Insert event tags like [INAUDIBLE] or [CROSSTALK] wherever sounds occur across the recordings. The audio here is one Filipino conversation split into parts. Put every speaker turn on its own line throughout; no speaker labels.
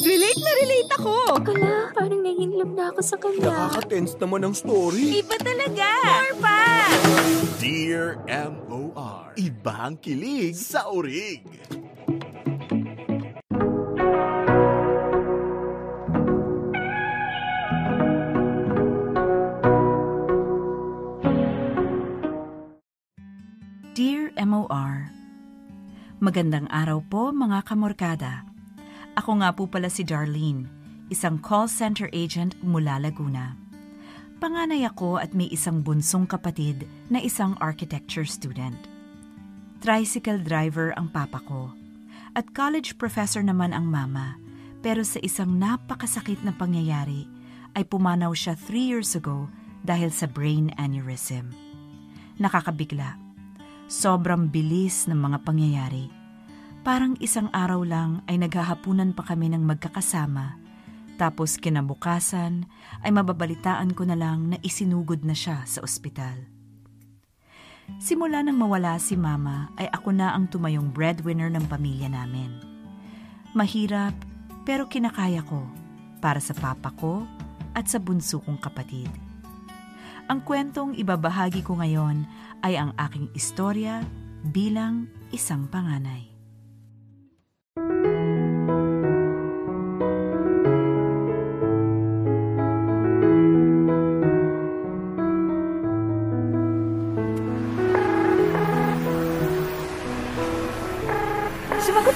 Relate na relate ako.
Kala, parang nanginlove na ako sa kanya.
Nakaka-tense naman ang story.
Iba talaga. More pa.
Dear M.O.R. Ibang kilig sa orig.
Dear MOR, Magandang araw po mga kamorkada. Ako nga po pala si Darlene, isang call center agent mula Laguna. Panganay ako at may isang bunsong kapatid na isang architecture student. Tricycle driver ang papa ko at college professor naman ang mama pero sa isang napakasakit na pangyayari ay pumanaw siya three years ago dahil sa brain aneurysm. Nakakabigla sobrang bilis ng mga pangyayari. Parang isang araw lang ay naghahapunan pa kami ng magkakasama, tapos kinabukasan ay mababalitaan ko na lang na isinugod na siya sa ospital. Simula nang mawala si mama ay ako na ang tumayong breadwinner ng pamilya namin. Mahirap pero kinakaya ko para sa papa ko at sa bunso kong kapatid. Ang kwentong ibabahagi ko ngayon ay ang aking istorya bilang isang panganay.
Sumagot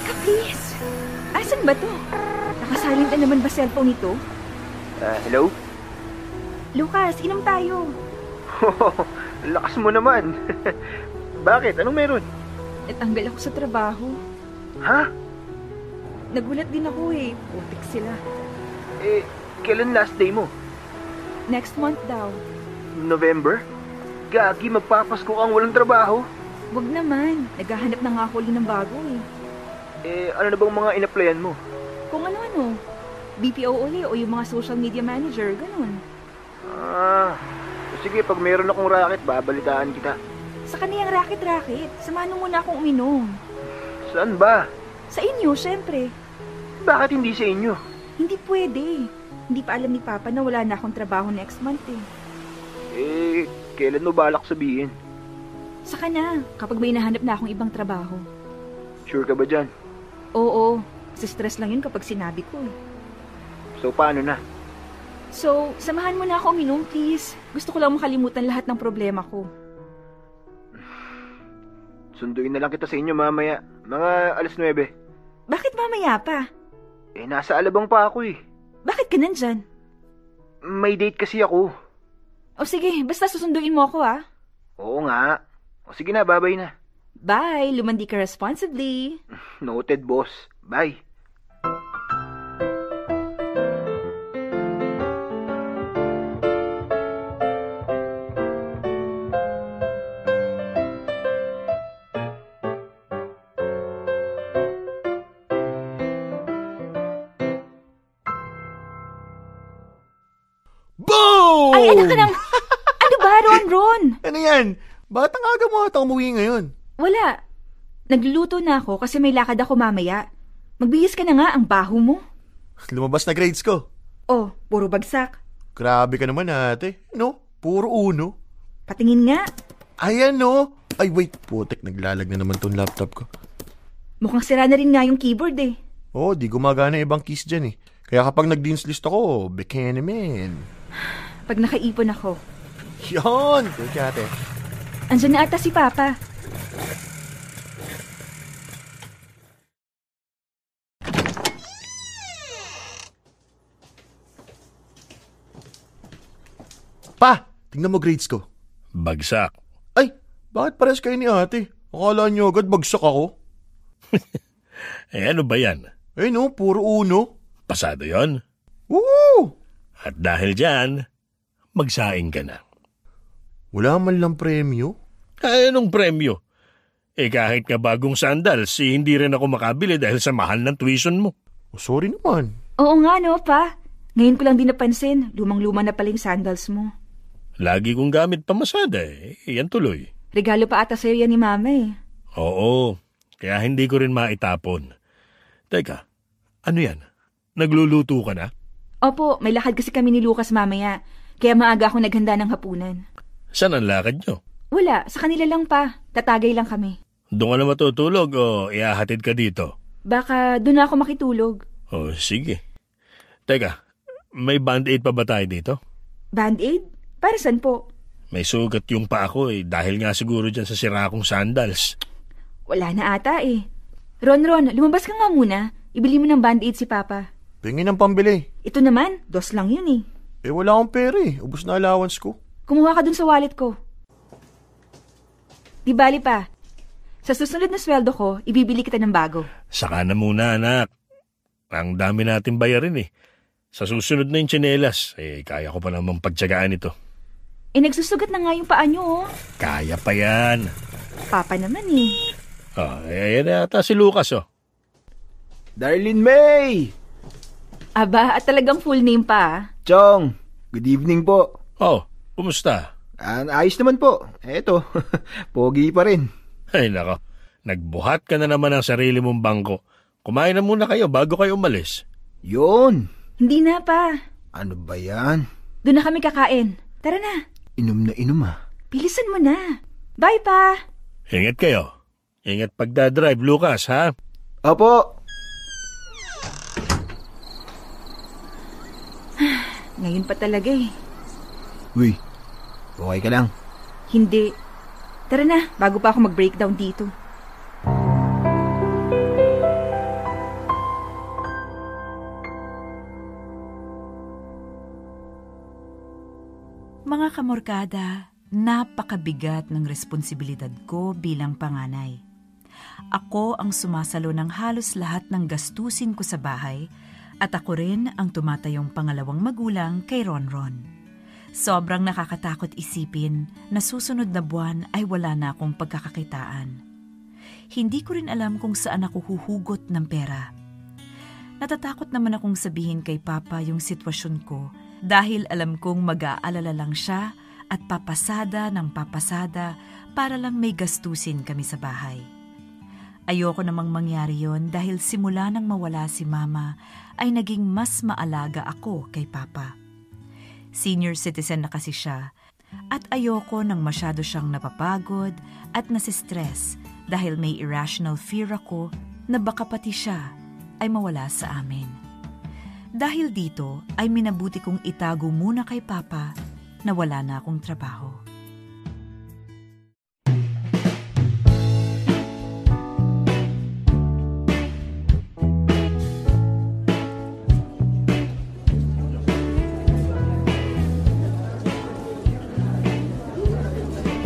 ka, please. Asan ba to? Nakasilent na naman ba cellphone ito?
Ah, hello?
Lucas, inom tayo. [LAUGHS]
Lakas mo naman. [LAUGHS] Bakit? Anong meron?
Natanggal ako sa trabaho.
Ha?
Nagulat din ako eh. Putik sila.
Eh, kailan last day mo?
Next month daw.
November? Gagi, magpapasko kang walang trabaho.
Wag naman. Naghahanap na nga ako ulit ng bago eh.
Eh, ano na bang mga inaplayan mo?
Kung ano-ano. BPO uli o yung mga social media manager, ganun.
Ah, sige, pag meron akong racket, babalitaan kita.
Sa kaniyang racket-racket, samahan mo muna akong uminom.
Saan ba?
Sa inyo, syempre.
Bakit hindi sa inyo?
Hindi pwede. Hindi pa alam ni Papa na wala na akong trabaho next month eh.
Eh, kailan mo balak sabihin?
Saka na, kapag may nahanap na akong ibang trabaho.
Sure ka ba dyan?
Oo, si stress lang yun kapag sinabi ko eh.
So, paano na?
So, samahan mo na ako uminom, please. Gusto ko lang makalimutan lahat ng problema ko. [SIGHS]
Sunduin na lang kita sa inyo mamaya. Mga alas 9.
Bakit mamaya pa?
Eh, nasa alabang pa ako eh.
Bakit ka nandyan?
May date kasi ako.
O sige, basta susunduin mo ako ah.
Oo nga. O sige na, babay na.
Bye, lumandi ka responsibly. [LAUGHS]
Noted, boss. Bye.
Yan? Bakit ang aga mo ata umuwi ngayon?
Wala. Nagluluto na ako kasi may lakad ako mamaya. Magbihis ka na nga, ang baho mo.
Lumabas na grades ko.
Oh, puro bagsak.
Grabe ka naman ate. No? Puro uno.
Patingin nga.
Ayan no. Ay wait, putik naglalag na naman tong laptop ko.
Mukhang sira na rin nga yung keyboard eh.
Oh, di gumagana ibang keys dyan eh. Kaya kapag nag-dean's list ako, bekene men.
Pag nakaipon ako.
Thank you, ate.
Andyan na ata si Papa.
Pa! Tingnan mo grades ko.
Bagsak.
Ay! Bakit pares kayo ni ate? Akala niyo agad bagsak ako? [LAUGHS]
Eh ano ba yan?
Eh no, puro uno.
Pasado yon.
Woo!
At dahil dyan, magsaing ka na.
Wala man lang premyo.
Ay, anong premyo? Eh kahit nga bagong sandals, eh, hindi rin ako makabili dahil sa mahal ng tuition mo.
Oh, sorry naman.
Oo nga no, Pa. Ngayon ko lang din napansin, lumang-luma na pala yung sandals mo.
Lagi kong gamit pamasada eh. Yan tuloy.
Regalo pa ata sa'yo yan ni Mama eh.
Oo, kaya hindi ko rin maitapon. Teka, ano yan? Nagluluto ka na?
Opo, may lakad kasi kami ni Lucas mamaya. Kaya maaga akong naghanda ng hapunan.
Saan ang lakad nyo?
Wala, sa kanila lang pa. Tatagay lang kami.
Doon ka na matutulog o ihahatid ka dito?
Baka doon ako makitulog.
Oh, sige. Teka, may band-aid pa ba tayo dito?
Band-aid? Para saan po?
May sugat yung pa ako eh, dahil nga siguro dyan sa sira kong sandals.
Wala na ata eh. Ron Ron, lumabas ka nga muna. Ibili mo ng band-aid si Papa.
Pingin ng pambili.
Ito naman, dos lang yun eh.
Eh wala akong pera eh. Ubus na allowance ko.
Kumuha ka dun sa wallet ko. Di bali pa. Sa susunod na sweldo ko, ibibili kita ng bago.
Saka na muna, anak. Ang dami natin bayarin eh. Sa susunod na yung tsinelas, eh, kaya ko pa namang pagtsagaan ito.
Eh, nagsusugat na nga yung paa nyo, oh.
Kaya pa yan.
Papa naman eh.
Oh, eh, yan yata si Lucas, oh.
Darlene May!
Aba, at talagang full name pa, ah.
Chong, good evening po.
Oh, kumusta?
Ah, ayos naman po. Eto, [LAUGHS] pogi pa rin.
Ay, nako. Nagbuhat ka na naman ng sarili mong bangko. Kumain na muna kayo bago kayo umalis.
Yun.
Hindi na pa.
Ano ba yan?
Doon na kami kakain. Tara na.
Inom na inom ah.
Bilisan mo na. Bye, pa.
Ingat kayo. Ingat pagdadrive, Lucas, ha?
Opo. [SIGHS]
Ngayon pa talaga eh.
Uy, okay ka lang.
Hindi. Tara na, bago pa ako mag-breakdown dito.
Mga kamorkada, napakabigat ng responsibilidad ko bilang panganay. Ako ang sumasalo ng halos lahat ng gastusin ko sa bahay at ako rin ang tumatayong pangalawang magulang kay Ronron. Sobrang nakakatakot isipin na susunod na buwan ay wala na akong pagkakakitaan. Hindi ko rin alam kung saan ako huhugot ng pera. Natatakot naman akong sabihin kay Papa yung sitwasyon ko dahil alam kong mag-aalala lang siya at papasada ng papasada para lang may gastusin kami sa bahay. Ayoko namang mangyari yon dahil simula nang mawala si Mama ay naging mas maalaga ako kay Papa. Senior citizen na kasi siya at ayoko nang masyado siyang napapagod at nasistress dahil may irrational fear ako na baka pati siya ay mawala sa amin. Dahil dito ay minabuti kong itago muna kay Papa na wala na akong trabaho.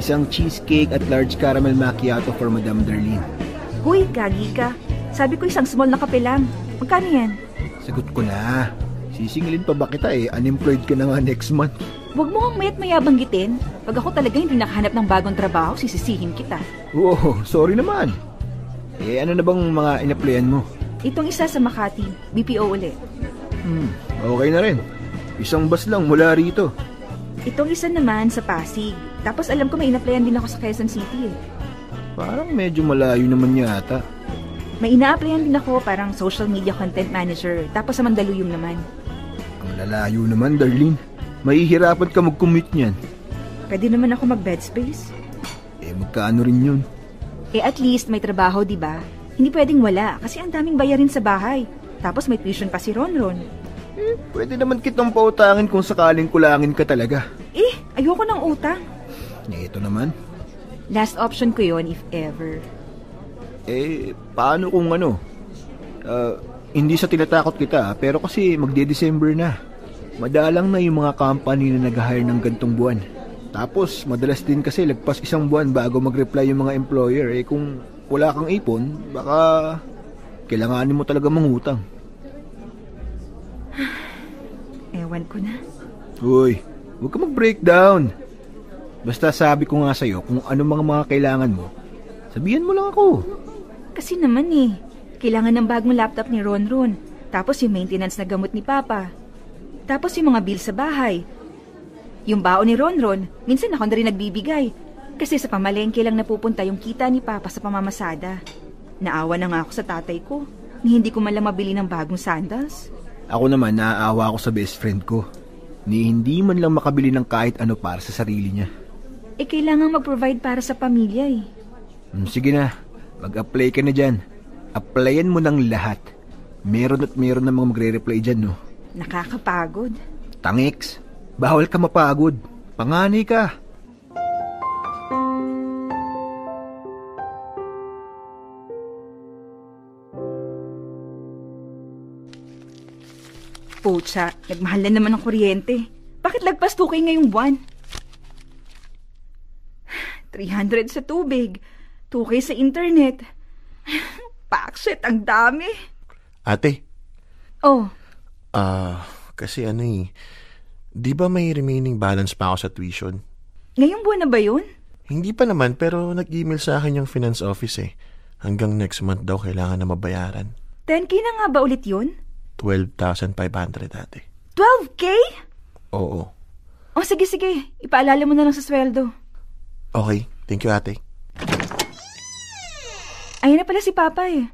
Isang cheesecake at large caramel macchiato for Madam Darlene.
Huy, gagi ka. Sabi ko isang small na kape lang. Magkano yan?
Sagot ko na. Sisingilin pa ba kita eh? Unemployed ka na nga next month.
Huwag mo ang mayat mayabanggitin. Pag ako talaga hindi nakahanap ng bagong trabaho, sisisihin kita.
Oo, sorry naman. Eh ano na bang mga inaplayan mo?
Itong isa sa Makati, BPO ulit.
Hmm, okay na rin. Isang bus lang mula rito.
Itong isa naman sa Pasig. Tapos alam ko may inaplayan din ako sa Quezon City eh.
Parang medyo malayo naman yata.
May ina-applyan din ako parang social media content manager. Tapos sa Mandaluyong naman.
Ang lalayo naman, Darlene. Mahihirapan ka mag-commute niyan.
Pwede naman ako mag-bed space.
Eh, magkano rin yun?
Eh at least may trabaho, di ba? Hindi pwedeng wala kasi ang daming bayarin sa bahay. Tapos may tuition pa si Ronron.
Eh, pwede naman kitang pautangin kung sakaling kulangin ka talaga.
Eh, ayoko ng utang.
Ito naman.
Last option ko yon if ever.
Eh, paano kung ano? Ah, hindi sa tinatakot kita, pero kasi magde-December na. Madalang na yung mga company na nag-hire ng gantong buwan. Tapos, madalas din kasi lagpas isang buwan bago mag-reply yung mga employer. Eh, kung wala kang ipon, baka kailanganin mo talaga mangutang. [SIGHS]
Ewan ko na.
Uy, huwag ka mag-breakdown. Basta sabi ko nga sa'yo kung ano mga mga kailangan mo, sabihan mo lang ako.
Kasi naman eh, kailangan ng bagong laptop ni Ronron. Tapos yung maintenance na gamot ni Papa. Tapos yung mga bill sa bahay. Yung baon ni Ronron, minsan ako na rin nagbibigay. Kasi sa pamalengke lang napupunta yung kita ni Papa sa pamamasada. Naawa na nga ako sa tatay ko, ni hindi ko man lang mabili ng bagong sandals.
Ako naman, naaawa ako sa best friend ko. Ni hindi man lang makabili ng kahit ano para sa sarili niya.
Eh, kailangan mag-provide para sa pamilya eh.
Hmm, sige na, mag-apply ka na dyan. Applyan mo ng lahat. Meron at meron na mga magre-reply dyan, no?
Nakakapagod.
Tangix, bawal ka mapagod. Panganay ka.
Pucha, nagmahal na naman ang kuryente. Bakit lagpas 2K ngayong buwan? 300 sa tubig, 2K sa internet. [LAUGHS] Pakset, ang dami.
Ate,
Oh,
ah, kasi ano eh, di ba may remaining balance pa ako sa tuition?
ngayong buwan na ba yun?
Hindi pa naman, pero nag-email sa akin yung finance office eh. Hanggang next month daw kailangan na mabayaran.
10K na nga ba ulit yun?
12,500 ate.
12K?
Oo.
Oh, sige, sige. Ipaalala mo na lang sa sweldo.
Okay, thank you ate.
Ayun na pala si Papa eh.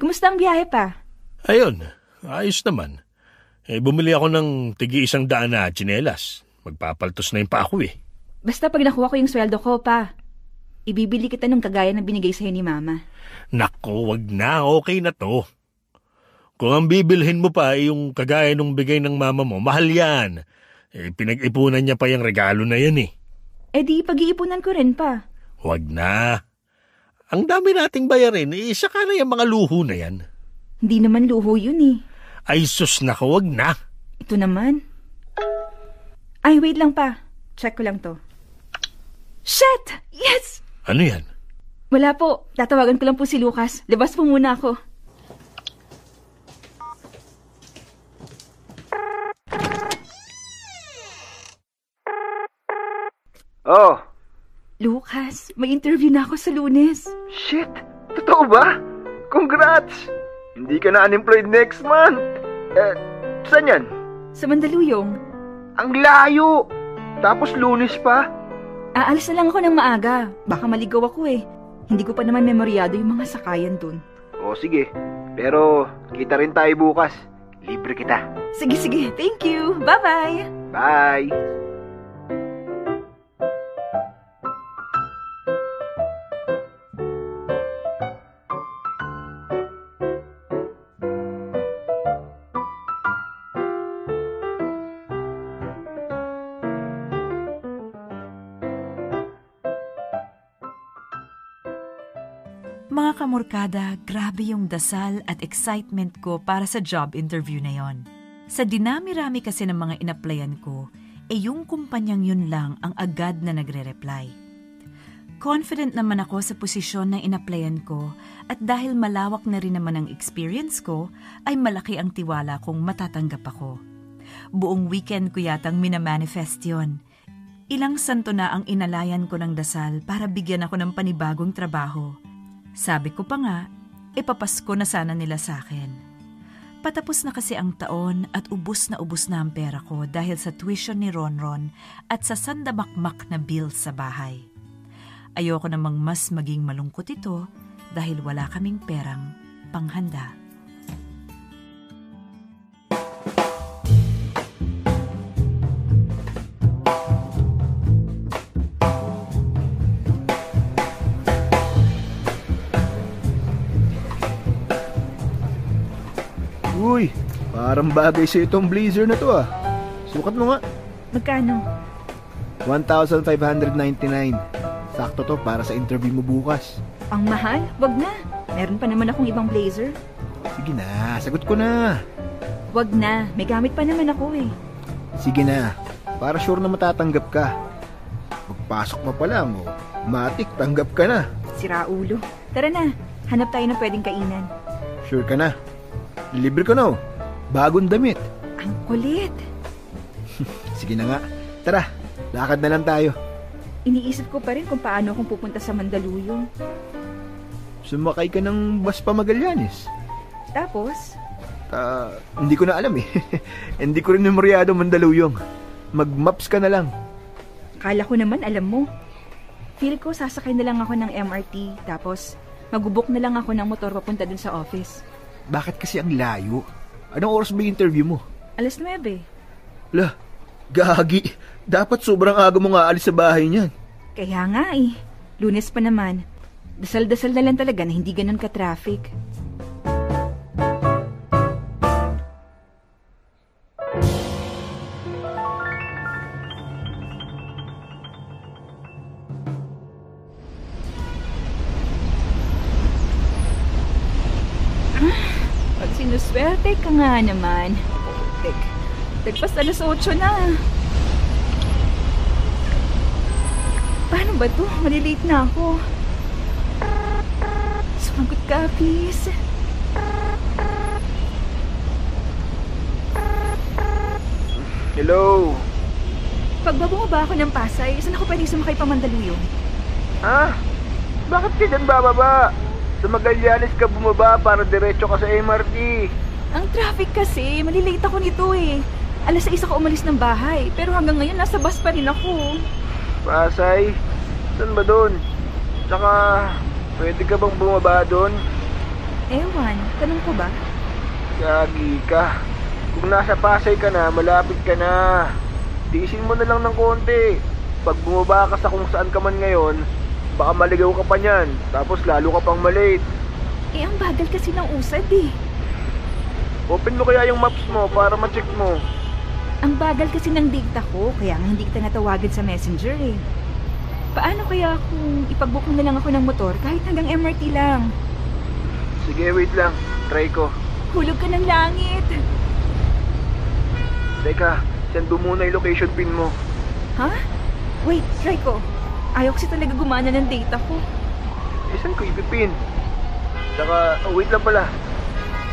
Kumusta ang biyahe pa?
Ayun, ayos naman. Eh, bumili ako ng tigi isang daan na tsinelas. Magpapaltos na yung pa ako eh.
Basta pag nakuha ko yung sweldo ko, pa. Ibibili kita ng kagaya ng binigay sa'yo ni Mama.
Nako, wag na. Okay na to. Kung ang bibilhin mo pa ay yung kagaya nung bigay ng mama mo, mahal yan. Eh, pinag-ipunan niya pa yung regalo na yan eh.
Eh di, pag-iipunan ko rin pa.
Wag na. Ang dami nating bayarin, eh, isa ka na yung mga luho na yan.
Hindi naman luho yun eh.
Ay sus, nako, wag na.
Ito naman. Ay, wait lang pa. Check ko lang to. Shit! Yes!
Ano yan?
Wala po. Tatawagan ko lang po si Lucas. Labas po muna ako.
Oh,
Lucas, may interview na ako sa lunes.
shit. Totoo ba? Congrats! Hindi ka na unemployed next month. Eh, saan yan?
Sa Mandaluyong.
Ang layo! Tapos lunes pa?
Aalis na lang ako ng maaga. Baka maligaw ako eh. Hindi ko pa naman memoryado yung mga sakayan dun.
O sige, pero kita rin tayo bukas. Libre kita.
Sige, sige. Thank you. Bye-bye.
Bye!
Mga kamorkada, grabe yung dasal at excitement ko para sa job interview na yon. Sa dinami-rami kasi ng mga inaplayan ko, eh yung kumpanyang yun lang ang agad na nagre-reply. Confident naman ako sa posisyon na inaplayan ko at dahil malawak na rin naman ang experience ko, ay malaki ang tiwala kong matatanggap ako. Buong weekend ko yatang minamanifest yon. Ilang santo na ang inalayan ko ng dasal para bigyan ako ng panibagong trabaho. Sabi ko pa nga, ipapasko na sana nila sa akin. Patapos na kasi ang taon at ubus na ubus na ang pera ko dahil sa tuition ni Ronron at sa sandamakmak na bill sa bahay. Ayoko namang mas maging malungkot ito dahil wala kaming perang panghanda.
Uy, parang bagay sa itong blazer na to ah. Sukat mo nga.
Magkano?
1,599. Sakto to para sa interview mo bukas.
Ang mahal? Wag na. Meron pa naman akong ibang blazer.
Sige na, sagot ko na.
Wag na. May gamit pa naman ako eh.
Sige na, para sure na matatanggap ka. Magpasok mo pa lang, oh. Matik, tanggap ka na.
Sira ulo. Tara na. Hanap tayo ng pwedeng kainan.
Sure ka na. Libre ko na, oh. Bagong damit.
Ang kulit. [LAUGHS]
Sige na nga. Tara, lakad na lang tayo.
Iniisip ko pa rin kung paano akong pupunta sa Mandaluyong.
Sumakay ka ng bus pa Magallanes.
Tapos,
Ah, hindi ko na alam eh. [LAUGHS] hindi ko rin memoryado Mandaluyong. Mag-maps ka na lang.
kala ko naman alam mo. Feel ko sasakay na lang ako ng MRT tapos magubok na lang ako ng motor papunta dun sa office.
Bakit kasi ang layo? Anong oras ba interview mo?
Alas 9.
Lah, gagi. Dapat sobrang aga mo nga alis sa bahay niyan.
Kaya nga eh. Lunes pa naman. Dasal-dasal na lang talaga na hindi ganun ka-traffic. Sinuswerte ka nga naman. Tek, tagpas alas 8 na. Paano ba to? Malilate na ako. Sumagot ka, please.
Hello?
Pag ba bumaba ako ng Pasay, saan ako pwede sumakay pa Mandaluyong?
Ha? Bakit ka dyan bababa? Sa Magallanes ka bumaba para diretso ka sa MRT.
Ang traffic kasi, malilate ako nito eh. Alas 6 ako umalis ng bahay, pero hanggang ngayon nasa bus pa rin ako.
Pasay? Saan ba doon? Tsaka, pwede ka bang bumaba doon?
Ewan, tanong ko ba?
Gagi ka. Kung nasa Pasay ka na, malapit ka na. Tiisin mo na lang ng konti. Pag bumaba ka sa kung saan ka man ngayon, baka maligaw ka pa niyan. Tapos lalo ka pang malate.
Eh, ang bagal kasi ng usad eh.
Open mo kaya yung maps mo para ma-check mo.
Ang bagal kasi ng data ko, kaya nga hindi kita natawagan sa messenger eh. Paano kaya kung ipag-book mo na lang ako ng motor kahit hanggang MRT lang?
Sige, wait lang. Try ko.
Hulog ka ng langit.
Teka, send mo muna yung location pin mo.
Ha? Wait, try ko. Ayaw kasi talaga gumana ng data ko.
Eh, saan ko ipipin? Tsaka, oh, wait lang pala.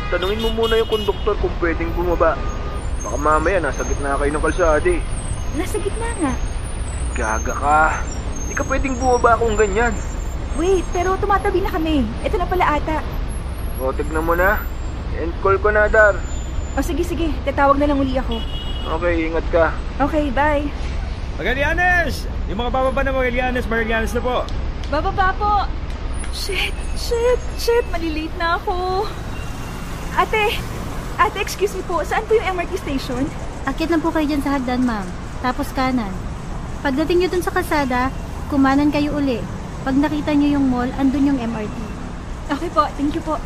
Tanungin mo muna yung konduktor kung pwedeng bumaba. Baka mamaya nasa gitna kayo ng kalsada eh.
Nasa gitna nga.
Gaga ka. Hindi ka pwedeng bumaba kung ganyan.
Wait, pero tumatabi na kami. Ito na pala ata.
O, tignan mo na. End call ko na, Dar.
O sige, sige. Tatawag na lang uli ako.
Okay, ingat ka.
Okay, bye.
Magallanes! Yung mga bababa na Magallanes, Magallanes na po.
Bababa po. Shit, shit, shit. Malilate na ako. Ate, ate, excuse me po. Saan po yung MRT station?
Akit lang po kayo dyan sa hagdan, ma'am. Tapos kanan. Pagdating nyo dun sa kasada, kumanan kayo uli. Pag nakita nyo yung mall, andun yung MRT.
Okay po, thank you po.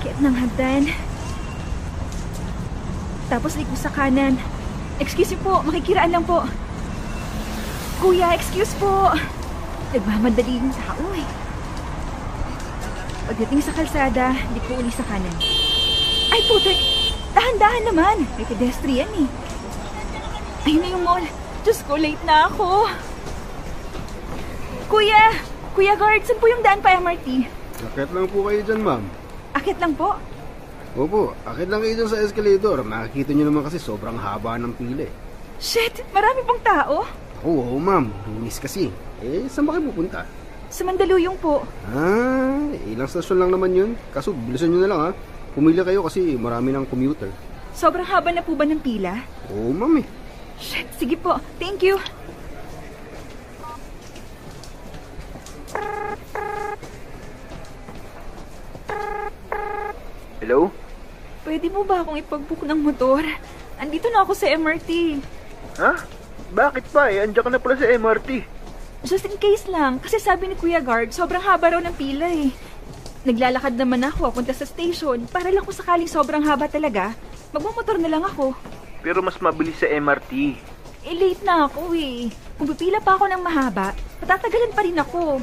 Kit ng hagdan. Tapos liko sa kanan. Excuse me po, makikiraan lang po. Kuya, excuse po. Nagmamadali yung tao eh. Pagdating sa kalsada, di ko uli sa kanan. Ay putek, dahan-dahan naman. May pedestrian eh. Ayun na yung mall. Diyos ko, late na ako. Kuya! Kuya Guard, saan po yung daan pa MRT?
Akit lang po kayo dyan, ma'am.
Akit lang po.
Opo, akit lang kayo dyan sa escalator. Makikita nyo naman kasi sobrang haba ng pila eh.
Shit, marami pang tao.
Oo, oo, ma'am. Lunis kasi. Eh, saan ba kayo pupunta?
Sa Mandaluyong po.
Ah, ilang stasyon lang naman yun. Kaso, bilisan nyo na lang ha. Pumili kayo kasi marami ng commuter.
Sobrang haba na po ba ng pila?
Oo, ma'am eh.
Shit, sige po. Thank you.
Hello?
Pwede mo ba akong ipag-book ng motor? Andito na ako sa MRT.
Ha? Bakit pa eh? Andiyan ka na pala sa MRT.
Just in case lang, kasi sabi ni Kuya Guard, sobrang haba raw ng pila eh. Naglalakad naman ako punta sa station para lang kung sakaling sobrang haba talaga, magmamotor na lang ako.
Pero mas mabilis sa MRT.
Eh, late na ako eh. Kung pipila pa ako ng mahaba, patatagalan pa rin ako.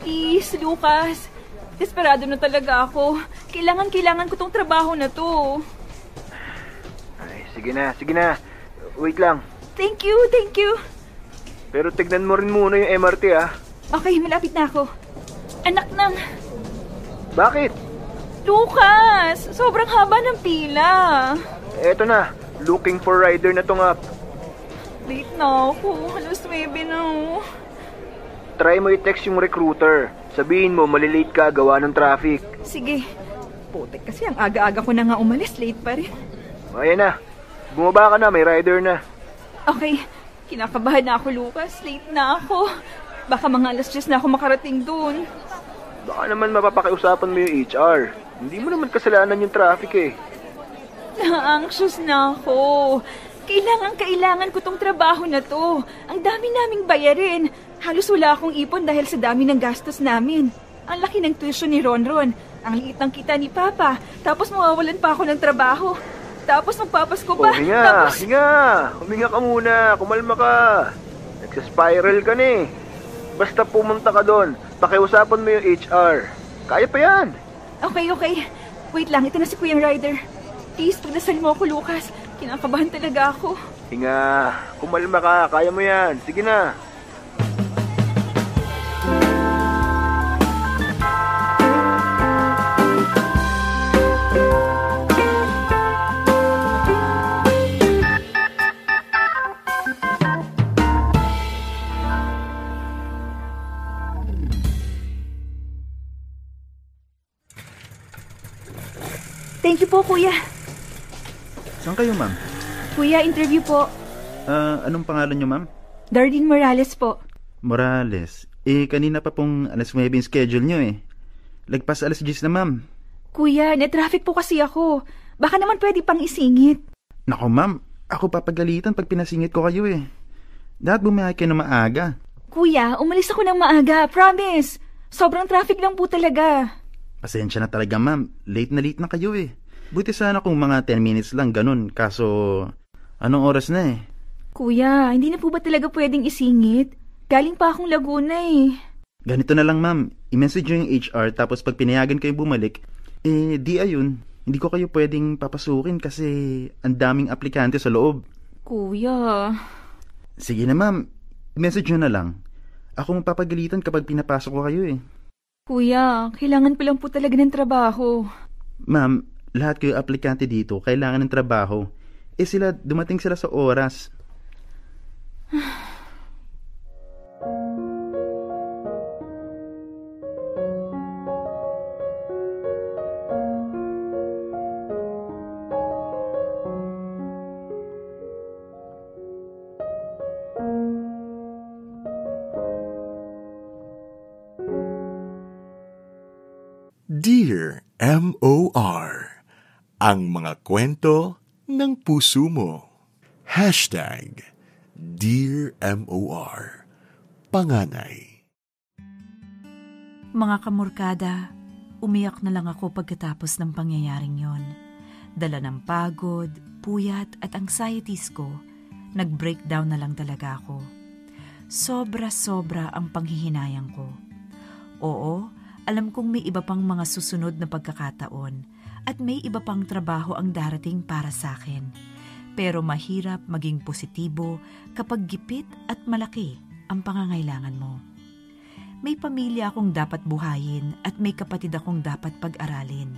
Please, Lucas. Desperado na talaga ako. Kailangan, kailangan ko tong trabaho na to.
Ay, sige na, sige na. Wait lang.
Thank you, thank you.
Pero tignan mo rin muna yung MRT ah.
Okay, malapit na ako. Anak ng...
Bakit?
Lucas! Sobrang haba ng pila.
Eto na, looking for rider na tong app.
Late na ako. Alas 9 na. oh.
Try mo i-text yung recruiter. Sabihin mo, malilate ka gawa ng traffic.
Sige. Putek kasi ang aga-aga ko na nga umalis. Late pa rin.
Ayan na. Bumaba ka na, may rider na.
Okay. Kinakabahan na ako, Lucas. Late na ako. Baka mga alas 10 na ako makarating dun.
Baka naman mapapakiusapan mo yung HR. Hindi mo naman kasalanan yung traffic eh.
Na-anxious na ako. Kailangan, kailangan ko tong trabaho na to. Ang dami naming bayarin. Halos wala akong ipon dahil sa dami ng gastos namin. Ang laki ng tuition ni Ronron. Ang liit ng kita ni Papa. Tapos mawawalan pa ako ng trabaho. Tapos magpapasko
Oh,
pa.
hinga,
Tapos...
hinga. Huminga ka muna, kumalma ka. Nagsaspiral ka na eh. Basta pumunta ka doon, pakiusapan mo yung HR. Kaya pa yan.
Okay, okay. Wait lang, ito na si Kuyang Ryder. Please, pagdasal mo ako, Lucas. Kinakabahan talaga ako.
Hinga, kumalma ka, kaya mo yan. Sige na.
Thank you po, Kuya.
Saan kayo, ma'am?
Kuya, interview po.
Ah, anong pangalan niyo, ma'am?
Darlene Morales po.
Morales. Eh, kanina pa pong alas 9 yung schedule niyo eh. Lagpas alas 10 na, ma'am.
Kuya, net-traffic po kasi ako. Baka naman pwede pang isingit.
Nako, ma'am. Ako papagalitan pag pinasingit ko kayo eh. Dapat bumiyahe kayo na maaga.
Kuya, umalis ako ng maaga. Promise. Sobrang traffic lang po talaga.
Pasensya na talaga, ma'am. Late na late na kayo eh. Buti sana kung mga 10 minutes lang ganun. Kaso, anong oras na eh?
Kuya, hindi na po ba talaga pwedeng isingit? Galing pa akong Laguna eh.
Ganito na lang, ma'am. I-message nyo yung HR tapos pag pinayagan kayo bumalik, eh, di ayun. Hindi ko kayo pwedeng papasukin kasi ang daming aplikante sa loob.
Kuya.
Sige na, ma'am. I-message nyo na lang. Ako mapapagalitan kapag pinapasok ko kayo eh.
Kuya, kailangan ko lang po talaga ng trabaho.
Ma'am, lahat kayo aplikante dito kailangan ng trabaho. Eh sila, dumating sila sa oras.
Dear M.O.R. Ang mga kwento ng puso mo. Hashtag Dear M.O.R. Panganay.
Mga kamorkada, umiyak na lang ako pagkatapos ng pangyayaring yon. Dala ng pagod, puyat at anxieties ko, nag-breakdown na lang talaga ako. Sobra-sobra ang panghihinayang ko. Oo, alam kong may iba pang mga susunod na pagkakataon at may iba pang trabaho ang darating para sa akin. Pero mahirap maging positibo kapag gipit at malaki ang pangangailangan mo. May pamilya akong dapat buhayin at may kapatid akong dapat pag-aralin.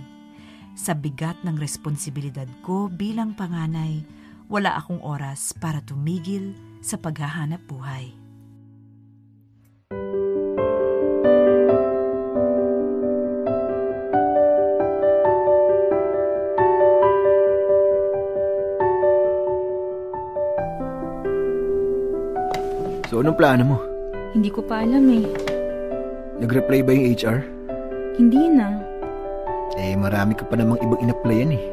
Sa bigat ng responsibilidad ko bilang panganay, wala akong oras para tumigil sa paghahanap buhay.
So, anong plano mo?
Hindi ko pa alam eh.
Nag-reply ba yung HR?
Hindi na.
Eh, marami ka pa namang ibang in-applyan eh.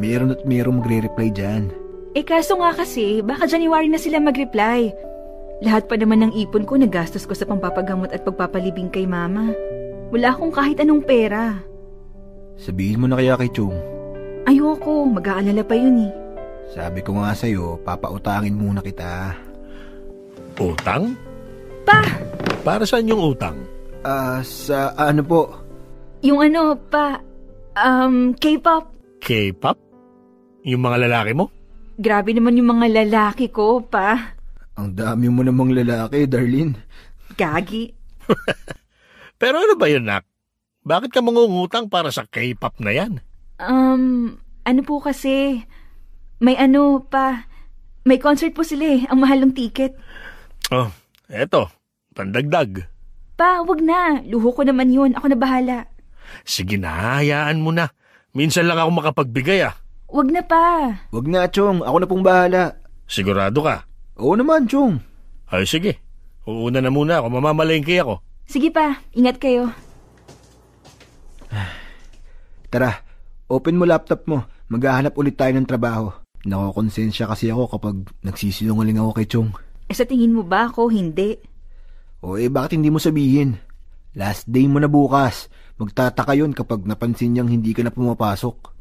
Meron at meron magre-reply dyan.
Eh kaso nga kasi, baka January na sila mag-reply. Lahat pa naman ng ipon ko nagastos ko sa pampapagamot at pagpapalibing kay mama. Wala akong kahit anong pera.
Sabihin mo na kaya kay Chong.
Ayoko, mag-aalala pa yun eh.
Sabi ko nga sa'yo, papautangin muna kita.
Utang?
Pa!
Para saan yung utang?
Ah, sa ano po?
Yung ano, pa, um, K-pop.
K-pop? Yung mga lalaki mo?
Grabe naman yung mga lalaki ko, pa.
Ang dami mo namang lalaki, Darlene.
Gagi. [LAUGHS]
Pero ano ba yun, Nak? Bakit ka mangungutang para sa K-pop na yan?
Um, ano po kasi, may ano pa, may concert po sila eh, ang mahal ng ticket.
Oh, eto, pandagdag.
Pa, wag na. Luho ko naman yun. Ako na bahala.
Sige na, hayaan mo na. Minsan lang ako makapagbigay ah.
Wag na pa.
Wag na, Chong. Ako na pong bahala.
Sigurado ka?
Oo naman, Chong.
Ay sige, uuna na muna ako, mamamalengke ako.
Sige pa, ingat kayo. [SIGHS]
Tara, open mo laptop mo. Maghahanap ulit tayo ng trabaho. Nakokonsensya kasi ako kapag nagsisinungaling ako kay Chong.
Eh sa tingin mo ba ako hindi?
O eh, bakit hindi mo sabihin? Last day mo na bukas. Magtataka yun kapag napansin niyang hindi ka na pumapasok.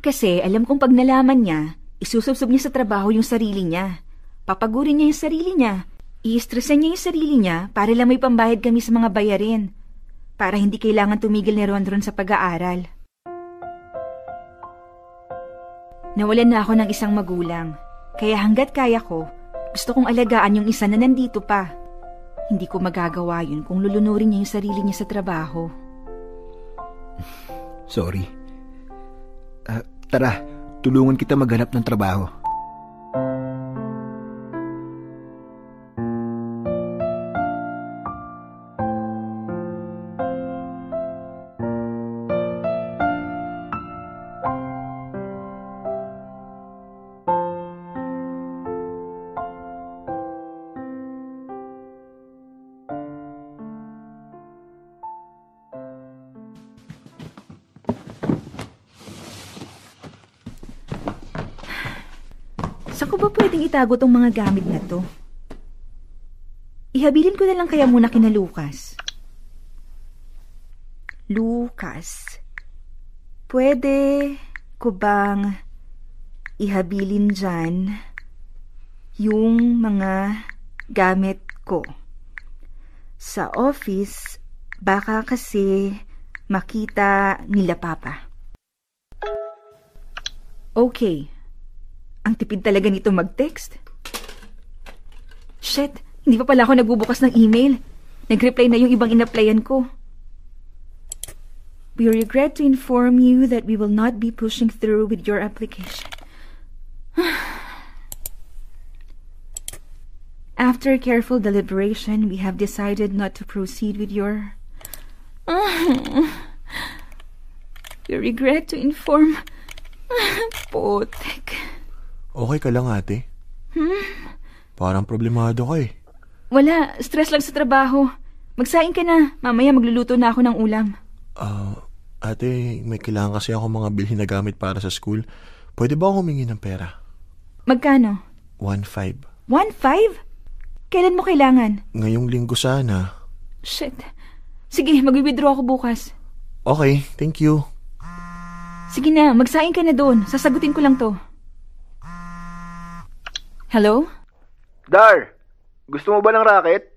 Kasi alam kong pag nalaman niya, isusubsob niya sa trabaho yung sarili niya. Papagurin niya yung sarili niya. I-stressan niya yung sarili niya para lang may pambayad kami sa mga bayarin. Para hindi kailangan tumigil ni Rondron sa pag-aaral. Nawalan na ako ng isang magulang. Kaya hanggat kaya ko, gusto kong alagaan yung isa na nandito pa. Hindi ko magagawa yun kung lulunurin niya yung sarili niya sa trabaho.
Sorry. Ah, tara, tulungan kita maghanap ng trabaho.
Itago tong mga gamit na to? Ihabilin ko na lang kaya muna kina Lucas. Lucas, pwede ko bang ihabilin dyan yung mga gamit ko? Sa office, baka kasi makita nila papa. Okay. Ang tipid talaga nito mag-text. Shit, hindi pa pala ako nagbubukas ng email. Nag-reply na yung ibang inaplayan ko. We regret to inform you that we will not be pushing through with your application. [SIGHS] After careful deliberation, we have decided not to proceed with your... [LAUGHS] We regret to inform... [LAUGHS] Putek.
Okay ka lang, ate?
Hmm?
Parang problemado ka eh.
Wala, stress lang sa trabaho. Magsaing ka na. Mamaya magluluto na ako ng ulam.
Ah, ate, may kailangan kasi ako mga bilhin na gamit para sa school. Pwede ba ako humingi ng pera?
Magkano?
One five.
One five? Kailan mo kailangan?
Ngayong linggo sana.
Shit. Sige, mag-withdraw ako bukas.
Okay, thank you.
Sige na, magsaing ka na doon. Sasagutin ko lang to. Hello?
Dar, gusto mo ba ng racket?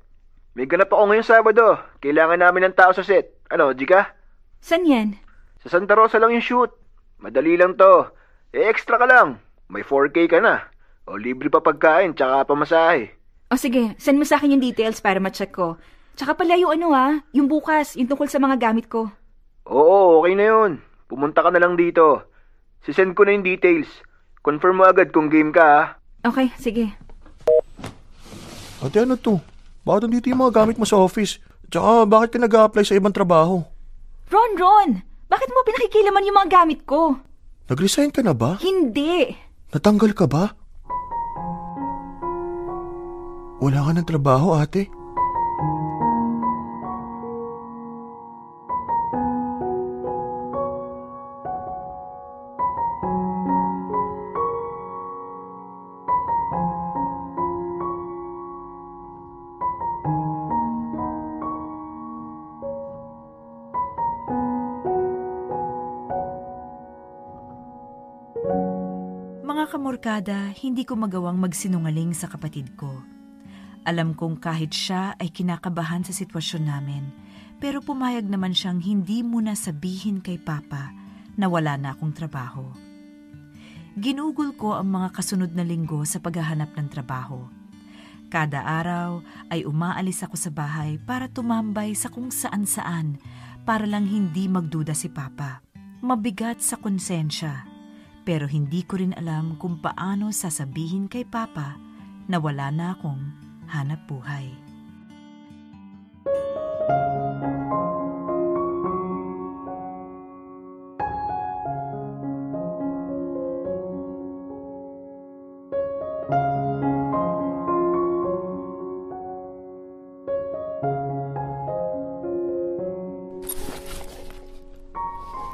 May ganap ako ngayong Sabado. Kailangan namin ng tao sa set. Ano, di ka?
San yan?
Sa Santa Rosa lang yung shoot. Madali lang to. Eh, extra ka lang. May 4K ka na. O libre pa pagkain, tsaka pamasahe.
O sige, send mo sa akin yung details para ma-check ko. Tsaka pala yung ano ah, yung bukas, yung tungkol sa mga gamit ko.
Oo, okay na yun. Pumunta ka na lang dito. Sisend ko na yung details. Confirm mo agad kung game ka ha.
Okay, sige.
Ate, ano to? Bakit nandito yung mga gamit mo sa office? Tsaka, bakit ka nag apply sa ibang trabaho?
Ron, Ron! Bakit mo pinakikilaman yung mga gamit ko?
Nag-resign ka na ba?
Hindi!
Natanggal ka ba? Wala ka ng trabaho, ate.
Hindi ko magawang magsinungaling sa kapatid ko. Alam kong kahit siya ay kinakabahan sa sitwasyon namin, pero pumayag naman siyang hindi muna sabihin kay Papa na wala na akong trabaho. Ginugol ko ang mga kasunod na linggo sa paghahanap ng trabaho. Kada araw ay umaalis ako sa bahay para tumambay sa kung saan-saan para lang hindi magduda si Papa. Mabigat sa konsensya pero hindi ko rin alam kung paano sasabihin kay Papa na wala na akong hanap buhay.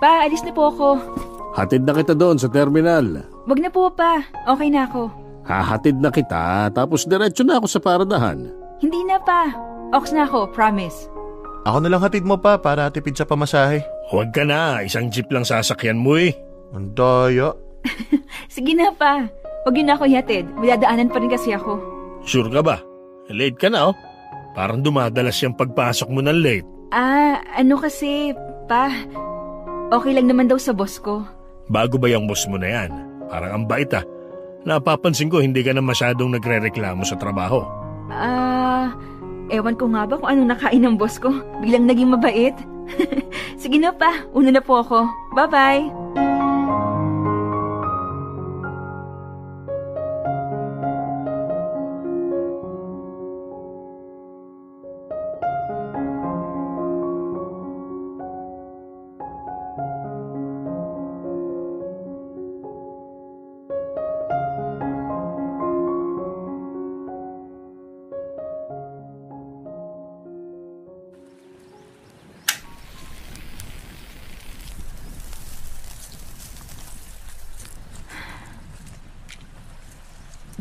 Pa, alis na po ako.
Hatid na kita doon sa terminal.
Wag na po, pa. Okay na ako.
Hahatid na kita, tapos diretso na ako sa paradahan.
Hindi na, pa. Ox na ako, promise.
Ako na lang hatid mo pa para tipid sa pamasahe.
Huwag ka na, isang jeep lang sasakyan mo eh.
Ang daya. [LAUGHS]
Sige na, pa. Wag yun na ako ihatid. May dadaanan pa rin kasi ako.
Sure ka ba? Late ka na oh. Parang dumadalas yung pagpasok mo ng late.
Ah, ano kasi, pa. Okay lang naman daw sa boss ko.
Bago ba yung boss mo na yan? Parang ang bait ah. Napapansin ko hindi ka na masyadong nagre-reklamo sa trabaho.
Ah, ewan ko nga ba kung anong nakain ng boss ko. Biglang naging mabait. [LAUGHS] Sige na pa, una na po ako. Bye-bye!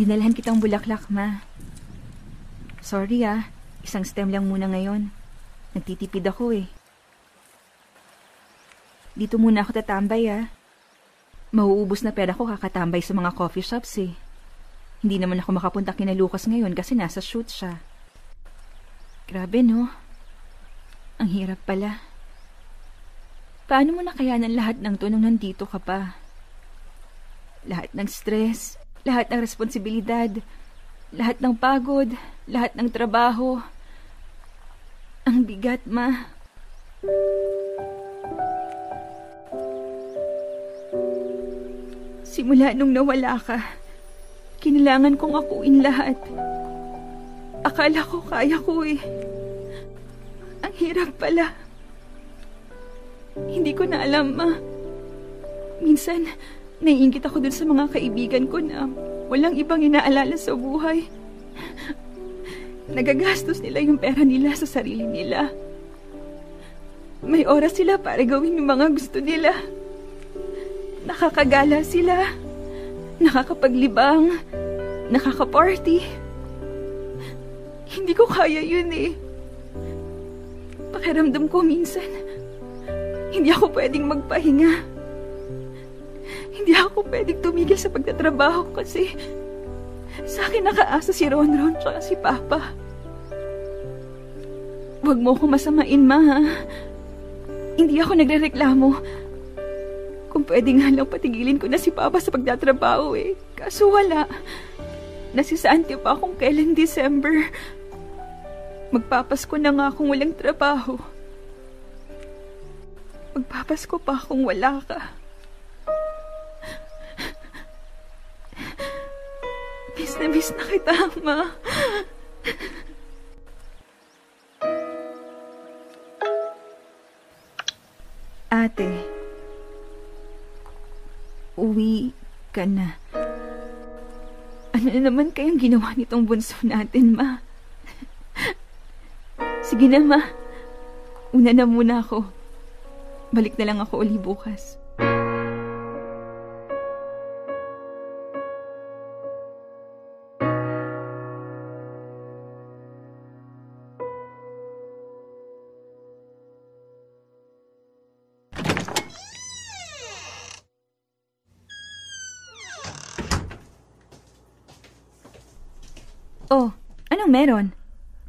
Dinalhan kitang bulaklak, ma. Sorry ah, isang stem lang muna ngayon. Nagtitipid ako eh. Dito muna ako tatambay ah. Mauubos na pera ko kakatambay sa mga coffee shops eh. Hindi naman ako makapunta kina Lucas ngayon kasi nasa shoot siya. Grabe no? Ang hirap pala. Paano mo nakayanan lahat ng to nung nandito ka pa? Lahat ng stress, lahat ng responsibilidad, lahat ng pagod, lahat ng trabaho. Ang bigat, ma. Simula nung nawala ka, kinilangan kong akuin lahat. Akala ko kaya ko eh. Ang hirap pala. Hindi ko na alam, ma. Minsan, naiingit ako dun sa mga kaibigan ko na walang ibang inaalala sa buhay. Nagagastos nila yung pera nila sa sarili nila. May oras sila para gawin yung mga gusto nila. Nakakagala sila. Nakakapaglibang. Nakakaparty. Hindi ko kaya yun eh. Pakiramdam ko minsan, hindi ako pwedeng magpahinga. Hindi ako pwedeng tumigil sa pagtatrabaho kasi sa akin nakaasa si Ronron at si Papa. Huwag mo ko masamain, Ma. ha? Hindi ako nagrereklamo. Kung pwede nga lang patigilin ko na si Papa sa pagtatrabaho eh. Kaso wala. Nasisante pa akong kailan December. Magpapasko na nga akong walang trabaho. Magpapasko pa akong wala ka. Miss na miss na kita, Ma. Ate, uwi ka na. Ano na naman kayang ginawa nitong bunso natin, Ma? Sige na, Ma. Una na muna ako. Balik na lang ako uli bukas. Meron?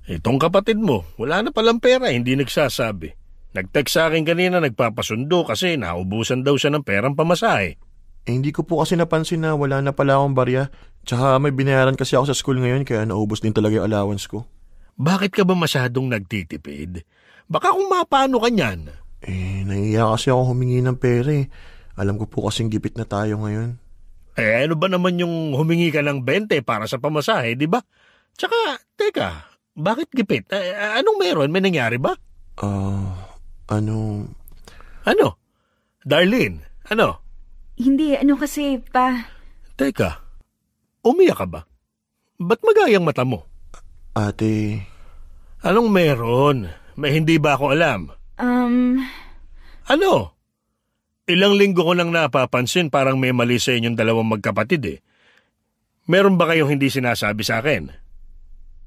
Itong kapatid mo, wala na palang pera, hindi nagsasabi. Nag-text sa akin kanina nagpapasundo kasi naubusan daw siya ng perang pamasahe.
Eh, hindi ko po kasi napansin na wala na pala akong barya. Tsaka may binayaran kasi ako sa school ngayon kaya naubos din talaga yung allowance ko.
Bakit ka ba masyadong nagtitipid? Baka kung mapano ka niyan.
Eh, nahiya kasi ako humingi ng pera eh. Alam ko po kasing gipit na tayo ngayon.
Eh, ano ba naman yung humingi ka ng 20 para sa pamasahe, di ba? Tsaka, teka, bakit gipit? Eh, anong meron? May nangyari ba?
Ah, ano...
Ano? Darlene, ano?
Hindi, ano kasi, pa...
Teka, umiyak ka ba? Ba't magayang mata mo?
Ate...
Anong meron? May hindi ba ako alam?
Um...
Ano? Ilang linggo ko nang napapansin parang may mali sa inyong dalawang magkapatid eh. Meron ba kayong hindi sinasabi sa akin?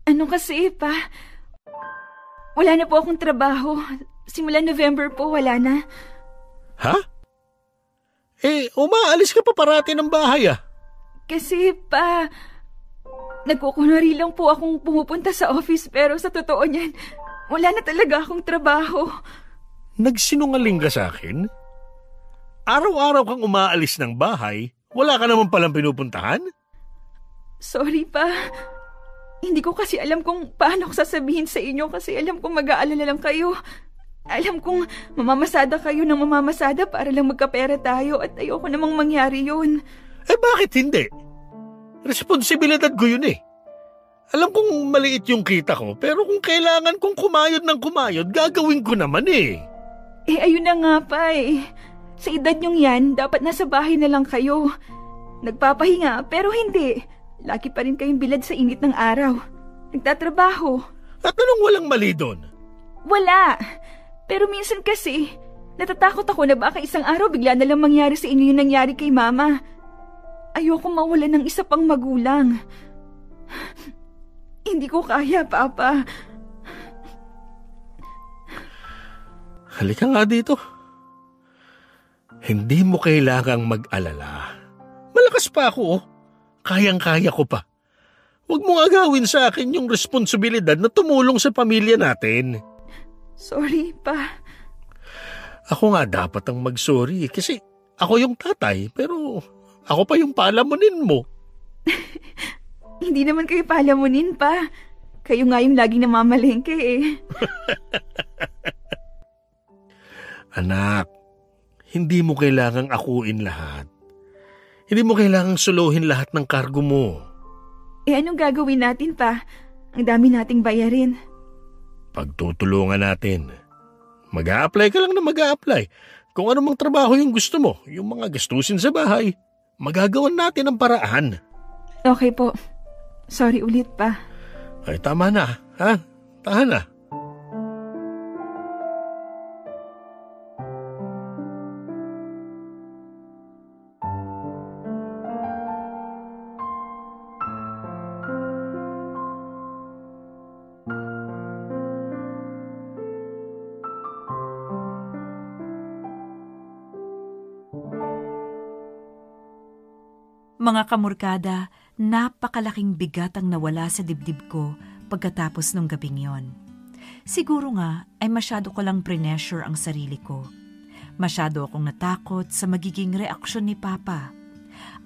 Ano kasi, pa? Wala na po akong trabaho. Simula November po, wala na.
Ha? Eh, umaalis ka pa parati ng bahay ah.
Kasi, pa, nagkukunwari lang po akong pumupunta sa office pero sa totoo niyan, wala na talaga akong trabaho.
Nagsinungaling ka sa akin? Araw-araw kang umaalis ng bahay, wala ka naman palang pinupuntahan?
Sorry pa. Hindi ko kasi alam kung paano ko sasabihin sa inyo kasi alam kong mag-aalala lang kayo. Alam kong mamamasada kayo ng mamamasada para lang magkapera tayo at ayoko namang mangyari yun.
Eh bakit hindi? Responsibilidad ko yun eh. Alam kong maliit yung kita ko, pero kung kailangan kong kumayod ng kumayod, gagawin ko naman eh.
Eh ayun na nga pa eh. Sa edad nyong yan, dapat nasa bahay na lang kayo. Nagpapahinga, pero hindi. Lagi pa rin kayong bilad sa init ng araw. Nagtatrabaho.
At anong walang mali doon?
Wala. Pero minsan kasi, natatakot ako na baka isang araw bigla na lang mangyari sa inyo yung nangyari kay mama. Ayoko mawala ng isa pang magulang. [SIGHS] Hindi ko kaya, Papa.
Halika nga dito. Hindi mo kailangang mag-alala. Malakas pa ako, oh. Kayang-kaya ko pa. Huwag mong agawin sa akin yung responsibilidad na tumulong sa pamilya natin.
Sorry pa.
Ako nga dapat ang mag-sorry kasi ako yung tatay pero ako pa yung palamunin mo. [LAUGHS]
Hindi naman kayo palamunin pa. Kayo nga yung laging namamalengke eh. [LAUGHS]
Anak, hindi mo kailangang akuin lahat. Hindi mo kailangang suluhin lahat ng kargo mo.
Eh anong gagawin natin pa? Ang dami nating bayarin.
Pagtutulungan natin. mag apply ka lang na mag apply Kung ano mang trabaho yung gusto mo, yung mga gastusin sa bahay, magagawan natin ang paraan.
Okay po. Sorry ulit pa.
Ay, tama na. Ha? Tahan na.
Mga kamurkada, napakalaking bigat ang nawala sa dibdib ko pagkatapos ng gabing yon. Siguro nga ay masyado ko lang pressure ang sarili ko. Masyado akong natakot sa magiging reaksyon ni Papa.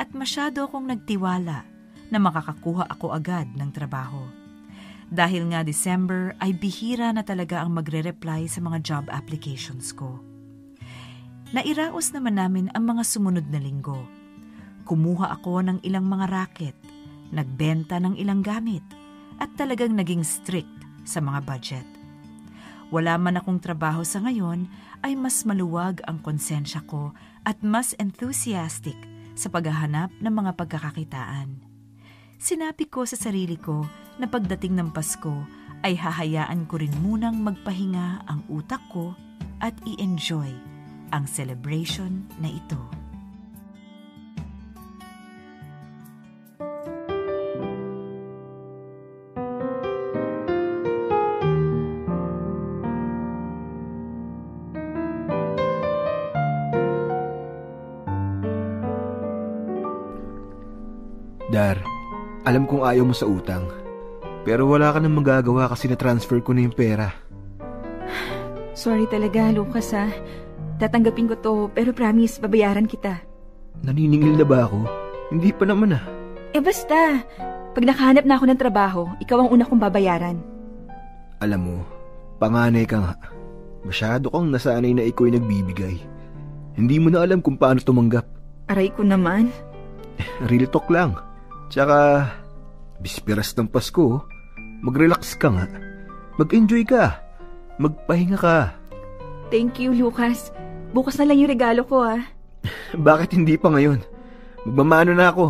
At masyado akong nagtiwala na makakakuha ako agad ng trabaho. Dahil nga December ay bihira na talaga ang magre-reply sa mga job applications ko. Nairaos naman namin ang mga sumunod na linggo Kumuha ako ng ilang mga racket, nagbenta ng ilang gamit, at talagang naging strict sa mga budget. Wala man akong trabaho sa ngayon, ay mas maluwag ang konsensya ko at mas enthusiastic sa paghahanap ng mga pagkakakitaan. Sinabi ko sa sarili ko na pagdating ng Pasko ay hahayaan ko rin munang magpahinga ang utak ko at i-enjoy ang celebration na ito.
Alam kong ayaw mo sa utang. Pero wala ka nang magagawa kasi na-transfer ko na yung pera.
Sorry talaga, Lucas ha. Tatanggapin ko to, pero promise, babayaran kita.
Naniningil na ba ako? Hindi pa naman ah.
Eh basta, pag nakahanap na ako ng trabaho, ikaw ang una kong babayaran.
Alam mo, panganay ka nga. Masyado kang nasanay na ikaw ay nagbibigay. Hindi mo na alam kung paano tumanggap.
Aray ko naman. [LAUGHS]
Real talk lang. Tsaka, bisperas ng Pasko, mag-relax ka nga. Mag-enjoy ka. Magpahinga ka.
Thank you, Lucas. Bukas na lang yung regalo ko, ah. [LAUGHS]
Bakit hindi pa ngayon? Magmamano na ako.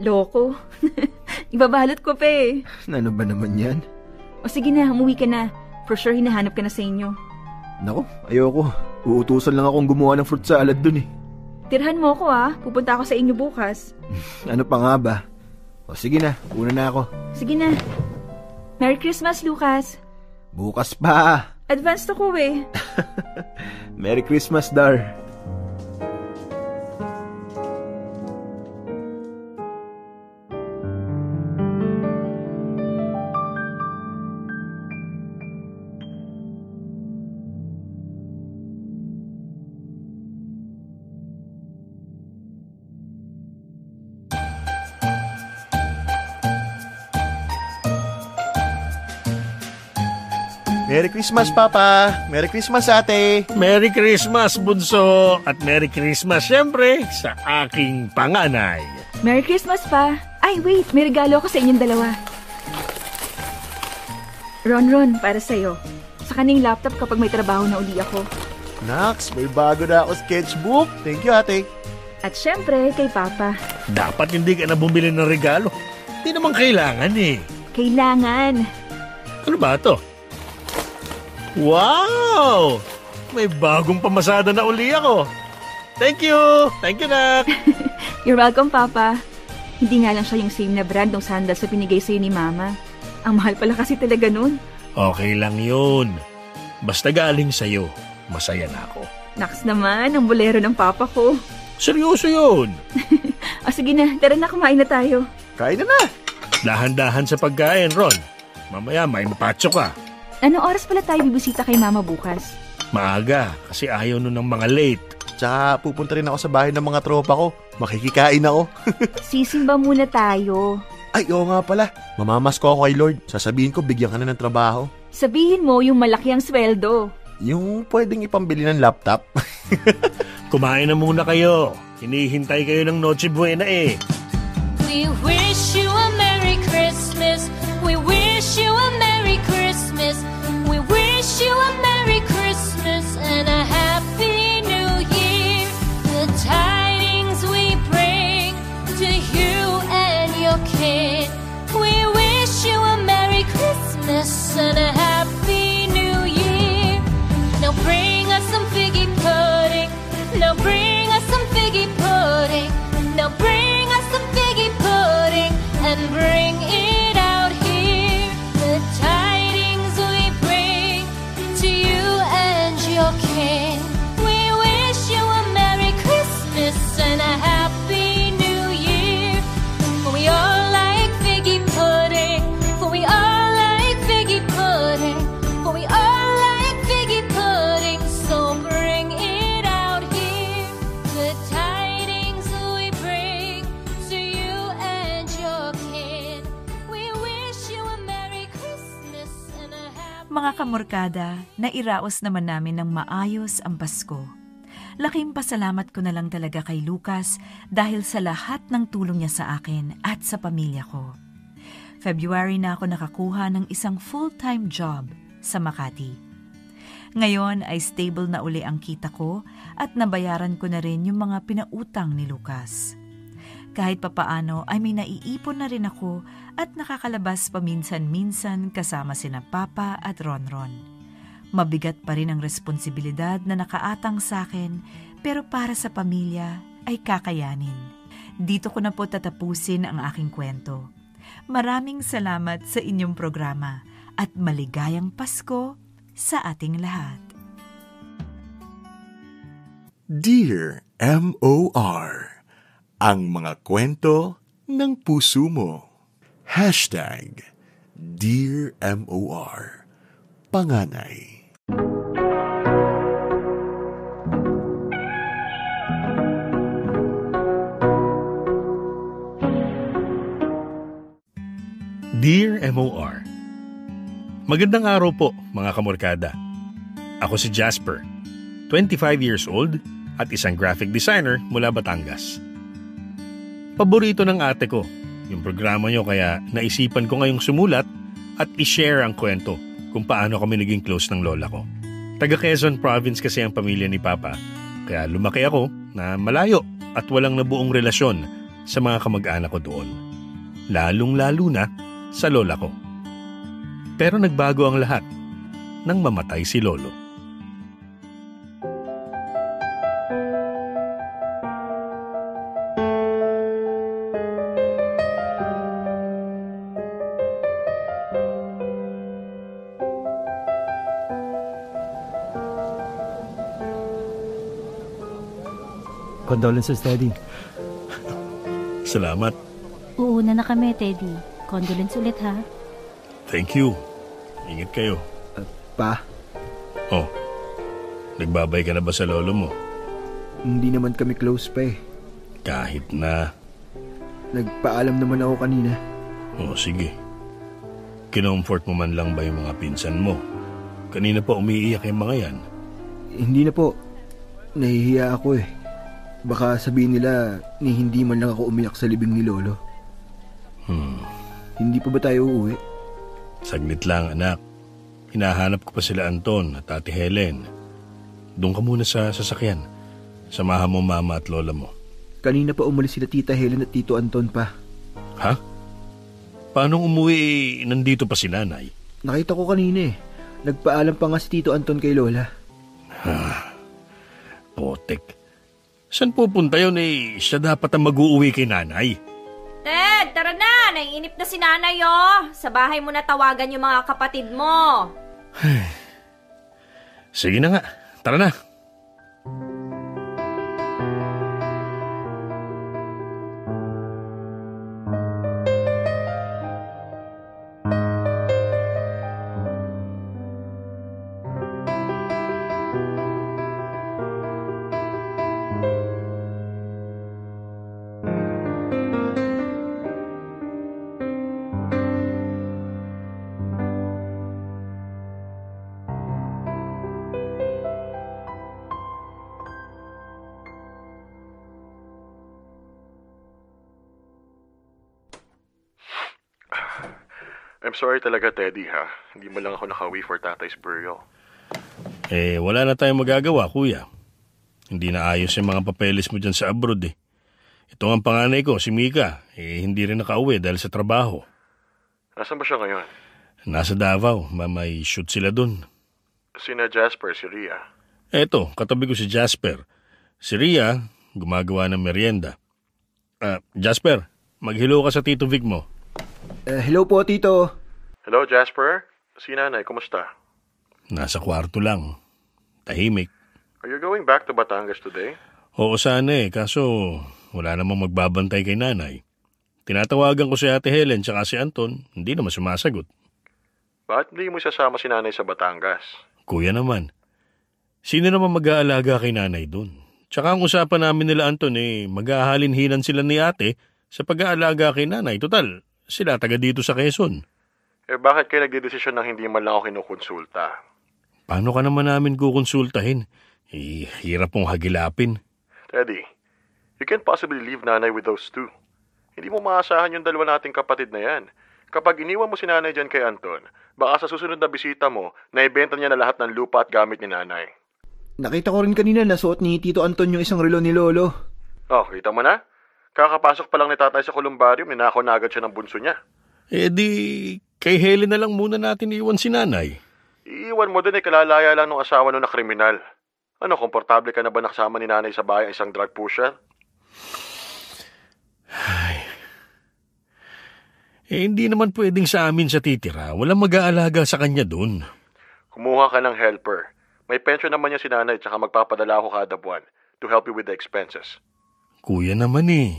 Loko. [LAUGHS] Ibabalot ko pa eh.
Ano ba naman yan?
O sige na, umuwi ka na. For sure, hinahanap ka na sa inyo.
Nako, ayoko. Uutusan lang akong gumawa ng fruit salad dun eh.
Tirhan mo ko ah. Pupunta ako sa inyo bukas. [LAUGHS]
Ano pa nga ba? O sige na, una na ako.
Sige na. Merry Christmas, Lucas.
Bukas pa.
Advanced ako eh. [LAUGHS]
Merry Christmas, Dar.
Merry Christmas, Papa! Merry Christmas, Ate!
Merry Christmas, Bunso! At Merry Christmas, syempre, sa aking panganay.
Merry Christmas pa. Ay, wait. May regalo ako sa inyong dalawa. Ron Ron, para sa'yo. Sa kaning laptop kapag may trabaho na uli ako.
Nax, may bago na ako sketchbook. Thank you, Ate.
At syempre, kay Papa.
Dapat hindi ka na bumili ng regalo. Hindi naman kailangan eh.
Kailangan.
Ano ba to? Wow! May bagong pamasada na uli ako. Thank you! Thank you, Nak! [LAUGHS]
You're welcome, Papa. Hindi nga lang siya yung same na brand ng sandals na pinigay sa'yo ni Mama. Ang mahal pala kasi talaga nun.
Okay lang yun. Basta galing sa'yo, masaya na ako.
Naks naman, ang bolero ng Papa ko.
Seryoso yun.
o [LAUGHS] sige na, tara na, kumain na tayo.
Kain na na!
Dahan-dahan sa pagkain, Ron. Mamaya may mapacho ka.
Anong oras pala tayo bibisita kay Mama bukas?
Maaga, kasi ayaw nun ng mga late.
Tsaka pupunta rin ako sa bahay ng mga tropa ko. Makikikain ako. [LAUGHS]
Sisimba muna tayo.
Ay, oo nga pala. Mamamas ko ako kay Lord. Sasabihin ko, bigyan ka na ng trabaho.
Sabihin mo yung malaki ang sweldo.
Yung pwedeng ipambili ng laptop. [LAUGHS]
Kumain na muna kayo. Hinihintay kayo ng Noche Buena eh.
We wish you a Merry Christmas. We wish you a Merry Christmas. And a Happy New Year. The tidings
Mga kamorkada, nairaos naman namin ng maayos ang Pasko. Laking pasalamat ko na lang talaga kay Lucas dahil sa lahat ng tulong niya sa akin at sa pamilya ko. February na ako nakakuha ng isang full-time job sa Makati. Ngayon ay stable na uli ang kita ko at nabayaran ko na rin yung mga pinautang ni Lucas. Kahit papaano ay may naiipon na rin ako at nakakalabas paminsan-minsan kasama sina Papa at Ronron. Mabigat pa rin ang responsibilidad na nakaatang sa akin pero para sa pamilya ay kakayanin. Dito ko na po tatapusin ang aking kwento. Maraming salamat sa inyong programa at maligayang Pasko sa ating lahat.
Dear M.O.R. Ang mga kwento ng puso mo. Hashtag Dear M.O.R. Panganay.
Dear MOR, Magandang araw po mga kamorkada. Ako si Jasper, 25 years old at isang graphic designer mula Batangas. Paborito ng ate ko yung programa nyo kaya naisipan ko ngayong sumulat at i-share ang kwento kung paano kami naging close ng lola ko. Taga Quezon Province kasi ang pamilya ni Papa, kaya lumaki ako na malayo at walang nabuong relasyon sa mga kamag-anak ko doon. Lalong-lalo na sa lola ko. Pero nagbago ang lahat nang mamatay si Lolo.
Condolences, Teddy.
Salamat.
Uuna na kami, Teddy. Condolence ulit, ha?
Thank you. Ingat kayo.
Pa,
Oh, nagbabay ka na ba sa lolo mo?
hindi naman kami close pa eh.
Kahit na.
Nagpaalam naman ako kanina.
Oh, sige. Kinomfort mo man lang ba yung mga pinsan mo? Kanina pa umiiyak yung mga yan.
Hindi na po. Nahihiya ako eh. Baka sabihin nila ni hindi man lang ako umiyak sa libing ni Lolo.
Hmm.
Hindi pa ba tayo uuwi?
Saglit lang, anak. Hinahanap ko pa sila Anton at Ate Helen. Doon ka muna sa sasakyan. Samahan mo mama at lola mo.
Kanina pa umalis sila Tita Helen at Tito Anton pa.
Ha? Paano umuwi eh, nandito pa si nanay?
Nakita ko kanina eh. Nagpaalam pa nga si Tito Anton kay Lola.
Potek. Saan pupunta yun eh? Siya dapat ang mag-uuwi kay nanay.
Ted, tara na! Naiinip na si nanay, oh! Sa bahay mo na tawagan yung mga kapatid mo. [SIGHS]
Sige na nga. Tara na.
I'm sorry talaga, Teddy, ha? Hindi mo lang ako nakawi for tatay's burial.
Eh, wala na tayong magagawa, kuya. Hindi na ayos yung mga papeles mo dyan sa abroad eh. Ito ang panganay ko, si Mika. Eh, hindi rin nakauwi dahil sa trabaho.
Nasaan ba siya ngayon?
Nasa Davao, ma- may shoot sila dun.
Sina Jasper, si Ria.
Eto, katabi ko si Jasper. Si Ria, gumagawa ng merienda. Ah, Jasper, maghilo ka sa Tito Vic mo.
Eh, hello po, Tito.
Hello, Jasper? Si nanay, kumusta?
Nasa kwarto lang. Tahimik.
Are you going back to Batangas today?
Oo sana eh, kaso wala namang magbabantay kay nanay. Tinatawagan ko si Ate Helen tsaka si Anton, hindi naman sumasagot.
Bakit hindi mo sasama si nanay sa Batangas?
Kuya naman, sino naman mag-aalaga kay nanay dun? Tsaka ang usapan namin nila Anton eh, mag-aahalin-hinan sila ni ate sa pag-aalaga kay nanay. Total, sila taga dito sa Quezon.
Eh bakit kayo nagdidesisyon ng hindi man lang ako kinukonsulta?
Paano ka naman namin kukonsultahin? Eh, hirap mong hagilapin.
Teddy, you can't possibly leave nanay with those two. Hindi mo maasahan yung dalawa nating kapatid na yan. Kapag iniwan mo si nanay dyan kay Anton, baka sa susunod na bisita mo, naibenta niya na lahat ng lupa at gamit ni nanay.
Nakita ko rin kanina na suot ni Tito Anton yung isang relo ni Lolo.
Oh, kita mo na? Kakapasok pa lang ni tatay sa kolumbarium, ninakaw na agad siya ng bunso niya.
Eh di, kay Helen na lang muna natin iwan si nanay.
Iiwan mo din eh, kalalaya lang ng asawa nun na kriminal. Ano, komportable ka na ba nakasama ni nanay sa bahay ang isang drug pusher?
Eh, hindi naman pwedeng sa amin sa titira. Walang mag-aalaga sa kanya dun.
Kumuha ka ng helper. May pension naman niya si nanay tsaka magpapadala ako kada buwan to help you with the expenses.
Kuya naman eh.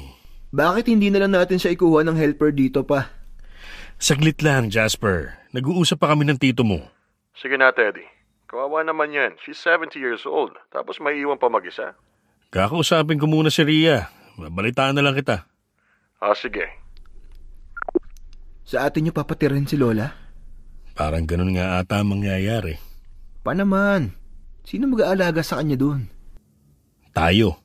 Bakit hindi na lang natin siya ikuha ng helper dito pa?
Saglit lang, Jasper. Nag-uusap pa kami ng tito mo.
Sige na, Teddy. Kawawa naman yan. She's 70 years old. Tapos may iwan pa mag-isa.
Kakausapin ko muna si Ria. Babalitaan na lang kita.
Ah, sige.
Sa atin niyo papatirin si Lola?
Parang ganun nga ata ang mangyayari.
Pa naman. Sino mag-aalaga sa kanya doon?
Tayo.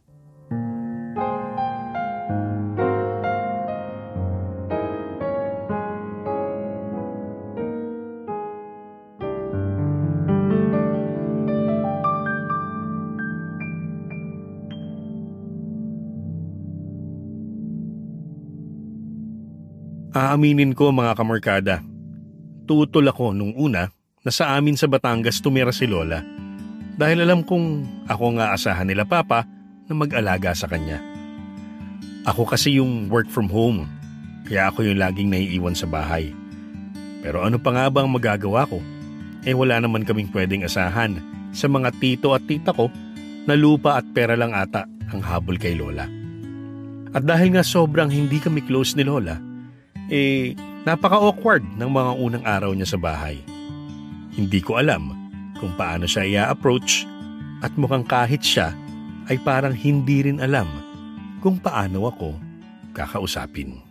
Aaminin ko mga kamarkada. Tutol ako nung una na sa amin sa Batangas tumira si Lola. Dahil alam kong ako nga asahan nila Papa na mag-alaga sa kanya. Ako kasi yung work from home, kaya ako yung laging naiiwan sa bahay. Pero ano pa nga ba ang magagawa ko? Eh wala naman kaming pwedeng asahan sa mga tito at tita ko na lupa at pera lang ata ang habol kay Lola. At dahil nga sobrang hindi kami close ni Lola, eh napaka-awkward ng mga unang araw niya sa bahay. Hindi ko alam kung paano siya i-approach at mukhang kahit siya ay parang hindi rin alam kung paano ako kakausapin.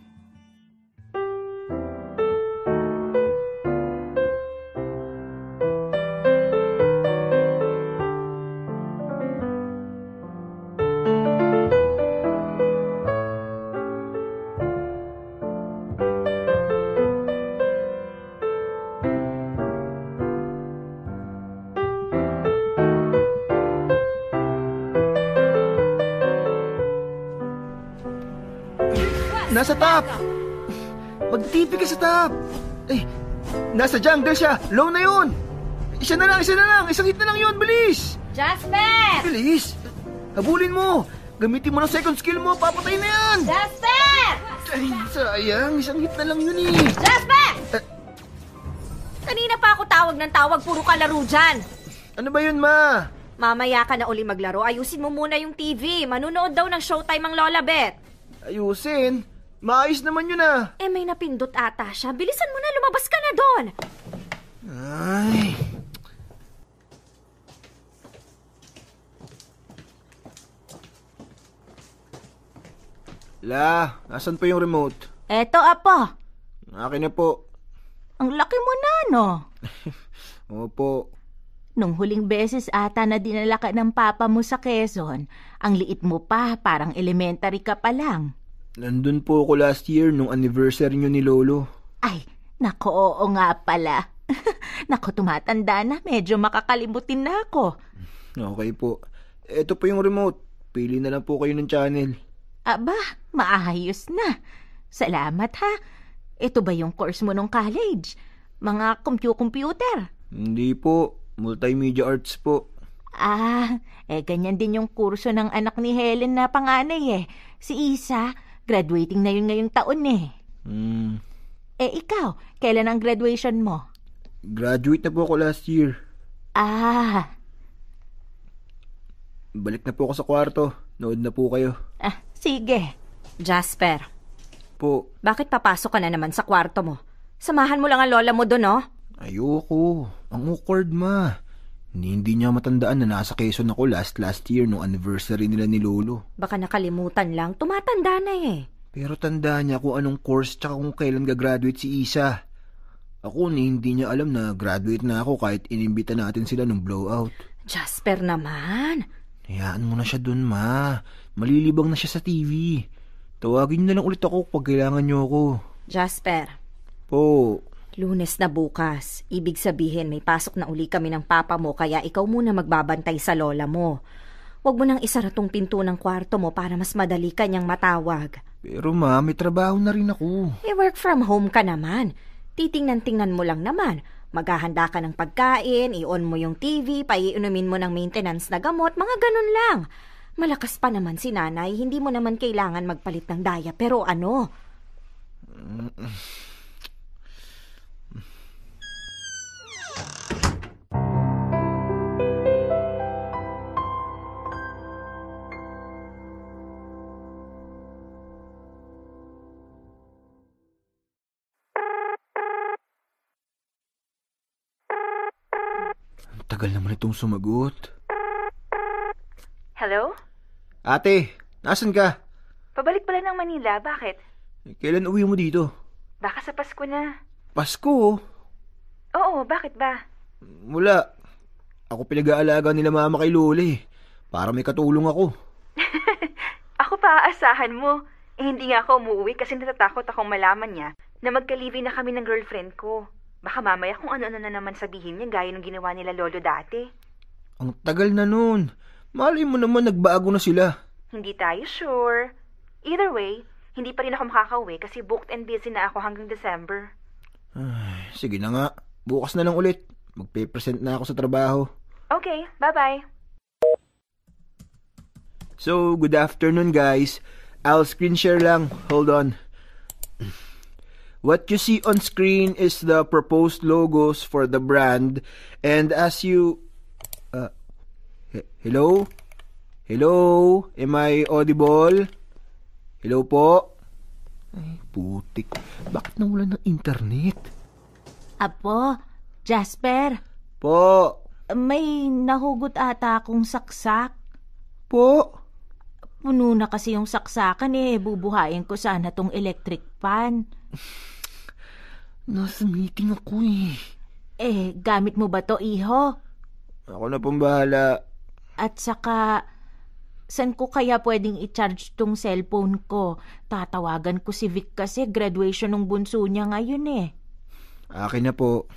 Top! Mag-TV ka sa top! Eh, nasa jungle siya! Low na yun! Isa na lang, isa na lang! Isang hit na lang yun! Bilis!
Jasper!
Bilis! Habulin mo! Gamitin mo ng second skill mo! Papatay na yan!
Jasper!
Ay, sayang! Isang hit na lang yun eh!
Jasper!
Eh.
Kanina pa ako tawag ng tawag, puro ka laro dyan.
Ano ba yun, ma?
Mamaya ka na uli maglaro. Ayusin mo muna yung TV. Manunood daw ng showtime ang Lola Bet.
Ayusin? Maayos naman yun ah!
Eh, may napindot ata siya. Bilisan mo na, lumabas ka na doon.
Ay... La, nasan pa yung remote?
Eto, apo.
Akin na po.
Ang laki mo na, no? [LAUGHS]
Opo.
Nung huling beses ata na dinala ka ng papa mo sa Quezon, ang liit mo pa, parang elementary ka pa lang.
Nandun po ako last year nung anniversary nyo ni Lolo.
Ay, nako, oo nga pala. [LAUGHS] nako, tumatanda na. Medyo makakalimutin na ako.
Okay po. Ito po yung remote. Pili na lang po kayo ng channel.
Aba, maayos na. Salamat ha. Ito ba yung course mo nung college? Mga computer?
Hindi po. Multimedia arts po.
Ah, eh ganyan din yung kurso ng anak ni Helen na panganay eh. Si Isa, graduating na yun ngayong taon eh.
Hmm.
Eh ikaw, kailan ang graduation mo?
Graduate na po ako last year.
Ah,
Balik na po ako sa kwarto. Nood na po kayo.
ah sige.
Jasper,
Po.
bakit papasok ka na naman sa kwarto mo? Samahan mo lang ang lola mo doon, oh.
Ayoko. Ang awkward, ma. Hindi, hindi niya matandaan na nasa Quezon ako last last year nung anniversary nila ni Lolo.
Baka nakalimutan lang. Tumatanda na eh.
Pero tanda niya kung anong course tsaka kung kailan gagraduate si Isa. Ako ni hindi niya alam na graduate na ako kahit inimbita natin sila nung blowout.
Jasper naman.
Hayaan mo na siya dun, ma. Malilibang na siya sa TV. Tawagin niyo na lang ulit ako pag kailangan niyo ako.
Jasper,
Po,
lunes na bukas. Ibig sabihin may pasok na uli kami ng papa mo kaya ikaw muna magbabantay sa lola mo. Huwag mo nang isara tong pinto ng kwarto mo para mas madali kanyang matawag.
pero ma, may trabaho na rin ako.
May work from home ka naman. Titingnan-tingnan mo lang naman. Maghahanda ka ng pagkain, i-on mo yung TV, paiinumin mo ng maintenance na gamot, mga ganun lang. Malakas pa naman si nanay, hindi mo naman kailangan magpalit ng daya. Pero ano?
Tagal naman itong sumagot.
Hello?
Ate, nasan ka?
Pabalik pala ng Manila, bakit?
Kailan uwi mo dito?
Baka sa Pasko na.
Pasko.
Oo, bakit ba?
Wala. Ako pinag-aalaga nila mama kay Lola eh. Para may katulong ako. [LAUGHS]
Ako pa aasahan mo. Eh, hindi nga ako umuwi kasi natatakot akong malaman niya na magka-live na kami ng girlfriend ko. Baka mamaya kung ano-ano na naman sabihin niya gaya ng ginawa nila lolo dati.
Ang tagal na nun. Malay mo naman nagbago na sila.
Hindi tayo sure. Either way, hindi pa rin ako makakauwi kasi booked and busy na ako hanggang December.
Ay, sige na nga. Bukas na lang ulit. Magpe-present na ako sa trabaho.
Okay, bye-bye.
So, good afternoon guys. I'll screen share lang. Hold on. What you see on screen is the proposed logos for the brand and as you uh, he- hello? Hello? Am I audible? Hello po? Ay, putik. Bakit nawala ng internet?
Apo, Jasper,
Po?
may nahugot ata akong saksak.
Po?
Puno na kasi yung saksakan eh. Bubuhayin ko sana tong electric fan.
Nasa meeting ako eh.
Eh, gamit mo ba to, iho?
Ako na pong bahala.
At saka, saan ko kaya pwedeng i-charge tong cellphone ko? Tatawagan ko si Vic kasi graduation ng bunso niya ngayon eh.
Akin na po.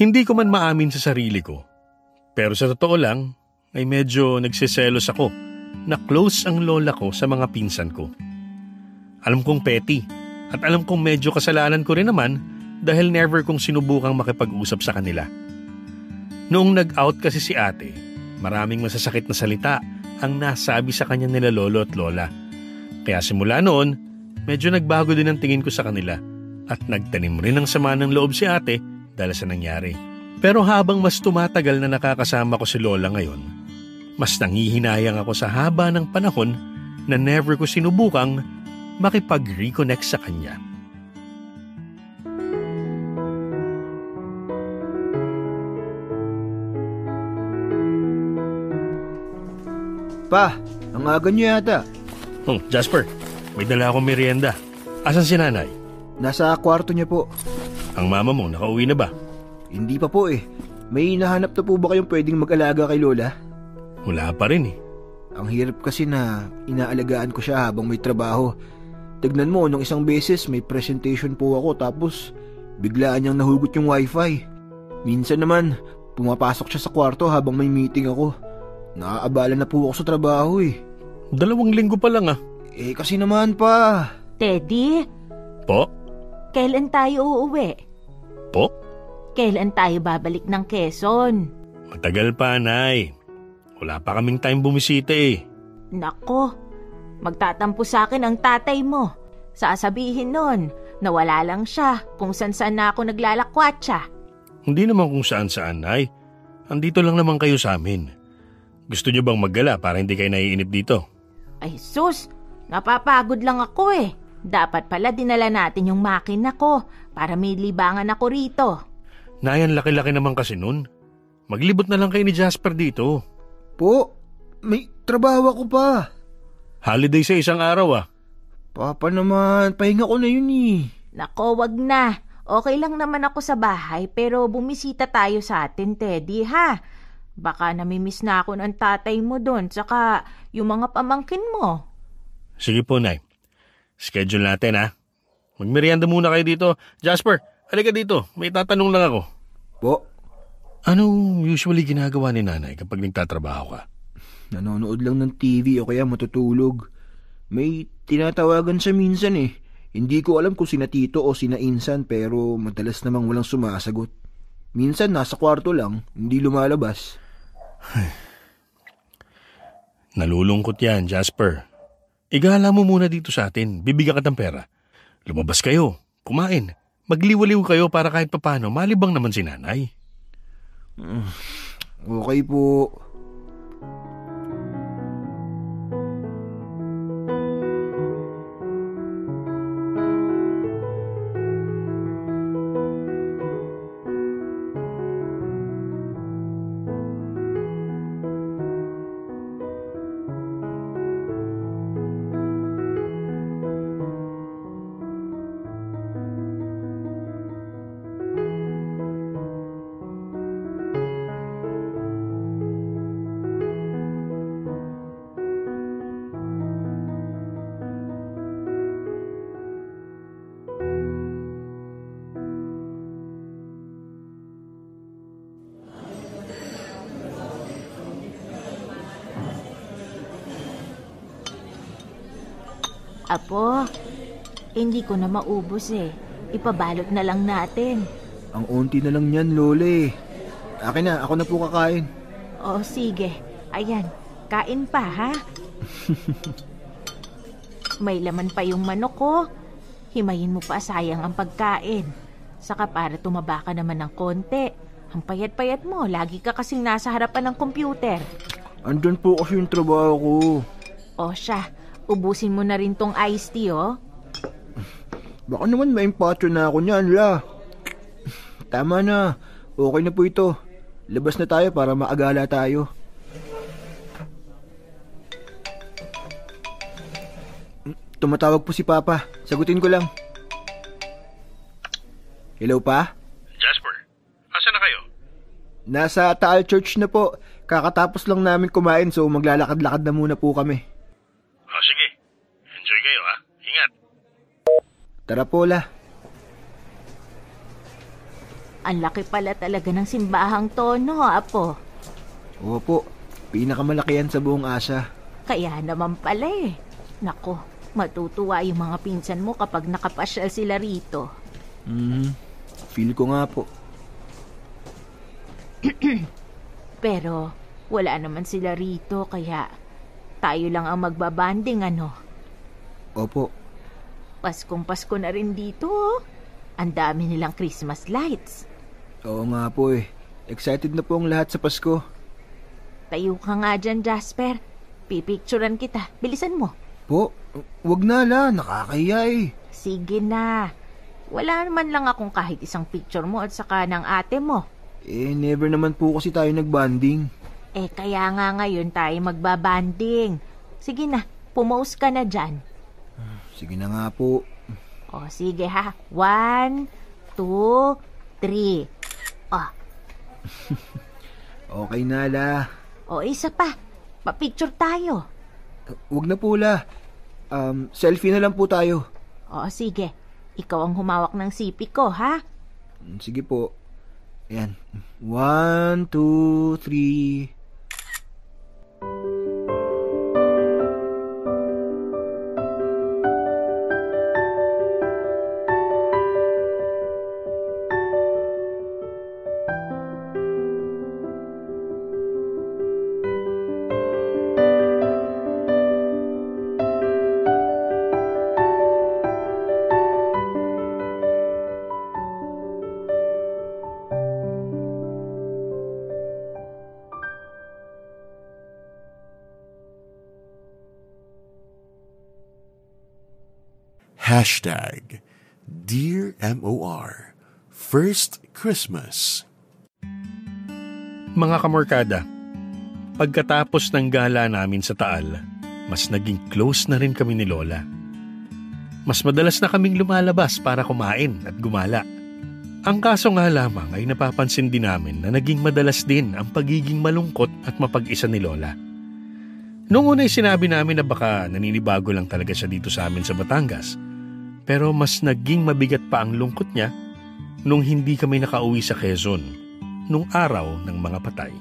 Hindi ko man maamin sa sarili ko. Pero sa totoo lang, ay medyo nagsiselos ako na close ang lola ko sa mga pinsan ko. Alam kong petty at alam kong medyo kasalanan ko rin naman dahil never kong sinubukang makipag-usap sa kanila. Noong nag-out kasi si ate, maraming masasakit na salita ang nasabi sa kanya nila lolo at lola. Kaya simula noon, medyo nagbago din ang tingin ko sa kanila at nagtanim rin ng sama ng loob si ate dahil sa nangyari. Pero habang mas tumatagal na nakakasama ko si Lola ngayon, mas nangihinayang ako sa haba ng panahon na never ko sinubukang makipag-reconnect sa kanya.
Pa, ang aga niyo yata.
Hmm, Jasper, may dala akong merienda. Asan si nanay?
Nasa kwarto niya po.
Ang mama mo, nakauwi na ba?
Hindi pa po eh. May nahanap na po ba kayong pwedeng mag-alaga kay Lola?
Wala pa rin eh.
Ang hirap kasi na inaalagaan ko siya habang may trabaho. Tignan mo, nung isang beses may presentation po ako tapos biglaan niyang nahugot yung wifi. Minsan naman, pumapasok siya sa kwarto habang may meeting ako. Naaabala na po ako sa trabaho eh.
Dalawang linggo pa lang ah.
Eh kasi naman pa.
Teddy,
Po?
Kailan tayo uuwi?
Po?
Kailan tayo babalik ng Quezon?
Matagal pa, Nay. Wala pa kaming time bumisita eh.
Nako, magtatampo sa akin ang tatay mo. Sasabihin nun, nawala lang siya kung saan-saan na ako naglalakwatsa.
Hindi naman kung saan-saan, Nay. Andito lang naman kayo sa amin. Gusto niyo bang maggala para hindi kayo naiinip dito?
Ay sus, napapagod lang ako eh. Dapat pala dinala natin yung makina ko para may libangan ako rito.
Nayan, laki-laki naman kasi nun. Maglibot na lang kayo ni Jasper dito.
Po, may trabaho ako pa.
Holiday sa isang araw ah.
Papa naman, pahinga ko na yun eh.
Nako, wag na. Okay lang naman ako sa bahay pero bumisita tayo sa atin, Teddy, ha? Baka namimiss na ako ng tatay mo doon, tsaka yung mga pamangkin mo.
Sige po, Nay. Schedule natin ha. Magmerienda muna kayo dito. Jasper, halika dito. May tatanong lang ako.
Po?
Anong usually ginagawa ni nanay kapag nagtatrabaho ka?
Nanonood lang ng TV o kaya matutulog. May tinatawagan siya minsan eh. Hindi ko alam kung sina tito o sina insan pero madalas namang walang sumasagot. Minsan nasa kwarto lang, hindi lumalabas.
Nalulungkot yan, Jasper. Igala mo muna dito sa atin. Bibigyan ka ng pera. Lumabas kayo. Kumain. Magliwaliw kayo para kahit papano malibang naman si nanay.
Okay po.
Ko na maubos eh. Ipabalot na lang natin.
Ang unti na lang yan, Lola eh. Akin na, ako na po kakain.
O sige, ayan, kain pa ha. [LAUGHS] May laman pa yung manok ko. Himayin mo pa, sayang ang pagkain. Saka para tumaba ka naman ng konti. Ang payat-payat mo, lagi ka kasing nasa harapan ng computer.
Andun po kasi yung trabaho ko.
O siya, ubusin mo na rin tong iced tea oh.
Baka naman maimpatyo na ako niyan, la. Tama na. Okay na po ito. Labas na tayo para maagala tayo. Tumatawag po si Papa. Sagutin ko lang. Hello pa?
Jasper, asa na kayo?
Nasa Taal Church na po. Kakatapos lang namin kumain so maglalakad-lakad na muna po kami.
O sige, enjoy kayo ha. Ingat.
Tara po la.
Ang laki pala talaga ng simbahang tono, apo.
Opo, pinakamalaki yan sa buong Asia.
Kaya naman pala eh. Nako, matutuwa yung mga pinsan mo kapag nakapasyal sila rito.
Hmm, feel ko nga po. [CLEARS THROAT]
Pero wala naman sila rito kaya tayo lang ang magbabanding ano.
Opo,
Paskong Pasko na rin dito. oh. Ang dami nilang Christmas lights.
oo nga po eh. Excited na po ang lahat sa Pasko.
Tayo ka nga dyan, Jasper. Pipicturan kita. Bilisan mo.
Po, wag na la, nakakahiya eh.
Sige na. Wala naman lang akong kahit isang picture mo at saka ng ate mo.
Eh, never naman po kasi tayo nagbanding.
Eh, kaya nga ngayon tayo magbabanding. Sige na, pumose ka na dyan.
Sige na nga po.
O, sige ha. One, two, three. O, [LAUGHS]
Okay na la.
o isa pa. Pa-picture tayo.
Wag na po la. Um, selfie na lang po tayo.
O, sige. Ikaw ang humawak ng sipi ko, ha?
Sige po. Ayan. One, two, three.
Hashtag Dear MOR First Christmas.
Mga kamorkada, pagkatapos ng gala namin sa Taal, mas naging close na rin kami ni Lola. Mas madalas na kaming lumalabas para kumain at gumala. Ang kaso nga lamang ay napapansin din namin na naging madalas din ang pagiging malungkot at mapag-isa ni Lola. Noong una ay sinabi namin na baka naninibago lang talaga siya dito sa amin sa Batangas. Pero mas naging mabigat pa ang lungkot niya nung hindi kami nakauwi sa Quezon nung araw ng mga patay.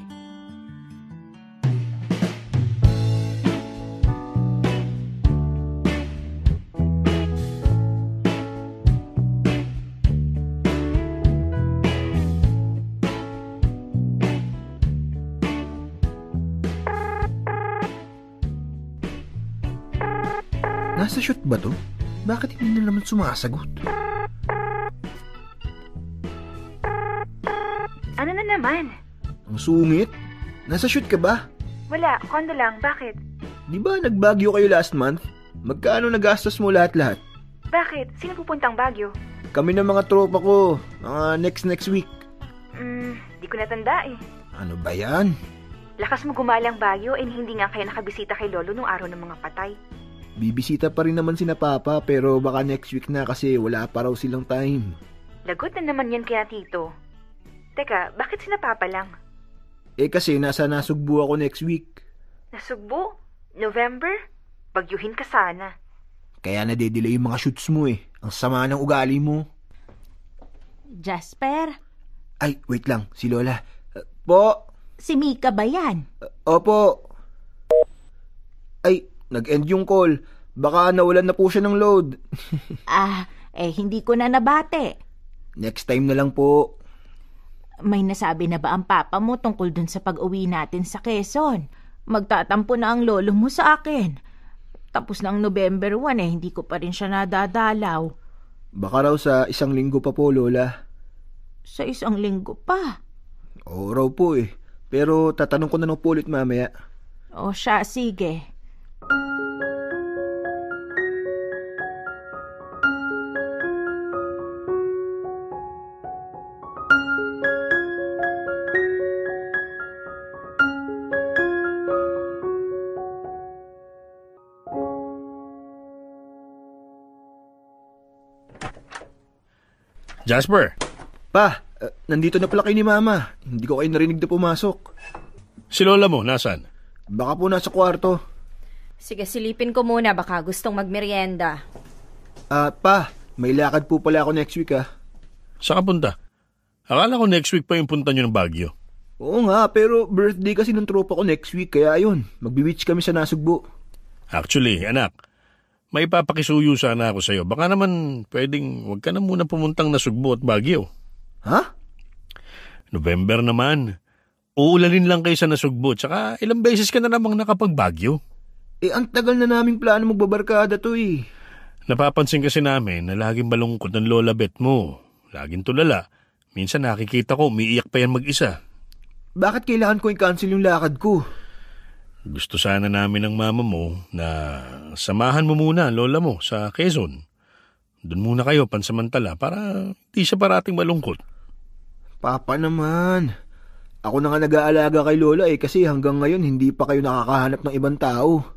Nasa shoot ba to? Bakit hindi na naman sumasagot?
Ano na naman?
Ang sungit? Nasa shoot ka ba?
Wala, kondo lang. Bakit?
Di ba nagbagyo kayo last month? Magkano nagastos mo lahat-lahat?
Bakit? Sino pupuntang Baguio?
Kami ng mga tropa ko. Mga next next week.
Hmm, di ko natanda eh.
Ano ba yan?
Lakas mo gumalang Baguio eh hindi nga kayo nakabisita kay Lolo nung araw ng mga patay.
Bibisita pa rin naman sina Papa pero baka next week na kasi wala pa raw silang time.
Lagot na naman yan kaya tito. Teka, bakit sina Papa lang?
Eh kasi nasa nasugbu ako next week.
Nasugbo? November? Bagyuhin ka sana.
Kaya nadedelay yung mga shoots mo eh. Ang sama ng ugali mo.
Jasper,
Ay, wait lang. Si Lola. Uh, po!
si Mika ba yan?
Uh, opo! Ay, nag-end yung call. Baka nawalan na po siya ng load. [LAUGHS]
ah, eh hindi ko na nabate.
Next time na lang po.
May nasabi na ba ang papa mo tungkol dun sa pag-uwi natin sa Quezon? Magtatampo na ang lolo mo sa akin. Tapos ng November 1 eh, hindi ko pa rin siya nadadalaw.
Baka raw sa isang linggo pa po, Lola.
Sa isang linggo pa?
Oo raw po eh. Pero tatanong ko na lang po ulit mamaya.
O siya, sige.
Jasper,
Pa, uh, nandito na pala kayo ni Mama. Hindi ko kayo narinig na pumasok.
si Lola mo, nasan?
Baka po nasa kwarto.
Sige, silipin ko muna. Baka gustong magmerienda.
Ah, pa, may lakad po pala ako next week ah.
Saan ka punta? Akala ko next week pa yung punta nyo ng Baguio.
Oo nga, pero birthday kasi ng tropa ko next week, kaya ayun, magbi-beach kami sa Nasugbo.
Actually, anak, may papakisuyo sana ako sa'yo. Baka naman pwedeng wag ka na muna pumuntang Nasugbo at Baguio.
Ha?
November naman. Uulanin lang kayo sa Nasugbo, tsaka ilang beses ka na namang nakapag-Baguio.
Eh, ang tagal na naming plano magbabarkada to eh.
Napapansin kasi namin na laging malungkot ng lola bet mo. Laging tulala. Minsan nakikita ko, umiiyak pa yan mag-isa.
Bakit kailangan ko i-cancel yung lakad ko?
Gusto sana namin ng mama mo na samahan mo muna ang lola mo sa Quezon. Doon muna kayo pansamantala para di siya parating malungkot.
Papa naman. Ako na nga nag-aalaga kay Lola eh kasi hanggang ngayon hindi pa kayo nakakahanap ng ibang tao.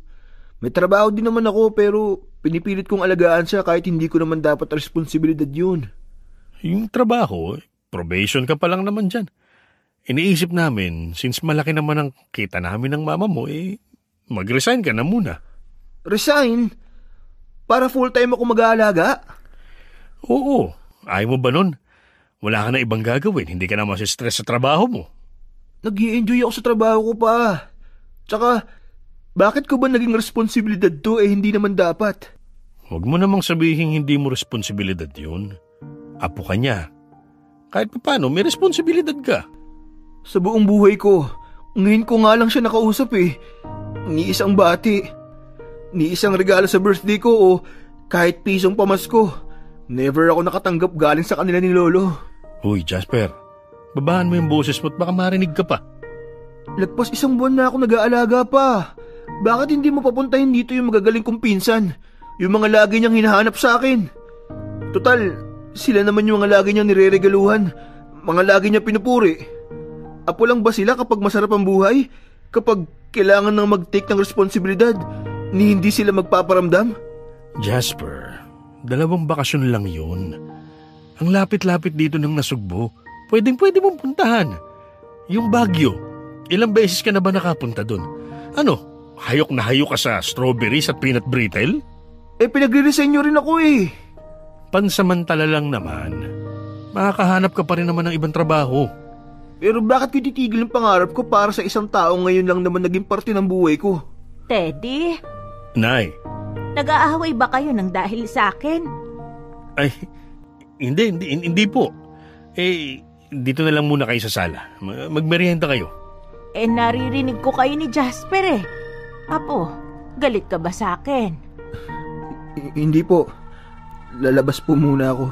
May trabaho din naman ako pero pinipilit kong alagaan siya kahit hindi ko naman dapat responsibilidad yun.
Yung trabaho, probation ka pa lang naman dyan. Iniisip namin, since malaki naman ang kita namin ng mama mo, eh, mag-resign ka na muna.
Resign? Para full-time ako mag-aalaga?
Oo. Ayaw mo ba nun? Wala ka na ibang gagawin. Hindi ka na masistress sa trabaho mo.
nag enjoy ako sa trabaho ko pa. Tsaka, bakit ko ba naging responsibilidad to eh hindi naman dapat?
Huwag mo namang sabihin hindi mo responsibilidad yun. Apo ka niya. Kahit pa paano, may responsibilidad ka.
Sa buong buhay ko, ngayon ko nga lang siya nakausap eh. Ni isang bati. Ni isang regalo sa birthday ko o kahit pisong pamasko. Never ako nakatanggap galing sa kanila ni Lolo.
Uy, Jasper. Babahan mo yung boses mo at baka marinig ka pa.
Lagpas isang buwan na ako nag-aalaga pa. Bakit hindi mo papuntahin dito yung magagaling kong pinsan? Yung mga lagi niyang hinahanap sa akin. Total, sila naman yung mga lagi niyang nireregaluhan. Mga lagi niya pinupuri. Apo lang ba sila kapag masarap ang buhay? Kapag kailangan nang mag-take ng responsibilidad, ni hindi sila magpaparamdam?
Jasper, dalawang bakasyon lang yun. Ang lapit-lapit dito ng nasugbo. Pwedeng pwede mong puntahan. Yung Baguio, ilang beses ka na ba nakapunta doon? Ano, hayok na hayok ka sa strawberries at peanut brittle?
Eh, pinagre-resign nyo rin ako eh.
Pansamantala lang naman. Makakahanap ka pa rin naman ng ibang trabaho.
Pero bakit ko titigil ang pangarap ko para sa isang tao ngayon lang naman naging parte ng buhay ko?
Teddy,
Nay,
nag-aaway ba kayo ng dahil sa akin?
ay, hindi, hindi, hindi po. Eh, dito na lang muna kayo sa sala. Ma- Magmerienda kayo.
Eh naririnig ko kayo ni Jasper eh. Apo, galit ka ba sa akin?
H- hindi po. Lalabas po muna ako.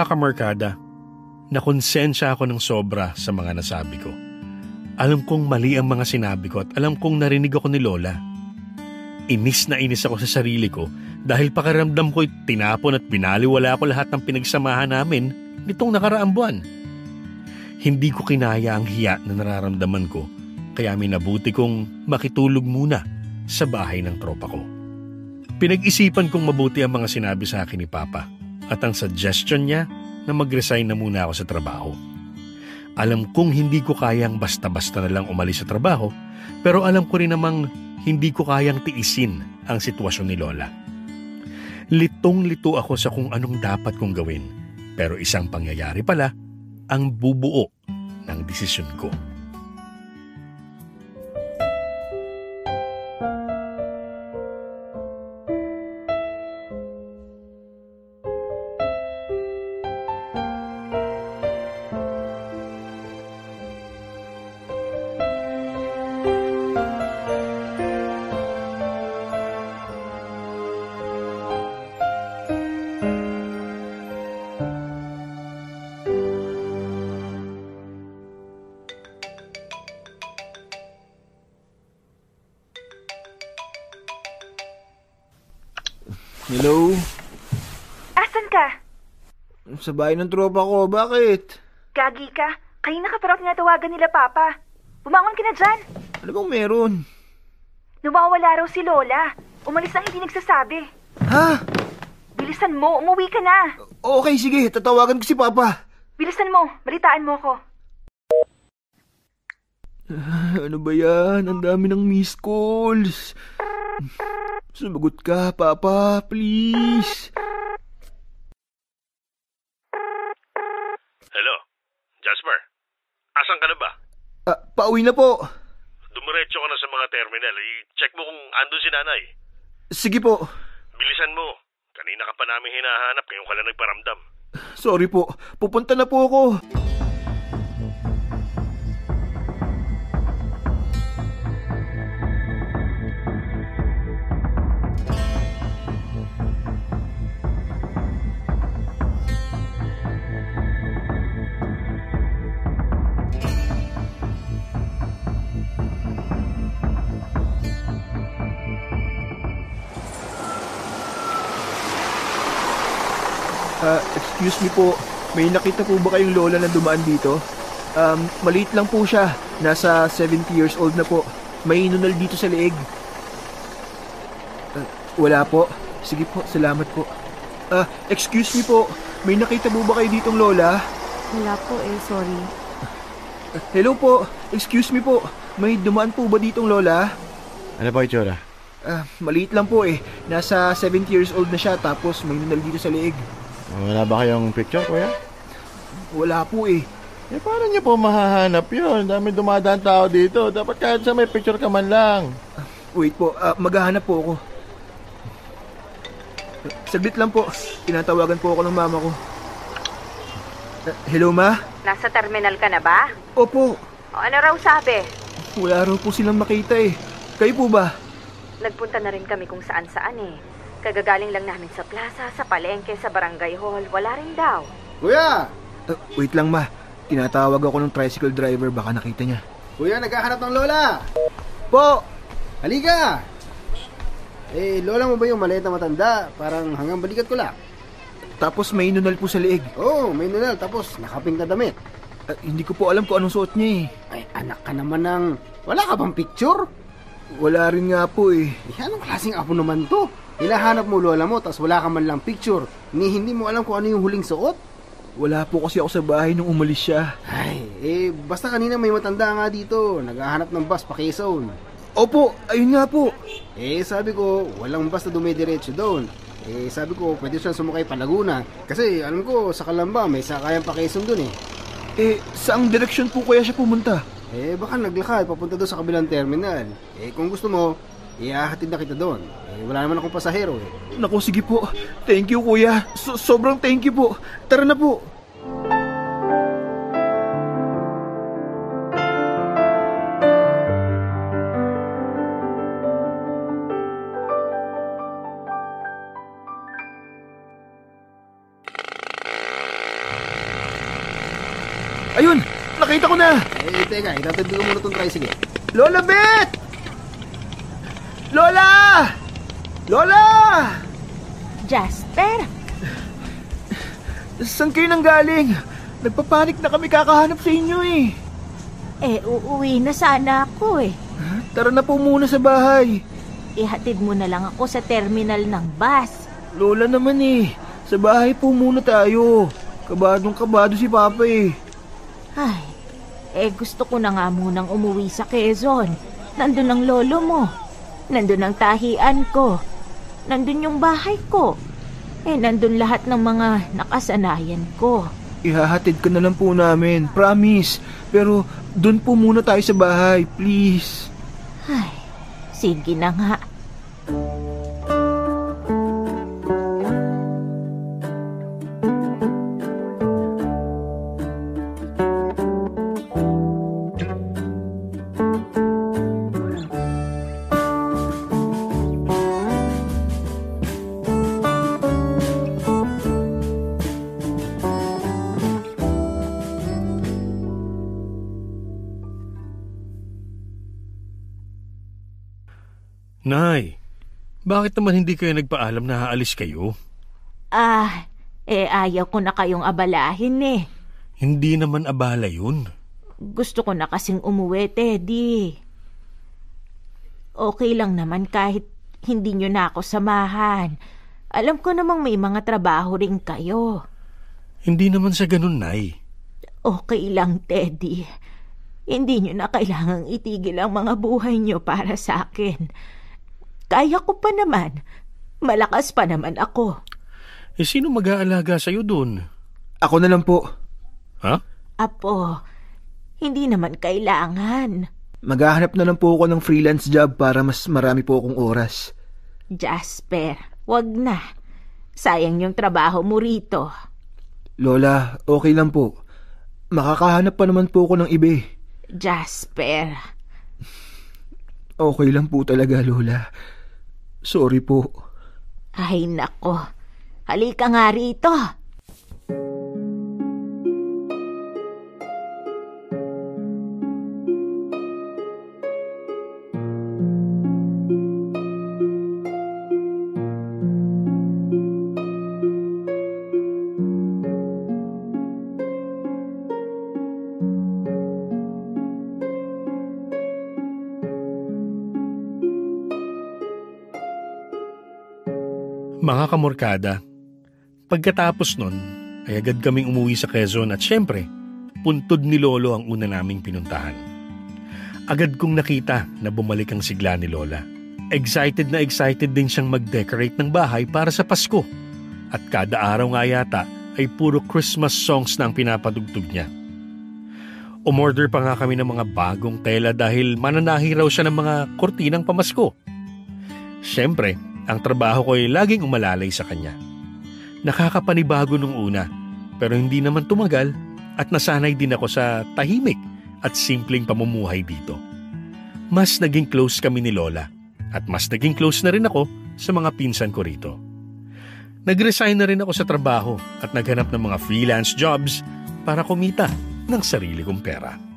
Mga kamarkada, nakonsensya ako ng sobra sa mga nasabi ko. Alam kong mali ang mga sinabi ko at alam kong narinig ako ni Lola. Inis na inis ako sa sarili ko dahil pakiramdam ko'y tinapon at binaliwala ko lahat ng pinagsamahan namin nitong nakaraang buwan. Hindi ko kinaya ang hiya na nararamdaman ko kaya minabuti kong makitulog muna sa bahay ng tropa ko. Pinag-isipan kong mabuti ang mga sinabi sa akin ni Papa at ang suggestion niya na mag-resign na muna ako sa trabaho. Alam kong hindi ko kayang basta-basta na lang umalis sa trabaho pero alam ko rin namang hindi ko kayang tiisin ang sitwasyon ni Lola. Litong-lito ako sa kung anong dapat kong gawin pero isang pangyayari pala ang bubuo ng desisyon ko.
Sa bahay ng tropa ko, bakit?
Gagi ka. Kanina ka parang tinatawagan nila Papa. Bumangon ka na dyan.
Ano bang meron?
Nawawala raw si Lola. Umalis ang hindi nagsasabi.
Ha?
Bilisan mo, umuwi ka na.
Okay, sige. Tatawagan ko si Papa.
Bilisan mo, balitaan mo ko.
Ah, Ano ba yan? Ang dami ng missed calls. Sumagot ka, Papa. Please.
Hello, Jasper. Asan ka na ba?
Ah, pauwi na po.
Dumiretso ka na sa mga terminal. I-check mo kung andun si nanay.
Sige po.
Bilisan mo. Kanina ka pa namin hinahanap. Ngayon ka lang nagparamdam.
Sorry po. Pupunta na po ako. Excuse me po. May nakita po ba kayong lola na dumaan dito? Um, maliit lang po siya. Nasa 70 years old na po. May inunal dito sa leeg. Ah, wala po. Sige po, salamat po. Ah, excuse me po. May nakita po ba kayo ditong lola?
Wala po eh, sorry.
Ah, hello po. Excuse me po. May dumaan po ba ditong lola?
Ano ba itsura?
Ah, maliit lang po eh. Nasa 70 years old na siya tapos may inunal dito sa leeg.
Wala ba kayong picture, kuya?
Wala po eh.
Eh, paano niyo po mahahanap yun? Dami dumadaan tao dito. Dapat kahit sa may picture ka man lang.
Wait po, ah, maghahanap po ako. Saglit lang po. Tinatawagan po ako ng mama ko. Ah, hello, ma?
Nasa terminal ka na ba?
Opo.
O ano raw sabi?
Wala raw po silang makita eh. Kayo po ba?
Nagpunta na rin kami kung saan saan eh. Kagagaling lang namin sa plaza, sa palengke, sa barangay hall. Wala rin daw.
Kuya!
Ah, wait lang, ma. Tinatawag ako ng tricycle driver. Baka nakita niya.
Kuya, naghahanap ng lola!
Po!
Halika! Eh, lola mo ba yung maliit na matanda? Parang hanggang balikat ko lang.
Tapos may inunal po sa leeg.
Oo, oh, may nunal. Tapos nakaping na damit.
Ah, hindi ko po alam kung anong suot niya eh.
Ay, anak ka naman ng... Wala ka bang picture?
Wala rin nga po eh.
Eh, anong klaseng apo naman to? Hinahanap mo lola mo, tapos wala ka man lang picture. Ni hindi mo alam kung ano yung huling suot?
Wala po kasi ako sa bahay nung umalis siya.
Ay, eh, basta kanina may matanda nga dito. Naghahanap ng bus pa Quezon.
Opo, ayun nga po.
Eh, sabi ko, walang basta dumidiretso doon. Eh, sabi ko, pwede siyang sumakay pa Laguna. Kasi, alam ko, sa Kalamba, may sakayan pa Quezon doon eh.
Eh, saang direksyon po kaya siya pumunta?
Eh, baka naglakad, papunta doon sa kabilang terminal. Eh, kung gusto mo, iahatid na kita doon. Eh, wala naman akong pasahero eh.
Naku, sige po. Thank you, kuya. So- sobrang thank you po. Tara na po. Ayun! Nakita ko na!
Eh, teka, itatid ko muna itong tricycle.
Lola Bet! Lola! Lola!
Jasper?
Saan kayo nang galing? Nagpapanik na kami kakahanap sa inyo eh.
Eh, uuwi na sana ako eh.
Tara na po muna sa bahay.
Ihatid mo na lang ako sa terminal ng bus.
Lola naman eh. Sa bahay po muna tayo. Kabadong kabado si Papa eh.
Ay, eh gusto ko na nga munang umuwi sa Quezon. Nandun ang lolo mo. Nandun ang tahian ko. Nandun yung bahay ko. Eh, nandun lahat ng mga nakasanayan ko.
Ihahatid ka na lang po namin. Promise. Pero doon po muna tayo sa bahay. Please.
Ay, sige na nga.
Bakit naman hindi kayo nagpaalam na aalis kayo?
Ah, eh ayaw ko na kayong abalahin eh.
Hindi naman abala yun.
Gusto ko na kasing umuwi, Teddy. Okay lang naman kahit hindi nyo na ako samahan. Alam ko namang may mga trabaho rin kayo.
Hindi naman sa ganun, Nay.
Okay lang, Teddy. Hindi nyo na kailangang itigil ang mga buhay nyo para sa akin. Kaya ko pa naman. Malakas pa naman ako.
Eh, sino mag-aalaga sa'yo dun?
Ako na lang po.
Ha?
Apo, hindi naman kailangan.
Maghahanap na lang po ako ng freelance job para mas marami po akong oras.
Jasper, wag na. Sayang yung trabaho mo rito.
Lola, okay lang po. Makakahanap pa naman po ako ng iba eh.
Jasper.
Okay lang po talaga, Lola. Sorry po.
Ay nako. Halika nga rito.
Mga kamorkada, pagkatapos nun, ay agad kaming umuwi sa Quezon at syempre, puntod ni Lolo ang una naming pinuntahan. Agad kong nakita na bumalik ang sigla ni Lola. Excited na excited din siyang mag-decorate ng bahay para sa Pasko. At kada araw nga yata ay puro Christmas songs na ang pinapatugtog niya. Umorder pa nga kami ng mga bagong tela dahil mananahi raw siya ng mga kortinang pamasko. Siyempre, ang trabaho ko ay laging umalalay sa kanya. Nakakapanibago nung una, pero hindi naman tumagal at nasanay din ako sa tahimik at simpleng pamumuhay dito. Mas naging close kami ni Lola at mas naging close na rin ako sa mga pinsan ko rito. Nag-resign na rin ako sa trabaho at naghanap ng mga freelance jobs para kumita ng sarili kong pera.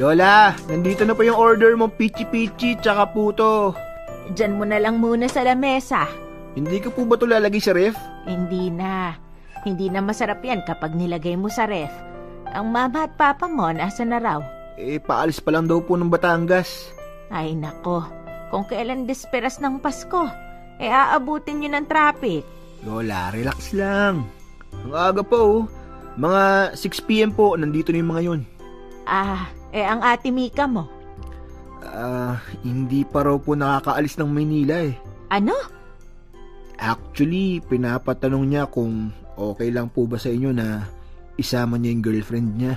Lola, nandito na po yung order mong pichi-pichi tsaka puto.
Diyan mo na lang muna sa lamesa.
Hindi ko po ba ito lalagay sa ref?
Hindi na. Hindi na masarap yan kapag nilagay mo sa ref. Ang mama at papa mo nasa na raw.
Eh, paalis pa lang daw po ng Batangas.
Ay nako, kung kailan desperas ng Pasko, eh aabutin nyo ng traffic.
Lola, relax lang. Ang aga pa oh. Mga 6pm po, nandito na yung mga yun.
Ah, eh ang ate Mika mo.
Ah, hindi pa raw po nakakaalis ng Maynila eh.
Ano?
Actually, pinapatanong niya kung okay lang po ba sa inyo na isama niya yung girlfriend niya.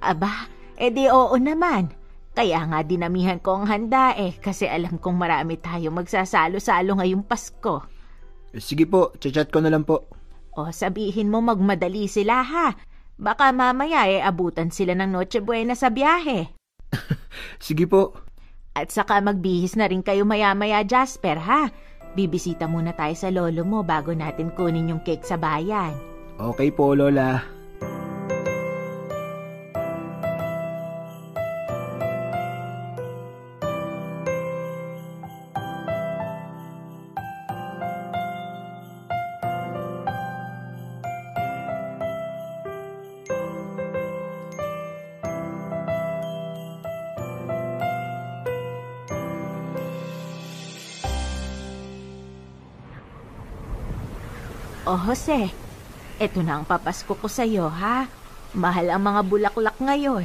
Aba, edi oo naman. Kaya nga dinamihan ko ang handa eh kasi alam kong marami tayo magsasalo-salo ngayong Pasko.
Eh, Sige po, chat ko na lang po.
O sabihin mo magmadali sila ha. Baka mamaya eh abutan sila ng Noche Buena sa biyahe. [LAUGHS]
Sige po.
At saka magbihis na rin kayo maya-maya Jasper ha. Bibisita muna tayo sa lolo mo bago natin kunin yung cake sa bayan.
Okay po, Lola.
O Jose, eto na ang papasko ko sa'yo, ha? Mahal ang mga bulaklak ngayon.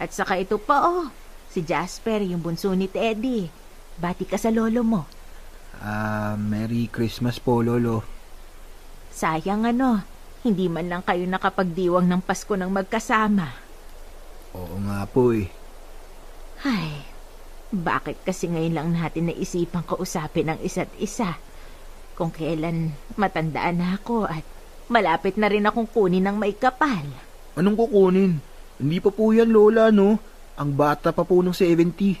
At saka ito pa, oh. Si Jasper, yung bunso ni Teddy. Bati ka sa lolo mo.
Ah, Merry Christmas po, Lolo.
Sayang ano, hindi man lang kayo nakapagdiwang ng Pasko ng magkasama.
Oo nga po eh.
Ay, bakit kasi ngayon lang natin naisipang kausapin ang isa't isa? Kung kailan matandaan na ako at malapit na rin akong kunin ng may kapal.
Anong kukunin? Hindi pa po yan, Lola, no? Ang bata pa po ng 70.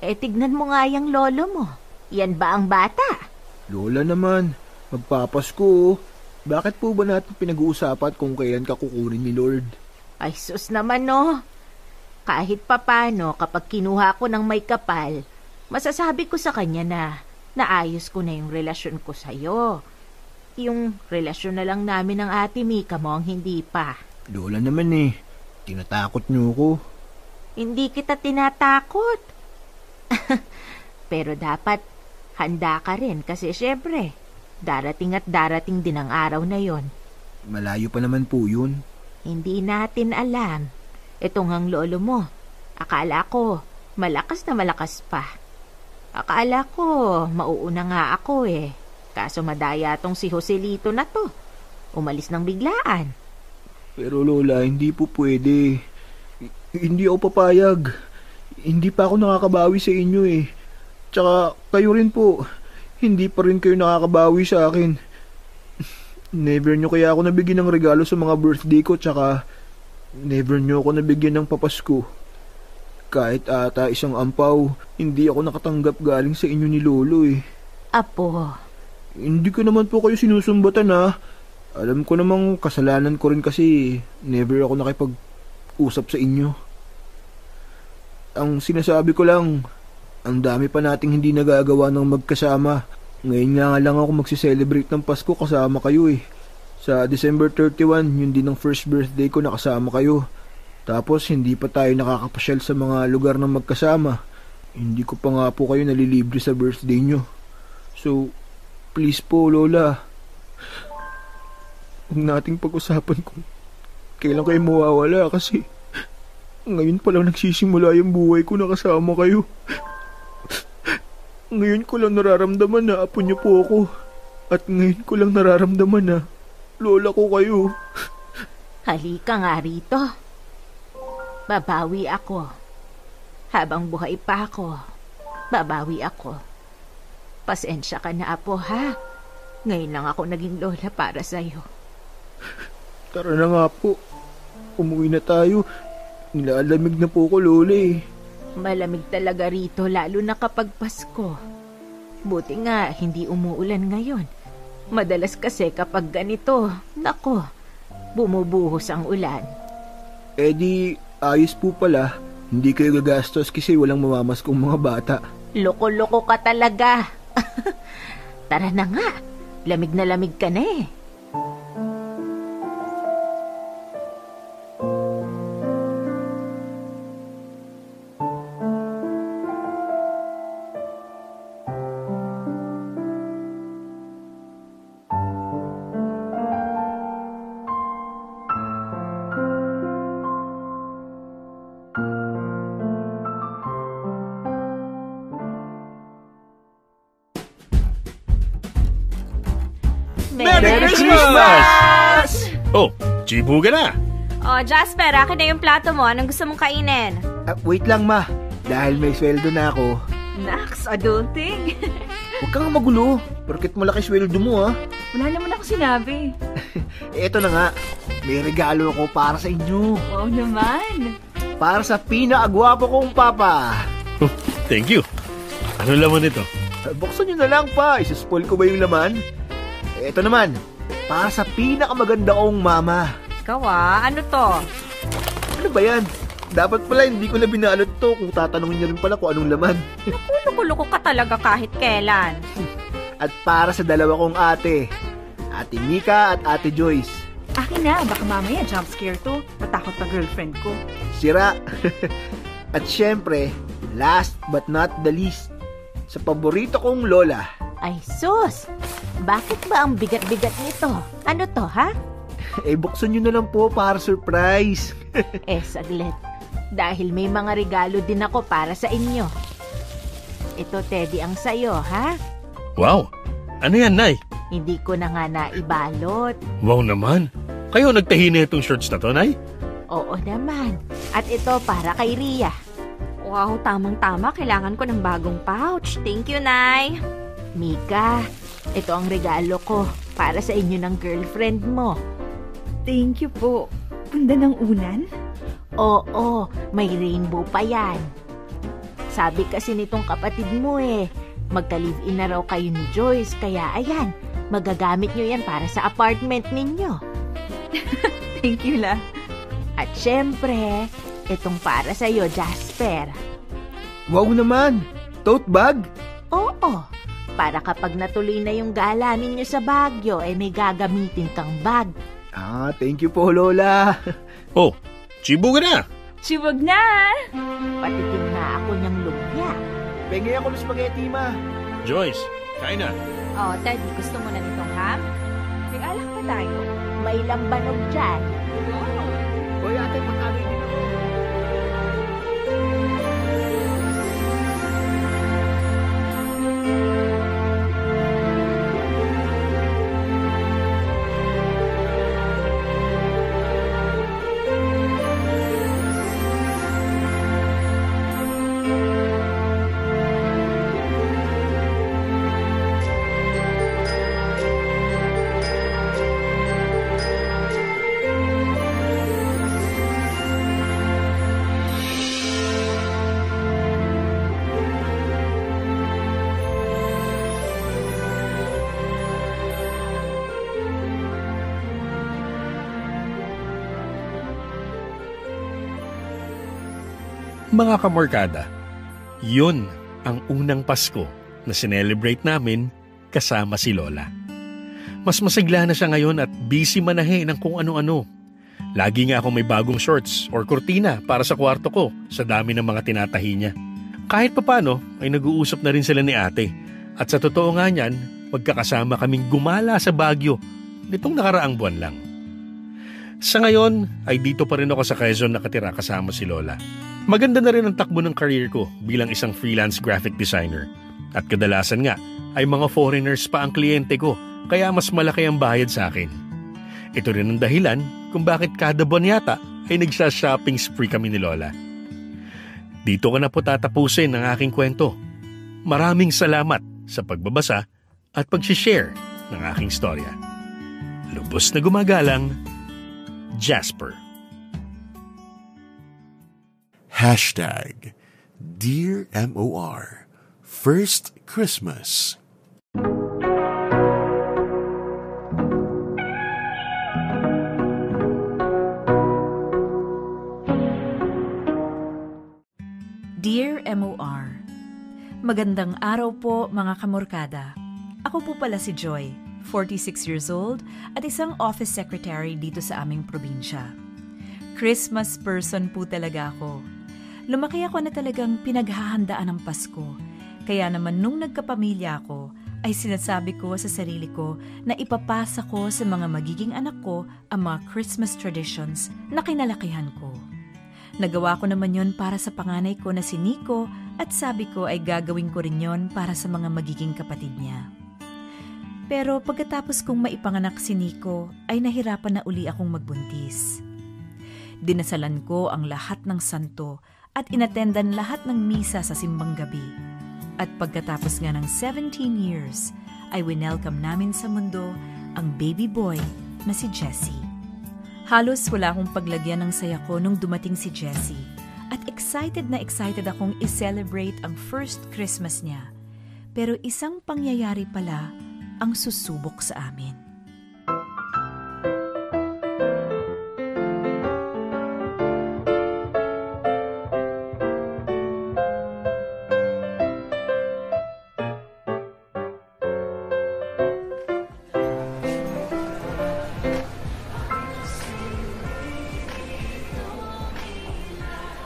Eh, tignan mo nga yung lolo mo. Yan ba ang bata?
Lola naman, magpapasko oh. Bakit po ba natin pinag-uusapan kung kailan ka kukunin ni Lord?
Ay, sus naman no. Kahit papano kapag kinuha ko ng may kapal, masasabi ko sa kanya na naayos ko na yung relasyon ko sa'yo. Yung relasyon na lang namin ng ate Mika mo ang hindi pa.
Lola naman eh, tinatakot niyo ko.
Hindi kita tinatakot. [LAUGHS] Pero dapat handa ka rin kasi syempre, darating at darating din ang araw na yon.
Malayo pa naman po yun.
Hindi natin alam. Ito ngang lolo mo. Akala ko, malakas na malakas pa. Akala ko, mauuna nga ako eh. Kaso madaya tong si Joselito na to. Umalis ng biglaan.
Pero Lola, hindi po pwede. Hindi ako papayag. Hindi pa ako nakakabawi sa inyo eh. Tsaka kayo rin po. Hindi pa rin kayo nakakabawi sa akin. Never nyo kaya ako nabigyan ng regalo sa mga birthday ko tsaka never nyo ako nabigyan ng papasko. Kahit ata isang ampaw, hindi ako nakatanggap galing sa inyo ni Lolo eh.
Apo,
Hindi ko naman po kayo sinusumbatan ha. Alam ko namang kasalanan ko rin kasi never ako nakipag-usap sa inyo. Ang sinasabi ko lang, ang dami pa nating hindi nagagawa ng magkasama. Ngayon nga lang ako magse-celebrate ng Pasko kasama kayo eh. Sa December 31, yun din ang first birthday ko nakasama kayo. Tapos hindi pa tayo nakakapasyal sa mga lugar ng magkasama. Hindi ko pa nga po kayo nalilibre sa birthday nyo. So, please po Lola. Huwag nating pag-usapan kung kailan kayo mawawala kasi ngayon pa lang nagsisimula yung buhay ko na kasama kayo. Ngayon ko lang nararamdaman na apo niyo po ako. At ngayon ko lang nararamdaman na lola ko kayo.
halika nga rito. Babawi ako. Habang buhay pa ako, babawi ako. Pasensya ka na, Apo, ha? Ngayon lang ako naging lola para sa'yo. [LAUGHS]
Tara na nga po. Umuwi na tayo. Nilalamig na po ko, lola eh.
Malamig talaga rito lalo na kapag Pasko. Buti nga hindi umuulan ngayon. Madalas kasi kapag ganito, nako, bumubuhos ang ulan.
Eh di, ayos po pala. Hindi kayo gagastos kasi walang mamamaskong mga bata.
Loko-loko ka talaga. [LAUGHS] Tara na nga, lamig na lamig ka na eh.
Chibu ka na.
Oh, Jasper, akin na yung plato mo. Anong gusto mong kainin?
Ah, wait lang ma. Dahil may sweldo na ako.
Nax, adulting. [LAUGHS]
Huwag kang magulo. Porket malaki sweldo mo ha.
Wala naman ako sinabi.
Eh, [LAUGHS] Eto na nga. May regalo ako para sa inyo.
Wow naman.
Para sa pinakagwapo kong papa. [LAUGHS]
Thank you. Ano laman ito?
Ah, Buksan nyo na lang pa. Isaspoil ko ba yung laman? Eh, Ito naman. Para sa pinakamaganda kong mama.
Ikaw ah, ano to?
Ano ba yan? Dapat pala hindi ko na binalot to kung tatanungin niyo rin pala kung anong laman.
Naku, ka talaga kahit kailan.
At para sa dalawa kong ate, Ate Mika at Ate Joyce.
Akin na, baka mamaya jump scare to. Matakot pa girlfriend ko.
Sira. [LAUGHS] at syempre, last but not the least, sa paborito kong lola.
Ay sus! Bakit ba ang bigat-bigat nito? Ano to, ha? [LAUGHS]
eh, buksan nyo na lang po para surprise. [LAUGHS]
eh, saglit. Dahil may mga regalo din ako para sa inyo. Ito, Teddy, ang sayo, ha?
Wow! Ano yan, Nay?
Hindi ko na nga naibalot.
Wow naman! Kayo nagtahi na itong shorts na to, Nay?
Oo naman. At ito para kay Ria.
Wow, tamang-tama. Kailangan ko ng bagong pouch. Thank you, Nay.
Mika, ito ang regalo ko para sa inyo ng girlfriend mo.
Thank you po. Punda ng unan?
Oo, may rainbow pa yan. Sabi kasi nitong kapatid mo eh, magka-live-in na raw kayo ni Joyce, kaya ayan, magagamit nyo yan para sa apartment ninyo. [LAUGHS]
Thank you, La.
At syempre, itong para sa iyo, Jasper.
Wow naman! Tote bag?
Oo, para kapag natuloy na yung gala ninyo sa Baguio, eh may gagamitin kang bag.
Ah, thank you po, Lola. [LAUGHS]
oh, Chibog na!
Chibog na!
Patikim na ako niyang lumpia.
Pengay ako ng spaghetti, ma.
Joyce, kain na.
Oh, Teddy, gusto mo na nitong ham?
May alak pa tayo.
May lambanog dyan.
Oh. Hoy, ate,
Mga kamorkada, yun ang unang Pasko na sinelebrate namin kasama si Lola. Mas masigla na siya ngayon at busy manahe ng kung ano-ano. Lagi nga ako may bagong shorts or kurtina para sa kwarto ko sa dami ng mga tinatahi niya. Kahit papano ay nag-uusap na rin sila ni ate. At sa totoo nga niyan, magkakasama kaming gumala sa Baguio nitong nakaraang buwan lang. Sa ngayon ay dito pa rin ako sa Quezon nakatira kasama si Lola. Maganda na rin ang takbo ng career ko bilang isang freelance graphic designer. At kadalasan nga ay mga foreigners pa ang kliyente ko kaya mas malaki ang bayad sa akin. Ito rin ang dahilan kung bakit kada buwan yata ay nagsha-shopping spree kami ni Lola. Dito ko na po tatapusin ang aking kwento. Maraming salamat sa pagbabasa at pag-share ng aking storya. Lubos na gumagalang, Jasper.
Hashtag Dear MOR First Christmas.
Dear MOR Magandang araw po mga kamorkada. Ako po pala si Joy, 46 years old at isang office secretary dito sa aming probinsya. Christmas person po talaga ako. Lumaki ako na talagang pinaghahandaan ng Pasko. Kaya naman nung nagkapamilya ako, ay sinasabi ko sa sarili ko na ipapasa ko sa mga magiging anak ko ang mga Christmas traditions na kinalakihan ko. Nagawa ko naman yon para sa panganay ko na si Nico at sabi ko ay gagawin ko rin yon para sa mga magiging kapatid niya. Pero pagkatapos kong maipanganak si Nico ay nahirapan na uli akong magbuntis. Dinasalan ko ang lahat ng santo at inatendan lahat ng misa sa simbang gabi. At pagkatapos nga ng 17 years, ay winelcome namin sa mundo ang baby boy na si Jessie. Halos wala akong paglagyan ng saya ko nung dumating si Jessie. At excited na excited akong i-celebrate ang first Christmas niya. Pero isang pangyayari pala ang susubok sa amin.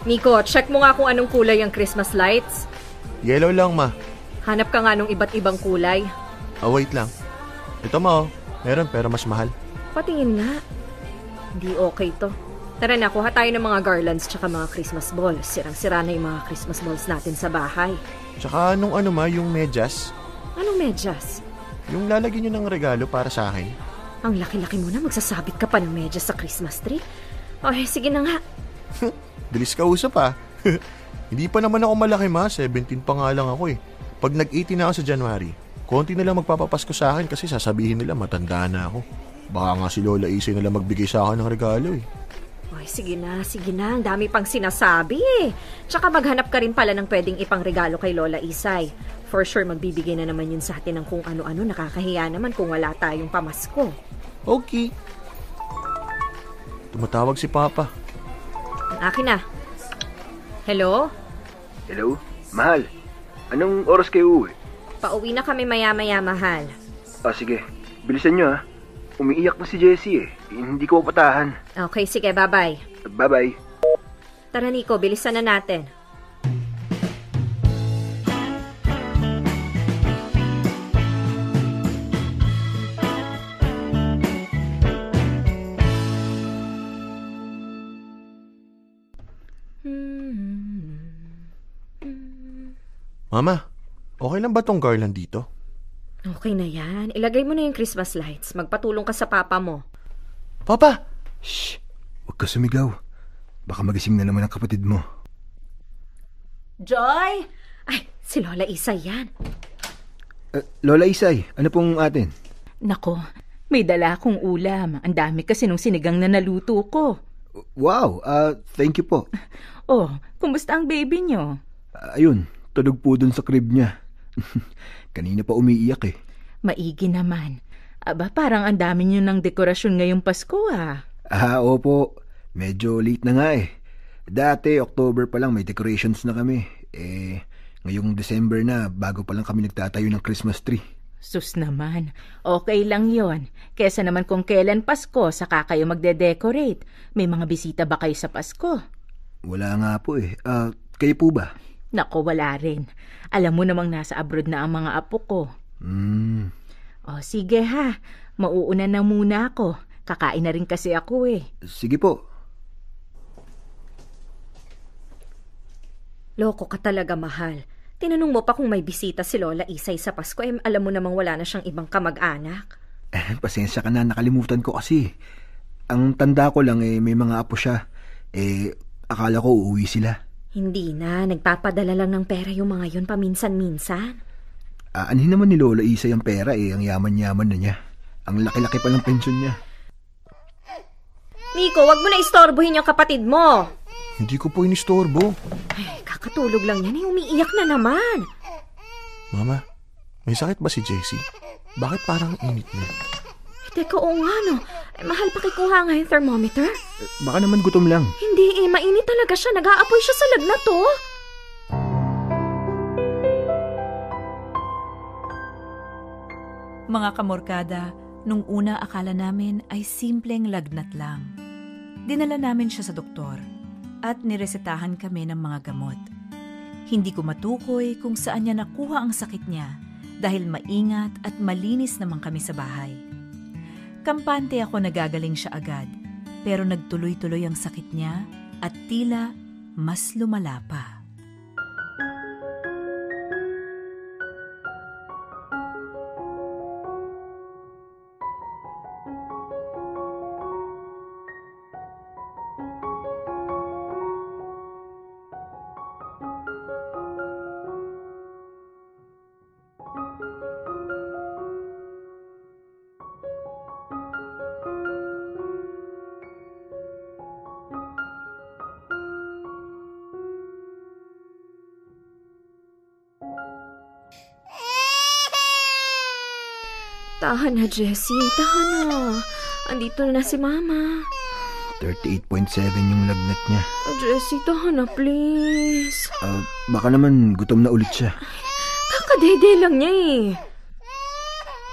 Nico, check mo nga kung anong kulay ang Christmas lights.
Yellow lang, ma.
Hanap ka nga ng iba't ibang kulay.
Ah, wait lang. Ito, ma, oh. Meron, pero mas mahal.
Patingin nga. Hindi okay to. Tara na, kuha tayo ng mga garlands tsaka mga Christmas balls. Sirang-sira na yung mga Christmas balls natin sa bahay.
Tsaka nung ano, ma, yung medyas.
Anong medyas?
Yung lalagyan nyo ng regalo para sa akin.
Ang laki-laki mo na, magsasabit ka pa ng medyas sa Christmas tree. Okay, sige na nga. [LAUGHS]
Bilis ka usap, ah. [LAUGHS] Hindi pa naman ako malaki, ma. 17 pa nga lang ako, eh. Pag nag-18 na ako sa January, konti na lang magpapapasko sa akin kasi sasabihin nila matanda na ako. Baka nga si Lola Isay na lang magbigay sa akin ng regalo, eh.
Ay, sige na, sige na. Ang dami pang sinasabi eh. Tsaka maghanap ka rin pala ng pwedeng ipang regalo kay Lola Isay. For sure, magbibigay na naman yun sa atin ng kung ano-ano. Nakakahiya naman kung wala tayong pamasko.
Okay. Tumatawag si Papa.
Ang akin na. Hello?
Hello? Mahal, anong oras kayo uwi?
Pauwi na kami maya-maya, mahal.
Ah, sige. Bilisan nyo ah. Umiiyak na si Jessie eh. Hindi ko patahan.
Okay, sige, bye-bye.
Bye-bye.
Tara, Nico, bilisan na natin.
Mama, okay lang ba tong garland dito?
Okay na yan. Ilagay mo na yung Christmas lights. Magpatulong ka sa papa mo.
Papa!
Shh! Huwag ka sumigaw. Baka magising na naman ang kapatid mo.
Joy! Ay, si Lola Isa yan.
Uh, Lola Isay, ano pong atin?
Nako, may dala akong ulam. Ang dami kasi nung sinigang na naluto ko.
Wow, uh, thank you po. [LAUGHS]
Oh, kumusta ang baby nyo?
Uh, ayun, tulog po dun sa crib niya. [LAUGHS] Kanina pa umiiyak eh.
Maigi naman. Aba, parang ang dami nyo ng dekorasyon ngayong Pasko ah.
Ah, opo. Medyo late na nga eh. Dati, October pa lang may decorations na kami. Eh, ngayong December na, bago pa lang kami nagtatayo ng Christmas tree.
Sus naman, okay lang yon. Kesa naman kung kailan Pasko, saka kayo magde-decorate. May mga bisita ba kayo sa Pasko?
Wala nga po eh. Ah, kayo po ba?
Nako, wala rin. Alam mo namang nasa abroad na ang mga apo ko.
Hmm.
O sige ha, mauuna na muna ako. Kakain na rin kasi ako eh.
Sige po.
Loko ka talaga, mahal. Tinanong mo pa kung may bisita si Lola Isay sa Pasko, eh alam mo namang wala na siyang ibang kamag-anak.
Eh, pasensya ka na, nakalimutan ko kasi. Ang tanda ko lang eh, may mga apo siya. Eh, akala ko uuwi sila.
Hindi na, nagpapadala lang ng pera yung mga yun paminsan-minsan.
Aanhin naman ni Lola Isay ang pera eh, ang yaman-yaman na niya. Ang laki-laki pa ng pensyon niya.
Nico, wag mo na istorbohin yung kapatid mo.
Hindi ko po inistorbo.
Ay, kakatulog lang yan. Eh, umiiyak na naman.
Mama, may sakit ba si Jessie? Bakit parang init na?
Teka, oo nga no. Eh, mahal pakikuha nga yung thermometer.
Baka naman gutom lang.
Hindi eh, mainit talaga siya. Nag-aapoy siya sa lagnat to.
Mga kamorkada, nung una akala namin ay simpleng lagnat lang. Dinala namin siya sa doktor at niresetahan kami ng mga gamot. Hindi ko matukoy kung saan niya nakuha ang sakit niya dahil maingat at malinis naman kami sa bahay. Kampante ako nagagaling siya agad pero nagtuloy-tuloy ang sakit niya at tila mas lumala pa.
Tahan na, Jessie. Tahan na. Andito na si Mama.
38.7 yung lagnat niya.
Oh, Jessie, tahan na, please.
Uh, baka naman gutom na ulit siya.
Kakadede lang niya eh.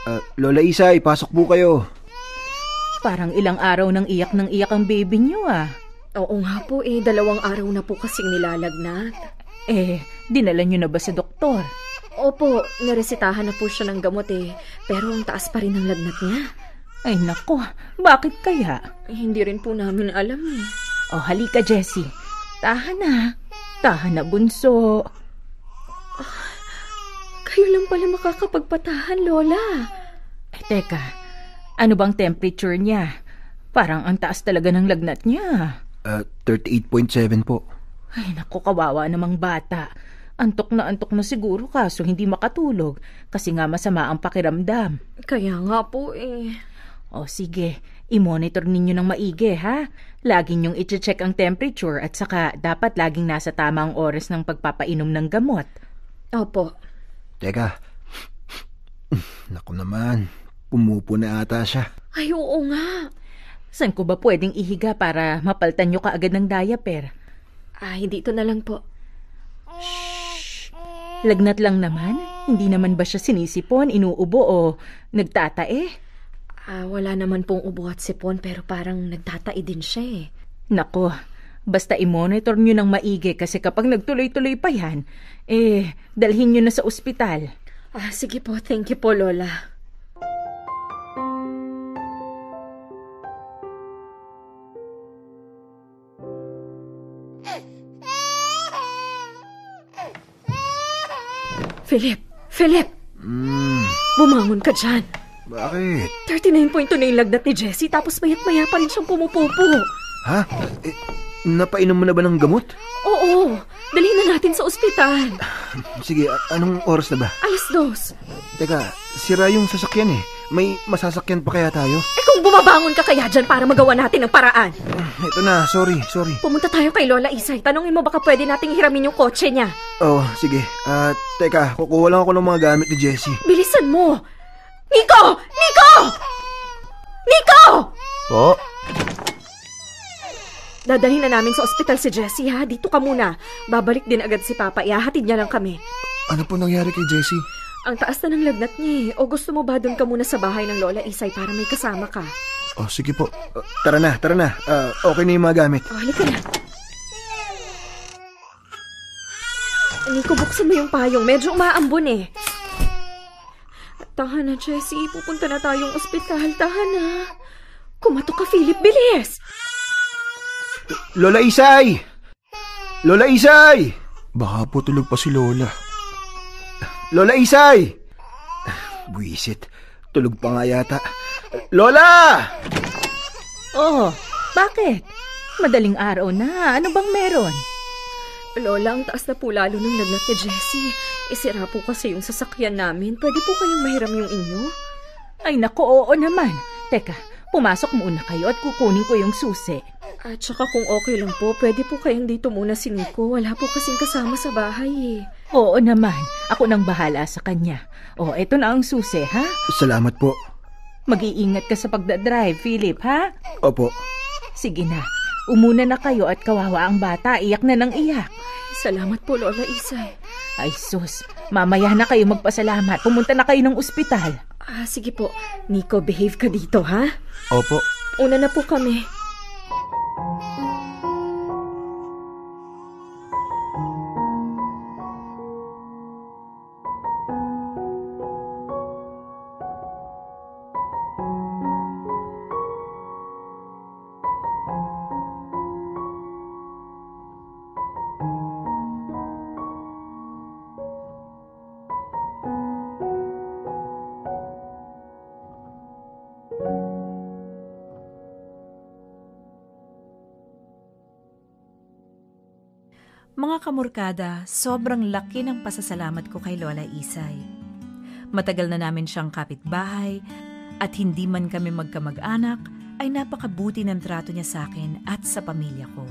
Uh, Lola Isa, ipasok po kayo.
Parang ilang araw nang iyak ng iyak ang baby niyo ah.
Oo nga po eh, dalawang araw na po kasing nilalagnat.
Eh, dinala niyo na ba sa doktor?
Opo, naresitahan na po siya ng gamot eh, pero ang taas pa rin ang lagnat niya.
Ay nako, bakit kaya?
Eh, hindi rin po namin alam eh.
Oh, halika Jessie. Tahan na. Tahan na bunso.
Kayo lang pala makakapagpatahan, Lola.
Eh, teka, ano bang temperature niya? Parang ang taas talaga ng lagnat niya.
Uh, 38.7 po.
Ay, naku, kawawa namang bata. Antok na antok na siguro kaso hindi makatulog kasi nga masama ang pakiramdam.
Kaya nga po eh.
O sige, i-monitor ninyo ng maigi ha. Lagi niyong i-check ang temperature at saka dapat laging nasa tamang oras ng pagpapainom ng gamot.
Opo.
Teka. Naku naman, pumupo na ata siya.
Ay, oo nga.
Saan ko ba pwedeng ihiga para mapaltan niyo kaagad ng diaper?
Ah, hindi ito na lang po.
Lagnat lang naman? Hindi naman ba siya sinisipon, inuubo o nagtatae?
Ah, wala naman pong ubo at sipon pero parang nagtatae din siya eh.
Nako, basta i-monitor nyo ng maigi kasi kapag nagtuloy-tuloy pa yan, eh, dalhin nyo na sa ospital.
Ah, sige po, thank you po, Lola. Philip! Philip!
Mm,
Bumangon ka dyan.
bakit?
39.2 na yung lagnat ni Jessie tapos mayat-maya pa rin siyang pumupupo.
Ha? Eh, napainom mo na ba ng gamot?
Oo, dali na natin sa ospital.
Sige, anong oras na ba?
Alas dos.
Teka, sira yung sasakyan eh. May masasakyan pa kaya tayo?
Eh kung bumabangon ka kaya dyan para magawa natin ng paraan.
Ito na, sorry, sorry.
Pumunta tayo kay Lola Isay. Tanungin mo baka pwede nating hiramin yung kotse niya.
Oh, sige. Ah, teka, kukuha lang ako ng mga gamit ni Jessie.
Bilisan mo! Nico! Nico! Nico!
Po?
Dadalhin na namin sa ospital si Jessie ha. Dito ka muna. Babalik din agad si Papa. Ihahatid niya lang kami.
Ano po nangyari kay Jessie?
Ang taas na ng lagnat niya eh. O gusto mo ba doon ka muna sa bahay ng Lola Isay para may kasama ka?
Oh, sige po.
Uh, tara na, tara na. Ah, okay na yung mga gamit.
O, halika na. Nico, buksan mo yung payong. Medyo umaambon eh. Tahan na, Jessie. Pupunta na tayong ospital. Tahan na. Kumatok ka, Philip. Bilis!
Lola Isay! Lola Isay!
Baka po tulog pa si Lola.
Lola Isay! Buisit. Tulog pa nga yata. Lola!
Oh, bakit? Madaling araw na. Ano bang meron?
Lola, ang taas na po lalo ng lagnat ni Jessie. Isira po kasi yung sasakyan namin. Pwede po kayong mahiram yung inyo?
Ay nako, oo naman. Teka, pumasok muna kayo at kukunin ko yung susi.
At saka kung okay lang po, pwede po kayong dito muna si Nico. Wala po kasing kasama sa bahay eh.
Oo naman, ako nang bahala sa kanya. O, eto na ang susi, ha?
Salamat po.
Mag-iingat ka sa pagdadrive, Philip, ha?
Opo.
Sige na, umuna na kayo at kawawa ang bata, iyak na ng iyak.
Salamat po, Lola Isay.
Ay sus, mamaya na kayo magpasalamat. Pumunta na kayo ng ospital.
Ah, sige po. Nico, behave ka dito, ha?
Opo.
Una na po kami.
Mga kamurkada, sobrang laki ng pasasalamat ko kay Lola Isay. Matagal na namin siyang kapitbahay at hindi man kami magkamag-anak ay napakabuti ng trato niya sa akin at sa pamilya ko.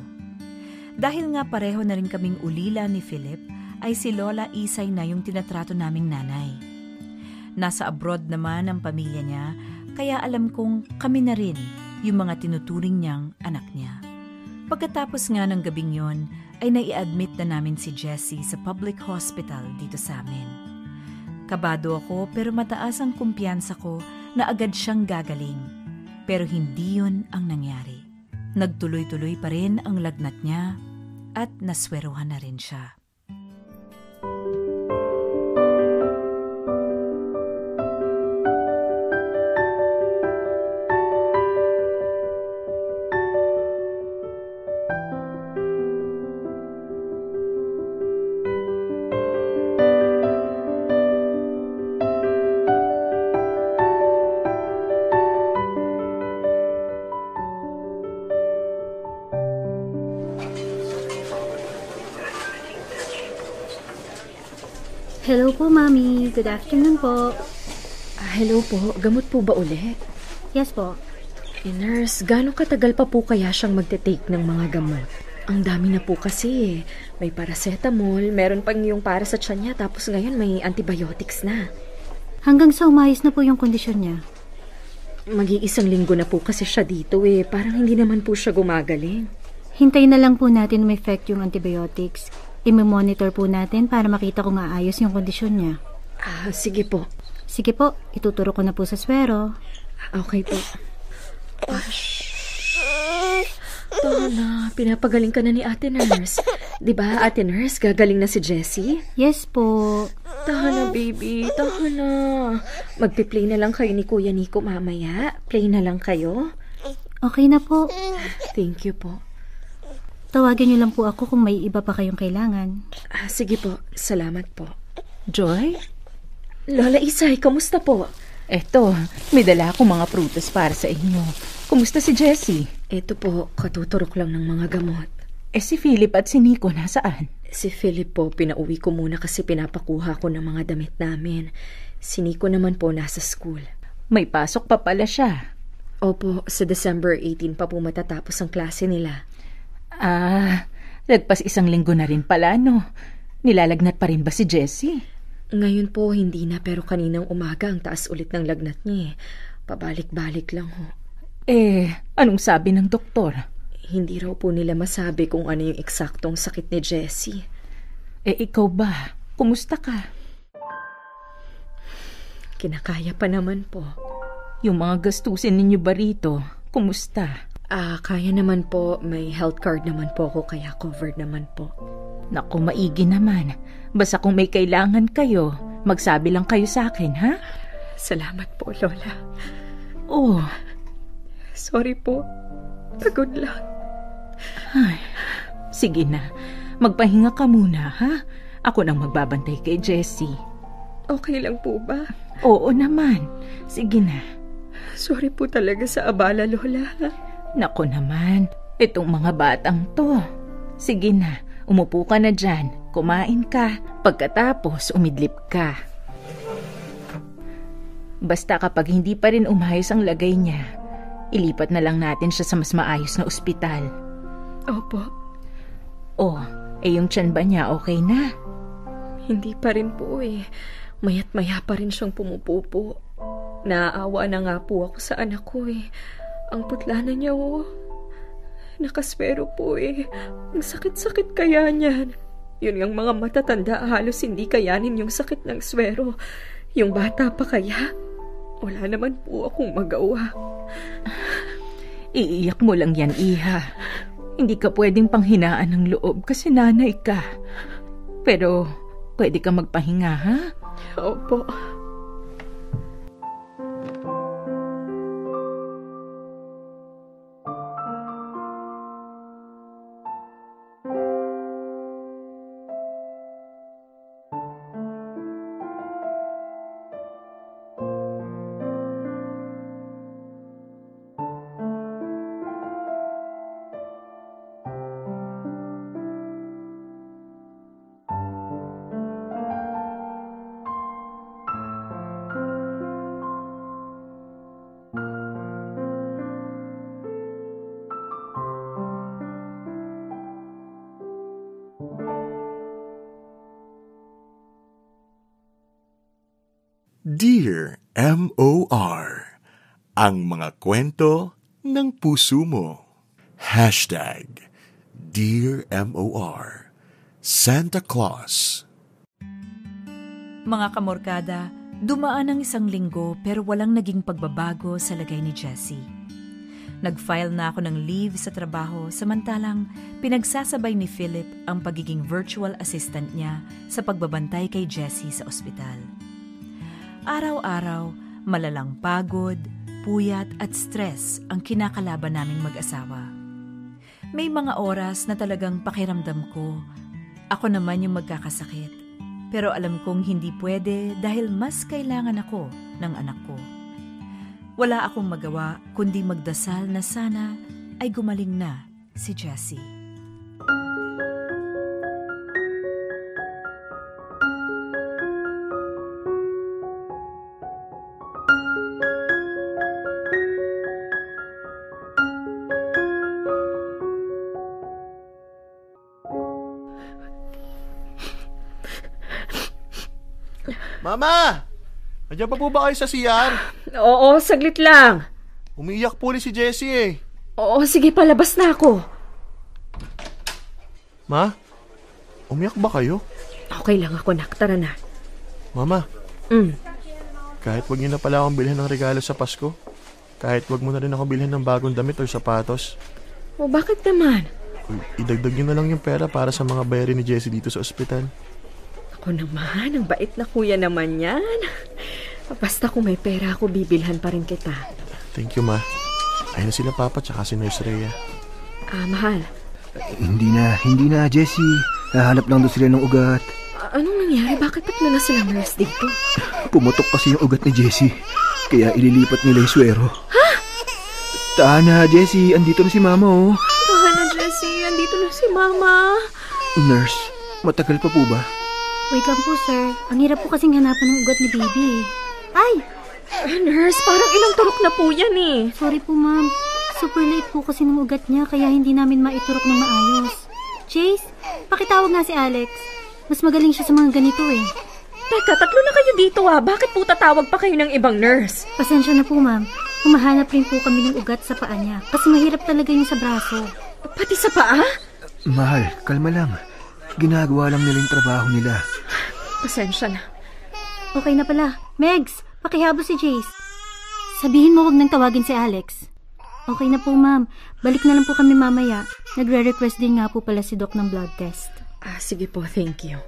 Dahil nga pareho na rin kaming ulila ni Philip, ay si Lola Isay na yung tinatrato naming nanay. Nasa abroad naman ang pamilya niya, kaya alam kong kami na rin yung mga tinuturing niyang anak niya. Pagkatapos nga ng gabing yon, ay nai-admit na namin si Jessie sa public hospital dito sa amin. Kabado ako pero mataas ang kumpiyansa ko na agad siyang gagaling. Pero hindi yun ang nangyari. Nagtuloy-tuloy pa rin ang lagnat niya at nasweruhan na rin siya.
Good afternoon po.
Ah, hello po, gamot po ba uli?
Yes po.
Eh, nurse, gano'ng katagal pa po kaya siyang magte-take ng mga gamot? Ang dami na po kasi eh. May paracetamol, meron pang yung para sa tiyan niya, tapos ngayon may antibiotics na.
Hanggang sa umayos na po yung kondisyon niya.
Mag-iisang linggo na po kasi siya dito eh. Parang hindi naman po siya gumagaling.
Hintayin na lang po natin may effect yung antibiotics. I-monitor po natin para makita kung aayos yung kondisyon niya.
Ah, sige po.
Sige po, ituturo ko na po sa swero.
Okay po. Ah, Tana, pinapagaling ka na ni Ate Nurse. Di ba, Ate Nurse, gagaling na si Jessie?
Yes po.
Tahana, baby. Tahana. Magpi-play na lang kayo ni Kuya Nico mamaya. Play na lang kayo.
Okay na po.
Thank you po.
Tawagin niyo lang po ako kung may iba pa kayong kailangan.
Ah, sige po. Salamat po.
Joy?
Lola Isay, kamusta po?
Eto, may dala akong mga prutas para sa inyo. Kumusta si Jessie?
Ito po, katuturok lang ng mga gamot.
Eh si Philip at si Nico nasaan?
Si Philip po, pinauwi ko muna kasi pinapakuha ko ng mga damit namin. Si Nico naman po nasa school.
May pasok pa pala siya.
Opo, sa December 18 pa po matatapos ang klase nila.
Ah, lagpas isang linggo na rin pala, no? Nilalagnat pa rin ba si Jessie?
Ngayon po, hindi na pero kaninang umaga ang taas ulit ng lagnat niya. eh. Pabalik-balik lang ho.
Eh, anong sabi ng doktor?
Hindi raw po nila masabi kung ano yung eksaktong sakit ni Jessie.
Eh, ikaw ba? Kumusta ka?
Kinakaya pa naman po.
Yung mga gastusin ninyo ba rito? Kumusta?
Ah, kaya naman po. May health card naman po ako kaya covered naman po.
Naku, maigi naman. Basta kung may kailangan kayo, magsabi lang kayo sa akin, ha?
Salamat po, Lola.
Oh,
Sorry po. Pagod lang.
ay, sige na. Magpahinga ka muna, ha? Ako nang magbabantay kay Jessie.
Okay lang po ba?
Oo naman. Sige na.
Sorry po talaga sa abala, Lola.
Nako naman, itong mga batang to. Sige na, umupo ka na dyan. Kumain ka. Pagkatapos, umidlip ka. Basta kapag hindi pa rin umayos ang lagay niya, ilipat na lang natin siya sa mas maayos na ospital.
Opo.
Oh, eh yung tiyan ba niya okay na?
Hindi pa rin po eh. Mayat maya pa rin siyang pumupupo. Naaawa na nga po ako sa anak ko eh. Ang putla na niya oh. Nakaswero po eh. Ang sakit-sakit kaya niyan. Yun yung mga matatanda halos hindi kayanin yung sakit ng swero. Yung bata pa kaya? Wala naman po akong magawa.
Iiyak mo lang yan, Iha. Hindi ka pwedeng panghinaan ng loob kasi nanay ka. Pero, pwede ka magpahinga, ha?
Opo.
Dear mga kwento ng puso mo. Hashtag Dear M.O.R. Santa Claus.
Mga kamorkada, dumaan ang isang linggo pero walang naging pagbabago sa lagay ni Jessie. Nag-file na ako ng leave sa trabaho samantalang pinagsasabay ni Philip ang pagiging virtual assistant niya sa pagbabantay kay Jessie sa ospital. Araw-araw, malalang pagod, puyat at stress ang kinakalaban naming mag-asawa. May mga oras na talagang pakiramdam ko, ako naman yung magkakasakit. Pero alam kong hindi pwede dahil mas kailangan ako ng anak ko. Wala akong magawa kundi magdasal na sana ay gumaling na si Jessie.
Mama! Nandiyan pa po ba kayo sa CR?
Oo, saglit lang.
Umiiyak po ulit si Jessie eh.
Oo, sige, palabas na ako.
Ma? Umiyak ba kayo?
Okay lang ako, nak. Tara na.
Mama,
Mm.
kahit wag niyo na pala akong bilhin ng regalo sa Pasko, kahit wag mo na rin ako bilhin ng bagong damit o sapatos,
O, bakit naman?
idagdag niyo na lang yung pera para sa mga bayarin ni Jessie dito sa ospital.
Ako naman, ang bait na kuya naman yan. Basta kung may pera ako, bibilhan pa rin kita.
Thank you, Ma. Ayun na sila Papa tsaka si Nurse Rhea.
Ah, mahal.
Hindi na, hindi na, Jessie. Nahanap lang doon sila ng ugat.
Ah, anong nangyari? Bakit tatlo na silang nurse dito?
Pumutok kasi yung ugat ni Jessie. Kaya ililipat nila yung swero. Ha? Tana, Jessie. Andito na si Mama, oh.
Tahan na, Jessie. Andito na si Mama.
Nurse, matagal pa po ba?
Wait lang po, sir. Ang hirap po kasing hanapan ng ugat ni baby. Ay!
Ah, nurse, parang ilang turok na po yan eh.
Sorry po, ma'am. Super late po kasi ng ugat niya kaya hindi namin maiturok ng maayos. Chase, pakitawag nga si Alex. Mas magaling siya sa mga ganito eh.
Teka, tatlo na kayo dito ah. Bakit po tatawag pa kayo ng ibang nurse?
Pasensya na po, ma'am. Humahanap rin po kami ng ugat sa paa niya kasi mahirap talaga yung sa braso.
Pati sa paa?
Mahal, kalma lang. Ginagawa lang nila yung trabaho nila.
Pasensya na.
Okay na pala. Megs, pakihabol si Jace. Sabihin mo wag nang tawagin si Alex. Okay na po, ma'am. Balik na lang po kami mamaya. Nagre-request din nga po pala si Doc ng blood test.
Ah, sige po, thank you.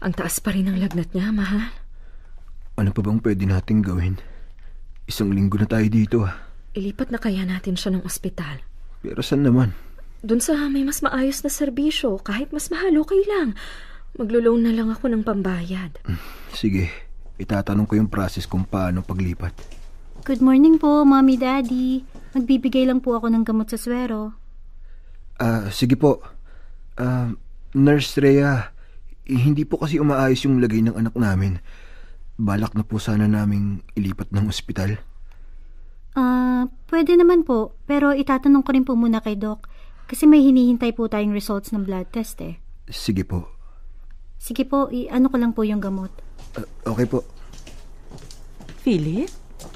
Ang taas pa rin ang lagnat niya, mahal.
Ano pa bang pwede nating gawin? Isang linggo na tayo dito ah.
Ilipat na kaya natin siya ng ospital.
Pero saan naman?
Doon sa may mas maayos na serbisyo, kahit mas mahal, okay lang. Maglo-loan na lang ako ng pambayad.
Sige, itatanong ko yung process kung paano paglipat.
Good morning po, Mommy Daddy. Magbibigay lang po ako ng gamot sa swero.
Ah, sige po. Ah, Nurse Rhea, eh, hindi po kasi umaayos yung lagay ng anak namin. Balak na po sana naming ilipat ng ospital.
Ah, pwede naman po, pero itatanong ko rin po muna kay Doc kasi may hinihintay po tayong results ng blood test eh.
Sige po.
Sige po, i-ano ko lang po yung gamot.
Ah, okay po.
Philip?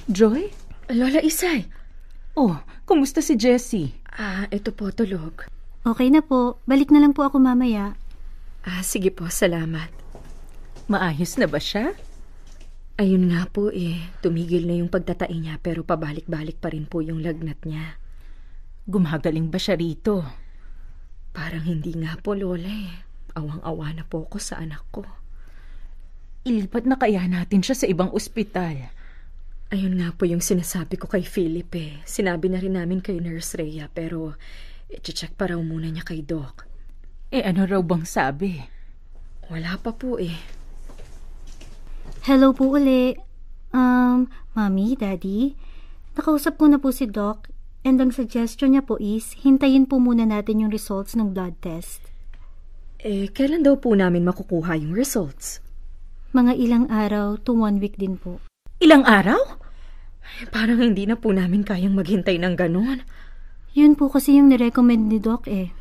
Joy?
Lola Isay.
Oh, kumusta si Jessie?
Ah, ito po, tulog.
Okay na po, balik na lang po ako mamaya.
Ah, sige po, salamat.
Maayos na ba siya?
Ayun nga po eh, tumigil na yung pagtatai niya pero pabalik-balik pa rin po yung lagnat niya.
Gumagaling ba siya rito?
Parang hindi nga po, Lola eh. Awang-awa na po ako sa anak ko.
Ilipat na kaya natin siya sa ibang ospital.
Ayun nga po yung sinasabi ko kay Philip eh. Sinabi na rin namin kay Nurse Rhea pero i-check pa raw muna niya kay Doc.
Eh ano raw bang sabi?
Wala pa po eh.
Hello po uli. Um, Mommy, Daddy, nakausap ko na po si Doc and ang suggestion niya po is hintayin po muna natin yung results ng blood test.
Eh, kailan daw po namin makukuha yung results?
Mga ilang araw to one week din po.
Ilang araw?
Ay, parang hindi na po namin kayang maghintay ng ganon.
Yun po kasi yung nirecommend ni Doc eh.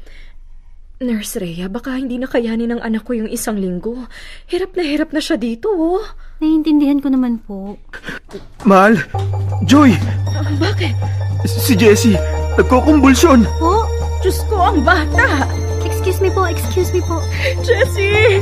Nurse Rhea, baka hindi na kayanin ng anak ko yung isang linggo. Hirap na hirap na siya dito, oh.
Naiintindihan ko naman po.
Mahal! Joy!
bakit?
Si Jessie, nagkukumbulsyon!
Po?
Diyos ko, ang bata!
Excuse me po, excuse me po.
Jessie!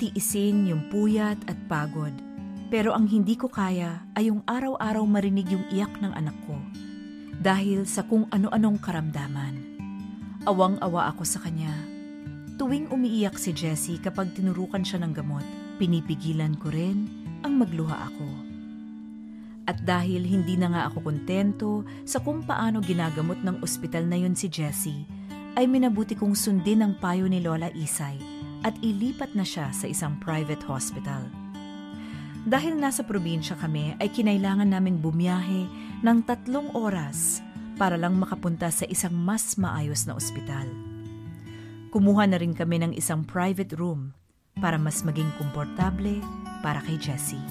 Tiisin yung puyat at pagod. Pero ang hindi ko kaya ay yung araw-araw marinig yung iyak ng anak ko. Dahil sa kung ano-anong karamdaman. Awang-awa ako sa kanya. Tuwing umiiyak si Jessie kapag tinurukan siya ng gamot, pinipigilan ko rin ang magluha ako. At dahil hindi na nga ako kontento sa kung paano ginagamot ng ospital na yun si Jessie, ay minabuti kong sundin ang payo ni Lola Isay at ilipat na siya sa isang private hospital. Dahil nasa probinsya kami ay kinailangan naming bumiyahe ng tatlong oras para lang makapunta sa isang mas maayos na ospital. Kumuha na rin kami ng isang private room para mas maging komportable para kay Jessie.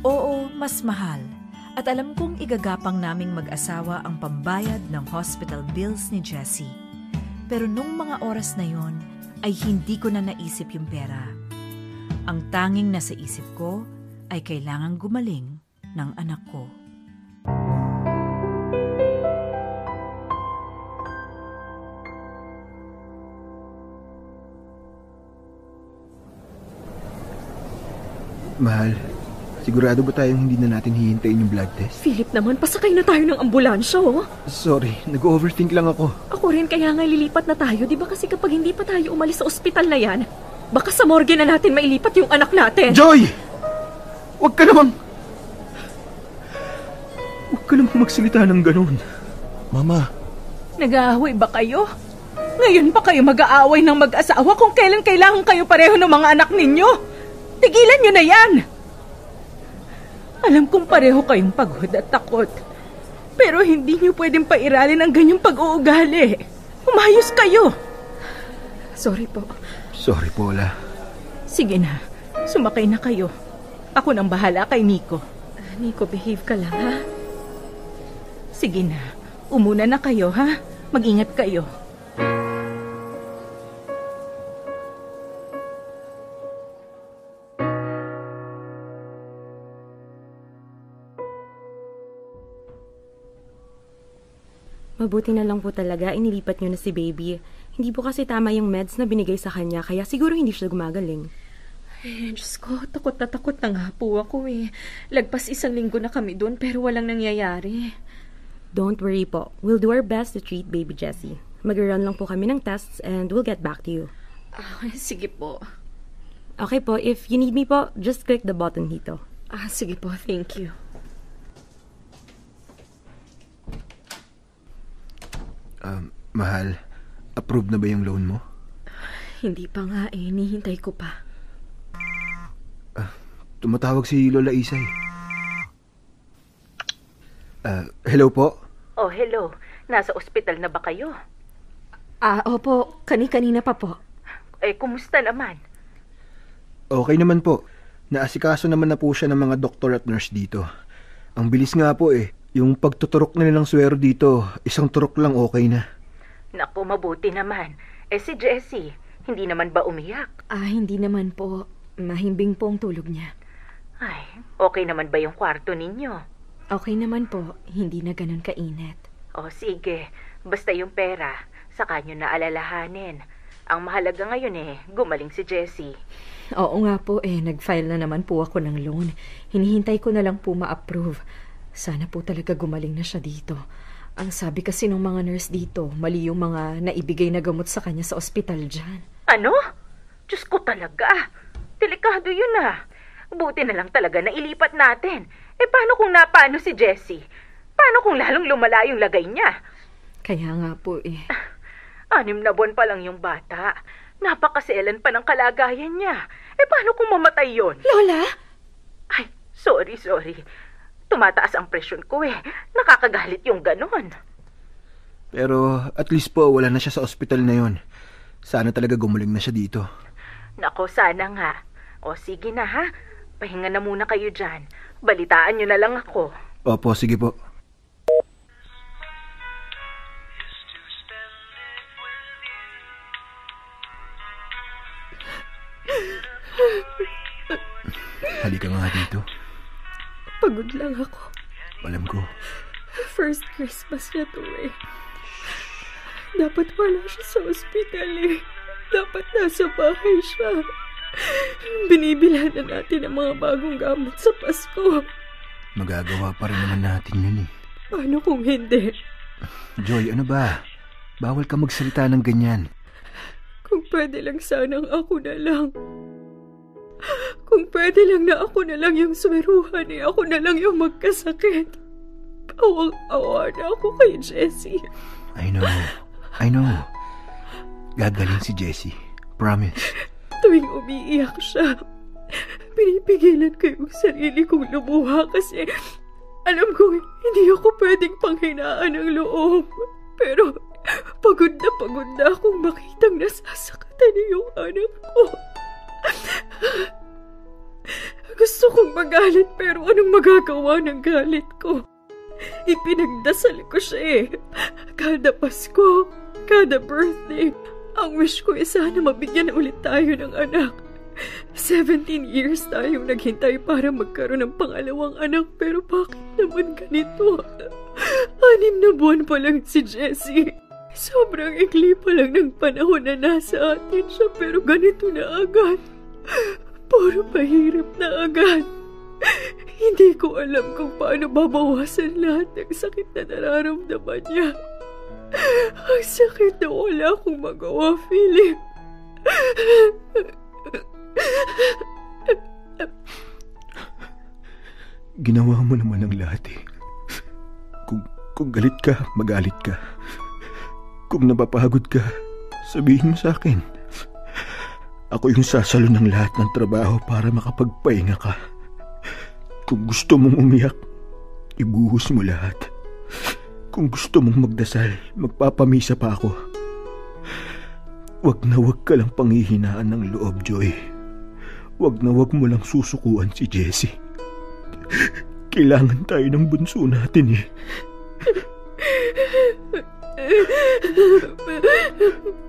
Oo, mas mahal. At alam kong igagapang naming mag-asawa ang pambayad ng hospital bills ni Jessie. Pero nung mga oras na yon ay hindi ko na naisip yung pera. Ang tanging nasa isip ko ay kailangang gumaling ng anak ko.
Mahal, sigurado ba tayong hindi na natin hihintayin yung blood test?
Philip naman, pasakay na tayo ng ambulansya, oh.
Sorry, nag-overthink lang ako.
Ako rin, kaya nga lilipat na tayo. Di ba kasi kapag hindi pa tayo umalis sa ospital na yan, baka sa morgue na natin mailipat yung anak natin.
Joy! Huwag ka namang... Huwag ka namang magsalita ng ganun.
Mama,
Nag-aaway ba kayo? Ngayon pa kayo mag-aaway ng mag-asawa kung kailan kailangan kayo pareho ng mga anak ninyo? Tigilan nyo na yan! Alam kong pareho kayong pagod at takot. Pero hindi nyo pwedeng pairalin ang ganyang pag-uugali. Umayos kayo!
Sorry po.
Sorry, Paula.
Sige na, sumakay na kayo. Ako nang bahala kay Nico.
Nico, behave ka lang, ha?
Sige na, umuna na kayo, ha? Mag-ingat kayo.
Mabuti na lang po talaga, inilipat niyo na si baby. Hindi po kasi tama yung meds na binigay sa kanya, kaya siguro hindi siya gumagaling.
Eh, Diyos ko, takot na takot na nga po ako eh. Lagpas isang linggo na kami doon pero walang nangyayari.
Don't worry po. We'll do our best to treat baby Jessie. Mag-run lang po kami ng tests and we'll get back to you.
Ah, sige po.
Okay po, if you need me po, just click the button dito.
Ah, sige po, thank you.
Um, mahal, approve na ba yung loan mo?
Hindi pa nga eh, nihintay ko pa.
Tumatawag si Lola Isay. Ah, hello po?
Oh, hello. Nasa ospital na ba kayo?
Ah, opo, kani-kanina pa po.
Eh, kumusta naman?
Okay naman po. Naasikaso naman na po siya ng mga doktor at nurse dito. Ang bilis nga po eh. Yung pagtuturok na nilang swero dito, isang turok lang okay na.
Naku, mabuti naman. Eh si Jessie, hindi naman ba umiyak?
Ah, hindi naman po. Mahimbing po ang tulog niya.
Ay, okay naman ba yung kwarto ninyo?
Okay naman po, hindi na ganun kainit.
O sige, basta yung pera, saka nyo na alalahanin. Ang mahalaga ngayon eh, gumaling si Jessie.
Oo nga po eh, nag-file na naman po ako ng loan. Hinihintay ko na lang po ma-approve. Sana po talaga gumaling na siya dito. Ang sabi kasi ng mga nurse dito, mali yung mga naibigay na gamot sa kanya sa ospital dyan.
Ano? Diyos ko talaga. Delikado yun ah. Buti na lang talaga na ilipat natin. Eh paano kung napaano si Jessie? Paano kung lalong lumala yung lagay niya?
Kaya nga po eh. [SIGHS]
Anim na buwan pa lang yung bata. Napakaselan pa ng kalagayan niya. Eh paano kung mamatay yon?
Lola?
Sorry, sorry. Tumataas ang presyon ko eh. Nakakagalit yung ganon.
Pero at least po wala na siya sa ospital na yon. Sana talaga gumaling na siya dito.
Nako, sana nga. O sige na ha. Pahinga na muna kayo dyan. Balitaan nyo na lang ako.
Opo, sige po. Halika nga dito.
Pagod lang ako.
Alam ko.
First Christmas niya to eh. Dapat wala siya sa ospital eh. Dapat nasa bahay siya. Binibilhan na natin ang mga bagong gamot sa Pasko.
Magagawa pa rin naman natin yun eh.
Paano kung hindi?
Joy, ano ba? Bawal ka magsalita ng ganyan.
Kung pwede lang sanang ako na lang. Kung pwede lang na ako na lang yung sweruhan eh, ako na lang yung magkasakit. Awang-awa na ako kay Jessie.
I know. I know. Gagaling si Jessie. Promise.
Tuwing umiiyak siya, pinipigilan ko yung sarili kong lumuha kasi alam kong hindi ako pwedeng panghinaan ng loob. Pero pagod na pagod na akong makitang nasasaktan yung anak ko. Gusto kong magalit pero anong magagawa ng galit ko? Ipinagdasal ko siya eh. Kada Pasko, kada birthday, ang wish ko ay sana mabigyan ulit tayo ng anak. 17 years tayong naghintay para magkaroon ng pangalawang anak pero bakit naman ganito? Anim na buwan pa lang si Jessie. Sobrang ikli pa lang ng panahon na nasa atin siya pero ganito na agad. Puro pahirap na agad. Hindi ko alam kung paano babawasan lahat ng sakit na nararamdaman niya. Ang sakit na wala akong magawa, Philip.
Ginawa mo naman ang lahat eh. Kung, kung galit ka, magalit ka. Kung napapagod ka, sabihin mo sa akin. Ako yung sasalo ng lahat ng trabaho para makapagpahinga ka. Kung gusto mong umiyak, ibuhos mo lahat. Kung gusto mong magdasal, magpapamisa pa ako. Wag na wag ka lang panghihinaan ng loob, Joy. Wag na wag mo lang susukuan si Jessie. Kailangan tayo ng bunso natin eh. [LAUGHS]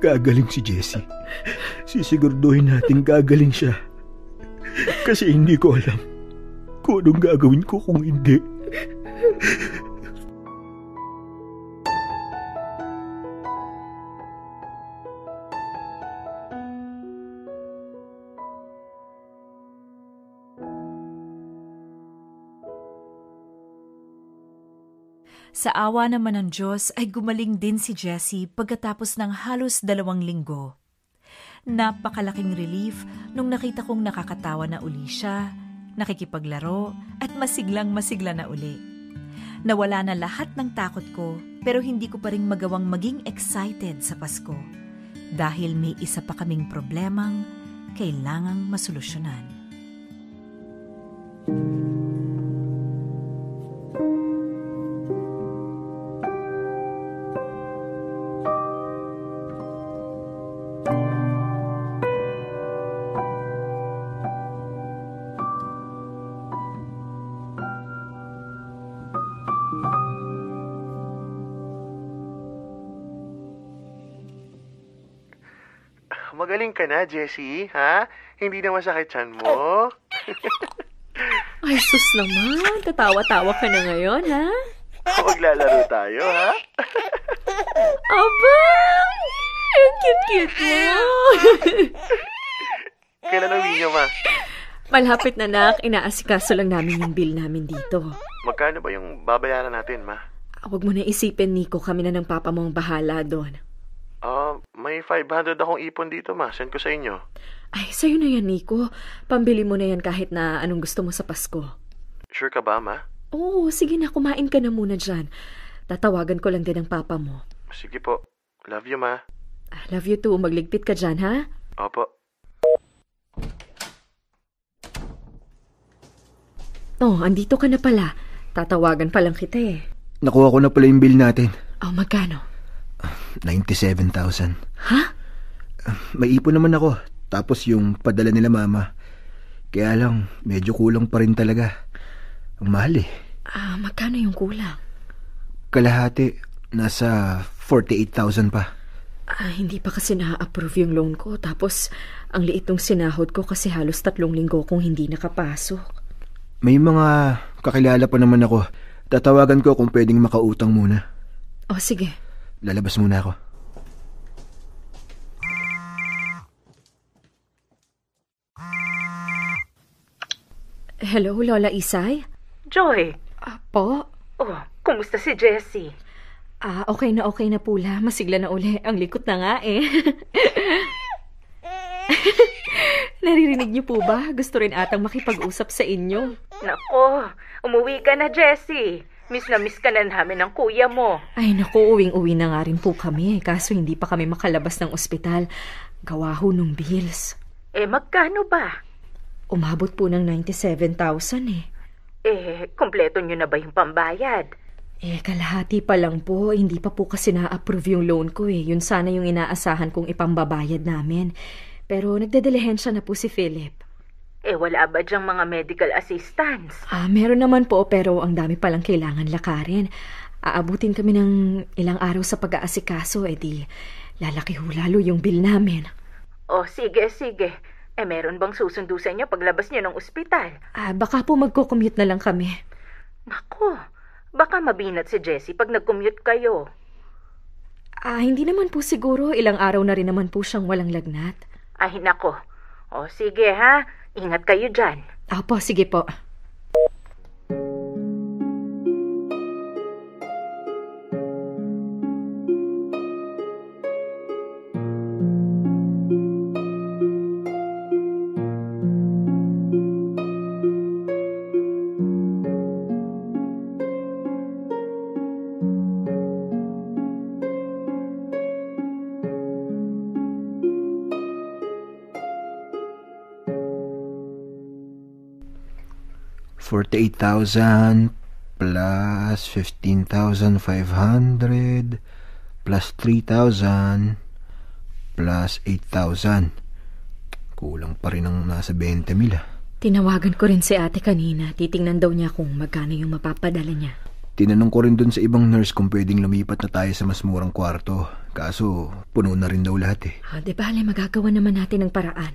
Gagaling si Jessie. Sisigurduhin natin gagaling siya. Kasi hindi ko alam kung anong gagawin ko kung hindi.
Sa awa naman ng Diyos ay gumaling din si Jessie pagkatapos ng halos dalawang linggo. Napakalaking relief nung nakita kong nakakatawa na uli siya, nakikipaglaro at masiglang masigla na uli. Nawala na lahat ng takot ko pero hindi ko pa rin magawang maging excited sa Pasko dahil may isa pa kaming problemang kailangang masolusyonan.
Ka na, Jessie, ha? Hindi na masakit chan mo. [LAUGHS]
Ay, sus naman. Tatawa-tawa ka na ngayon, ha?
Maglalaro tayo, ha? [LAUGHS]
Aba! Ang cute-cute mo! [LAUGHS]
Kailan ang ninyo, ma?
Malapit na, nak. Inaasikaso lang namin yung bill namin dito.
Magkano ba yung babayaran natin, ma?
Huwag mo na isipin, Nico. Kami na ng papa mo ang bahala doon.
Ah, may 500 akong ipon dito, ma. Send ko sa inyo.
Ay, sa'yo na yan, Nico. Pambili mo na yan kahit na anong gusto mo sa Pasko.
Sure ka ba, ma?
Oo, sige na. Kumain ka na muna dyan. Tatawagan ko lang din ang papa mo.
Sige po. Love you, ma.
I love you too. Magligpit ka dyan, ha?
Opo.
Oh, andito ka na pala. Tatawagan pa lang kita eh.
Nakuha ko na pala yung bill natin.
Oh, magkano?
97,000.
Ha?
May ipon naman ako. Tapos yung padala nila mama. Kaya lang, medyo kulang pa rin talaga. Ang mahal eh.
Ah, magkano yung kulang?
Kalahati, nasa 48,000 pa.
Ah, hindi pa kasi na-approve yung loan ko. Tapos, ang liit ng sinahod ko kasi halos tatlong linggo kong hindi nakapasok.
May mga kakilala pa naman ako. Tatawagan ko kung pwedeng makautang muna.
Oh, sige.
Lalabas muna ako.
Hello, Lola Isay?
Joy.
Apo?
Oh, kumusta si Jessie?
Ah, okay na okay na pula. Masigla na uli. Ang likot na nga eh. [LAUGHS] Naririnig niyo po ba? Gusto rin atang makipag-usap sa inyo.
Nako, umuwi ka na, Jessie. Miss na miss ka na namin ng kuya mo.
Ay naku, uwing-uwi na nga rin po kami. Kaso hindi pa kami makalabas ng ospital. Gawa ho nung bills.
Eh, magkano ba?
Umabot po ng 97,000 eh.
Eh, kompleto nyo na ba yung pambayad?
Eh, kalahati pa lang po. Hindi pa po kasi na-approve yung loan ko eh. Yun sana yung inaasahan kong ipambabayad namin. Pero nagdedilihensya na po si Philip.
Eh, wala ba dyang mga medical assistance?
Ah, meron naman po pero ang dami palang kailangan lakarin. Aabutin kami ng ilang araw sa pag-aasikaso, eh di lalaki ho lalo yung bill namin.
Oh, sige, sige. Eh, meron bang susundo sa inyo paglabas niyo ng ospital?
Ah, baka po magko-commute na lang kami.
Nako, baka mabinat si Jessie pag nag-commute kayo.
Ah, hindi naman po siguro. Ilang araw na rin naman po siyang walang lagnat.
Ay, nako. O, sige ha. Ingat kayo dyan.
Apo, sige po.
Forty-eight thousand plus fifteen thousand five hundred plus three thousand plus eight thousand. Kulang pa rin ang nasa 20 mil ah.
Tinawagan ko rin si ate kanina. Titingnan daw niya kung magkano yung mapapadala niya.
Tinanong ko rin dun sa ibang nurse kung pwedeng lumipat na tayo sa mas murang kwarto. Kaso, puno na rin daw lahat eh.
Ah, di bale, magagawa naman natin ng paraan.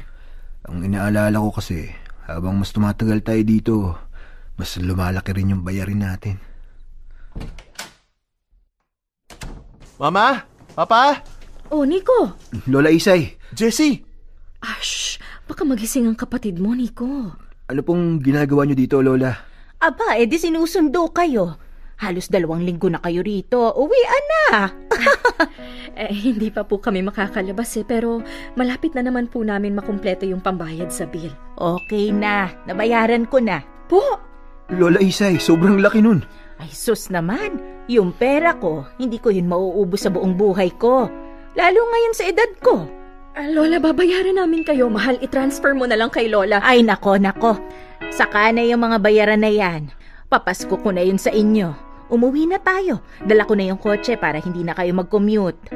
Ang inaalala ko kasi, habang mas tumatagal tayo dito, mas lumalaki rin yung bayarin natin.
Mama? Papa?
Oh, Nico!
Lola Isay!
Jessie!
Shh! Baka magising ang kapatid mo, Nico.
Ano pong ginagawa niyo dito, Lola?
Aba, edi sinusundo kayo. Halos dalawang linggo na kayo rito. Uwian na! [LAUGHS]
eh, hindi pa po kami makakalabas eh, pero malapit na naman po namin makumpleto yung pambayad sa bill.
Okay na. Nabayaran ko na.
Po!
Lola Isay, sobrang laki nun.
Ay, sus naman. Yung pera ko, hindi ko yun mauubos sa buong buhay ko. Lalo ngayon sa edad ko.
Ah, Lola, babayaran namin kayo. Mahal, i-transfer mo na lang kay Lola.
Ay, nako, nako. Saka na yung mga bayaran na yan. Papasko ko na yun sa inyo. Umuwi na tayo. Dala ko na yung kotse para hindi na kayo mag-commute.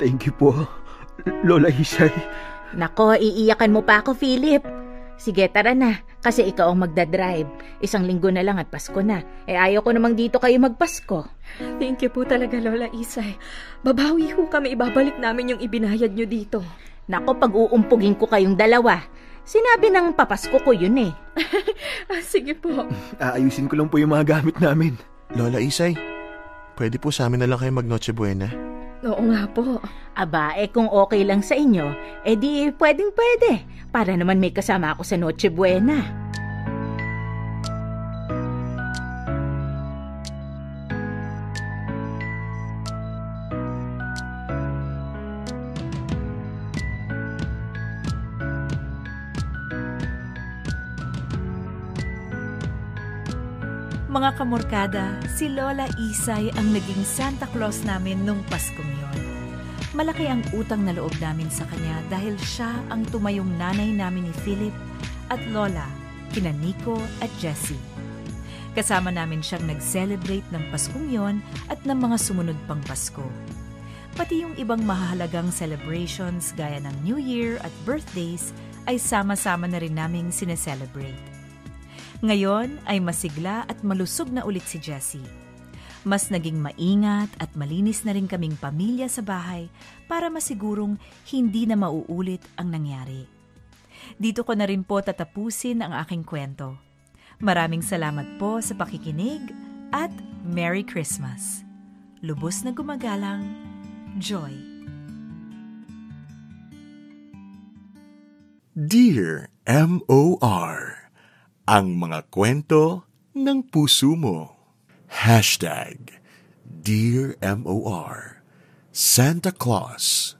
Thank you po, Lola Isay.
Nako, iiyakan mo pa ako, Philip. Sige, tara na. Kasi ikaw ang magdadrive. Isang linggo na lang at Pasko na. Eh, ayaw ko namang dito kayo magpasko.
Thank you po talaga, Lola Isay. Babawi ho kami. Ibabalik namin yung ibinayad nyo dito.
Nako, pag uumpugin ko kayong dalawa. Sinabi ng papasko ko yun eh. [LAUGHS]
ah, sige po. [CLEARS THROAT]
Aayusin ko lang po yung mga gamit namin.
Lola Isay, pwede po sa amin na lang kayo mag Noche Buena.
Oo nga po.
Aba, eh kung okay lang sa inyo, eh di pwedeng pwede. Para naman may kasama ako sa Noche Buena.
Mga kamorkada, si Lola Isay ang naging Santa Claus namin nung Paskong yon. Malaki ang utang na loob namin sa kanya dahil siya ang tumayong nanay namin ni Philip at Lola kina Nico at Jessie. Kasama namin siyang nag-celebrate ng Paskong yon at ng mga sumunod pang Pasko. Pati yung ibang mahalagang celebrations gaya ng New Year at birthdays ay sama-sama na rin naming sineselebrate. Ngayon ay masigla at malusog na ulit si Jessie. Mas naging maingat at malinis na rin kaming pamilya sa bahay para masigurong hindi na mauulit ang nangyari. Dito ko na rin po tatapusin ang aking kwento. Maraming salamat po sa pakikinig at Merry Christmas. Lubos na gumagalang, Joy.
Dear M.O.R. Ang mga kwento ng puso mo. Hashtag Dear M.O.R. Santa Claus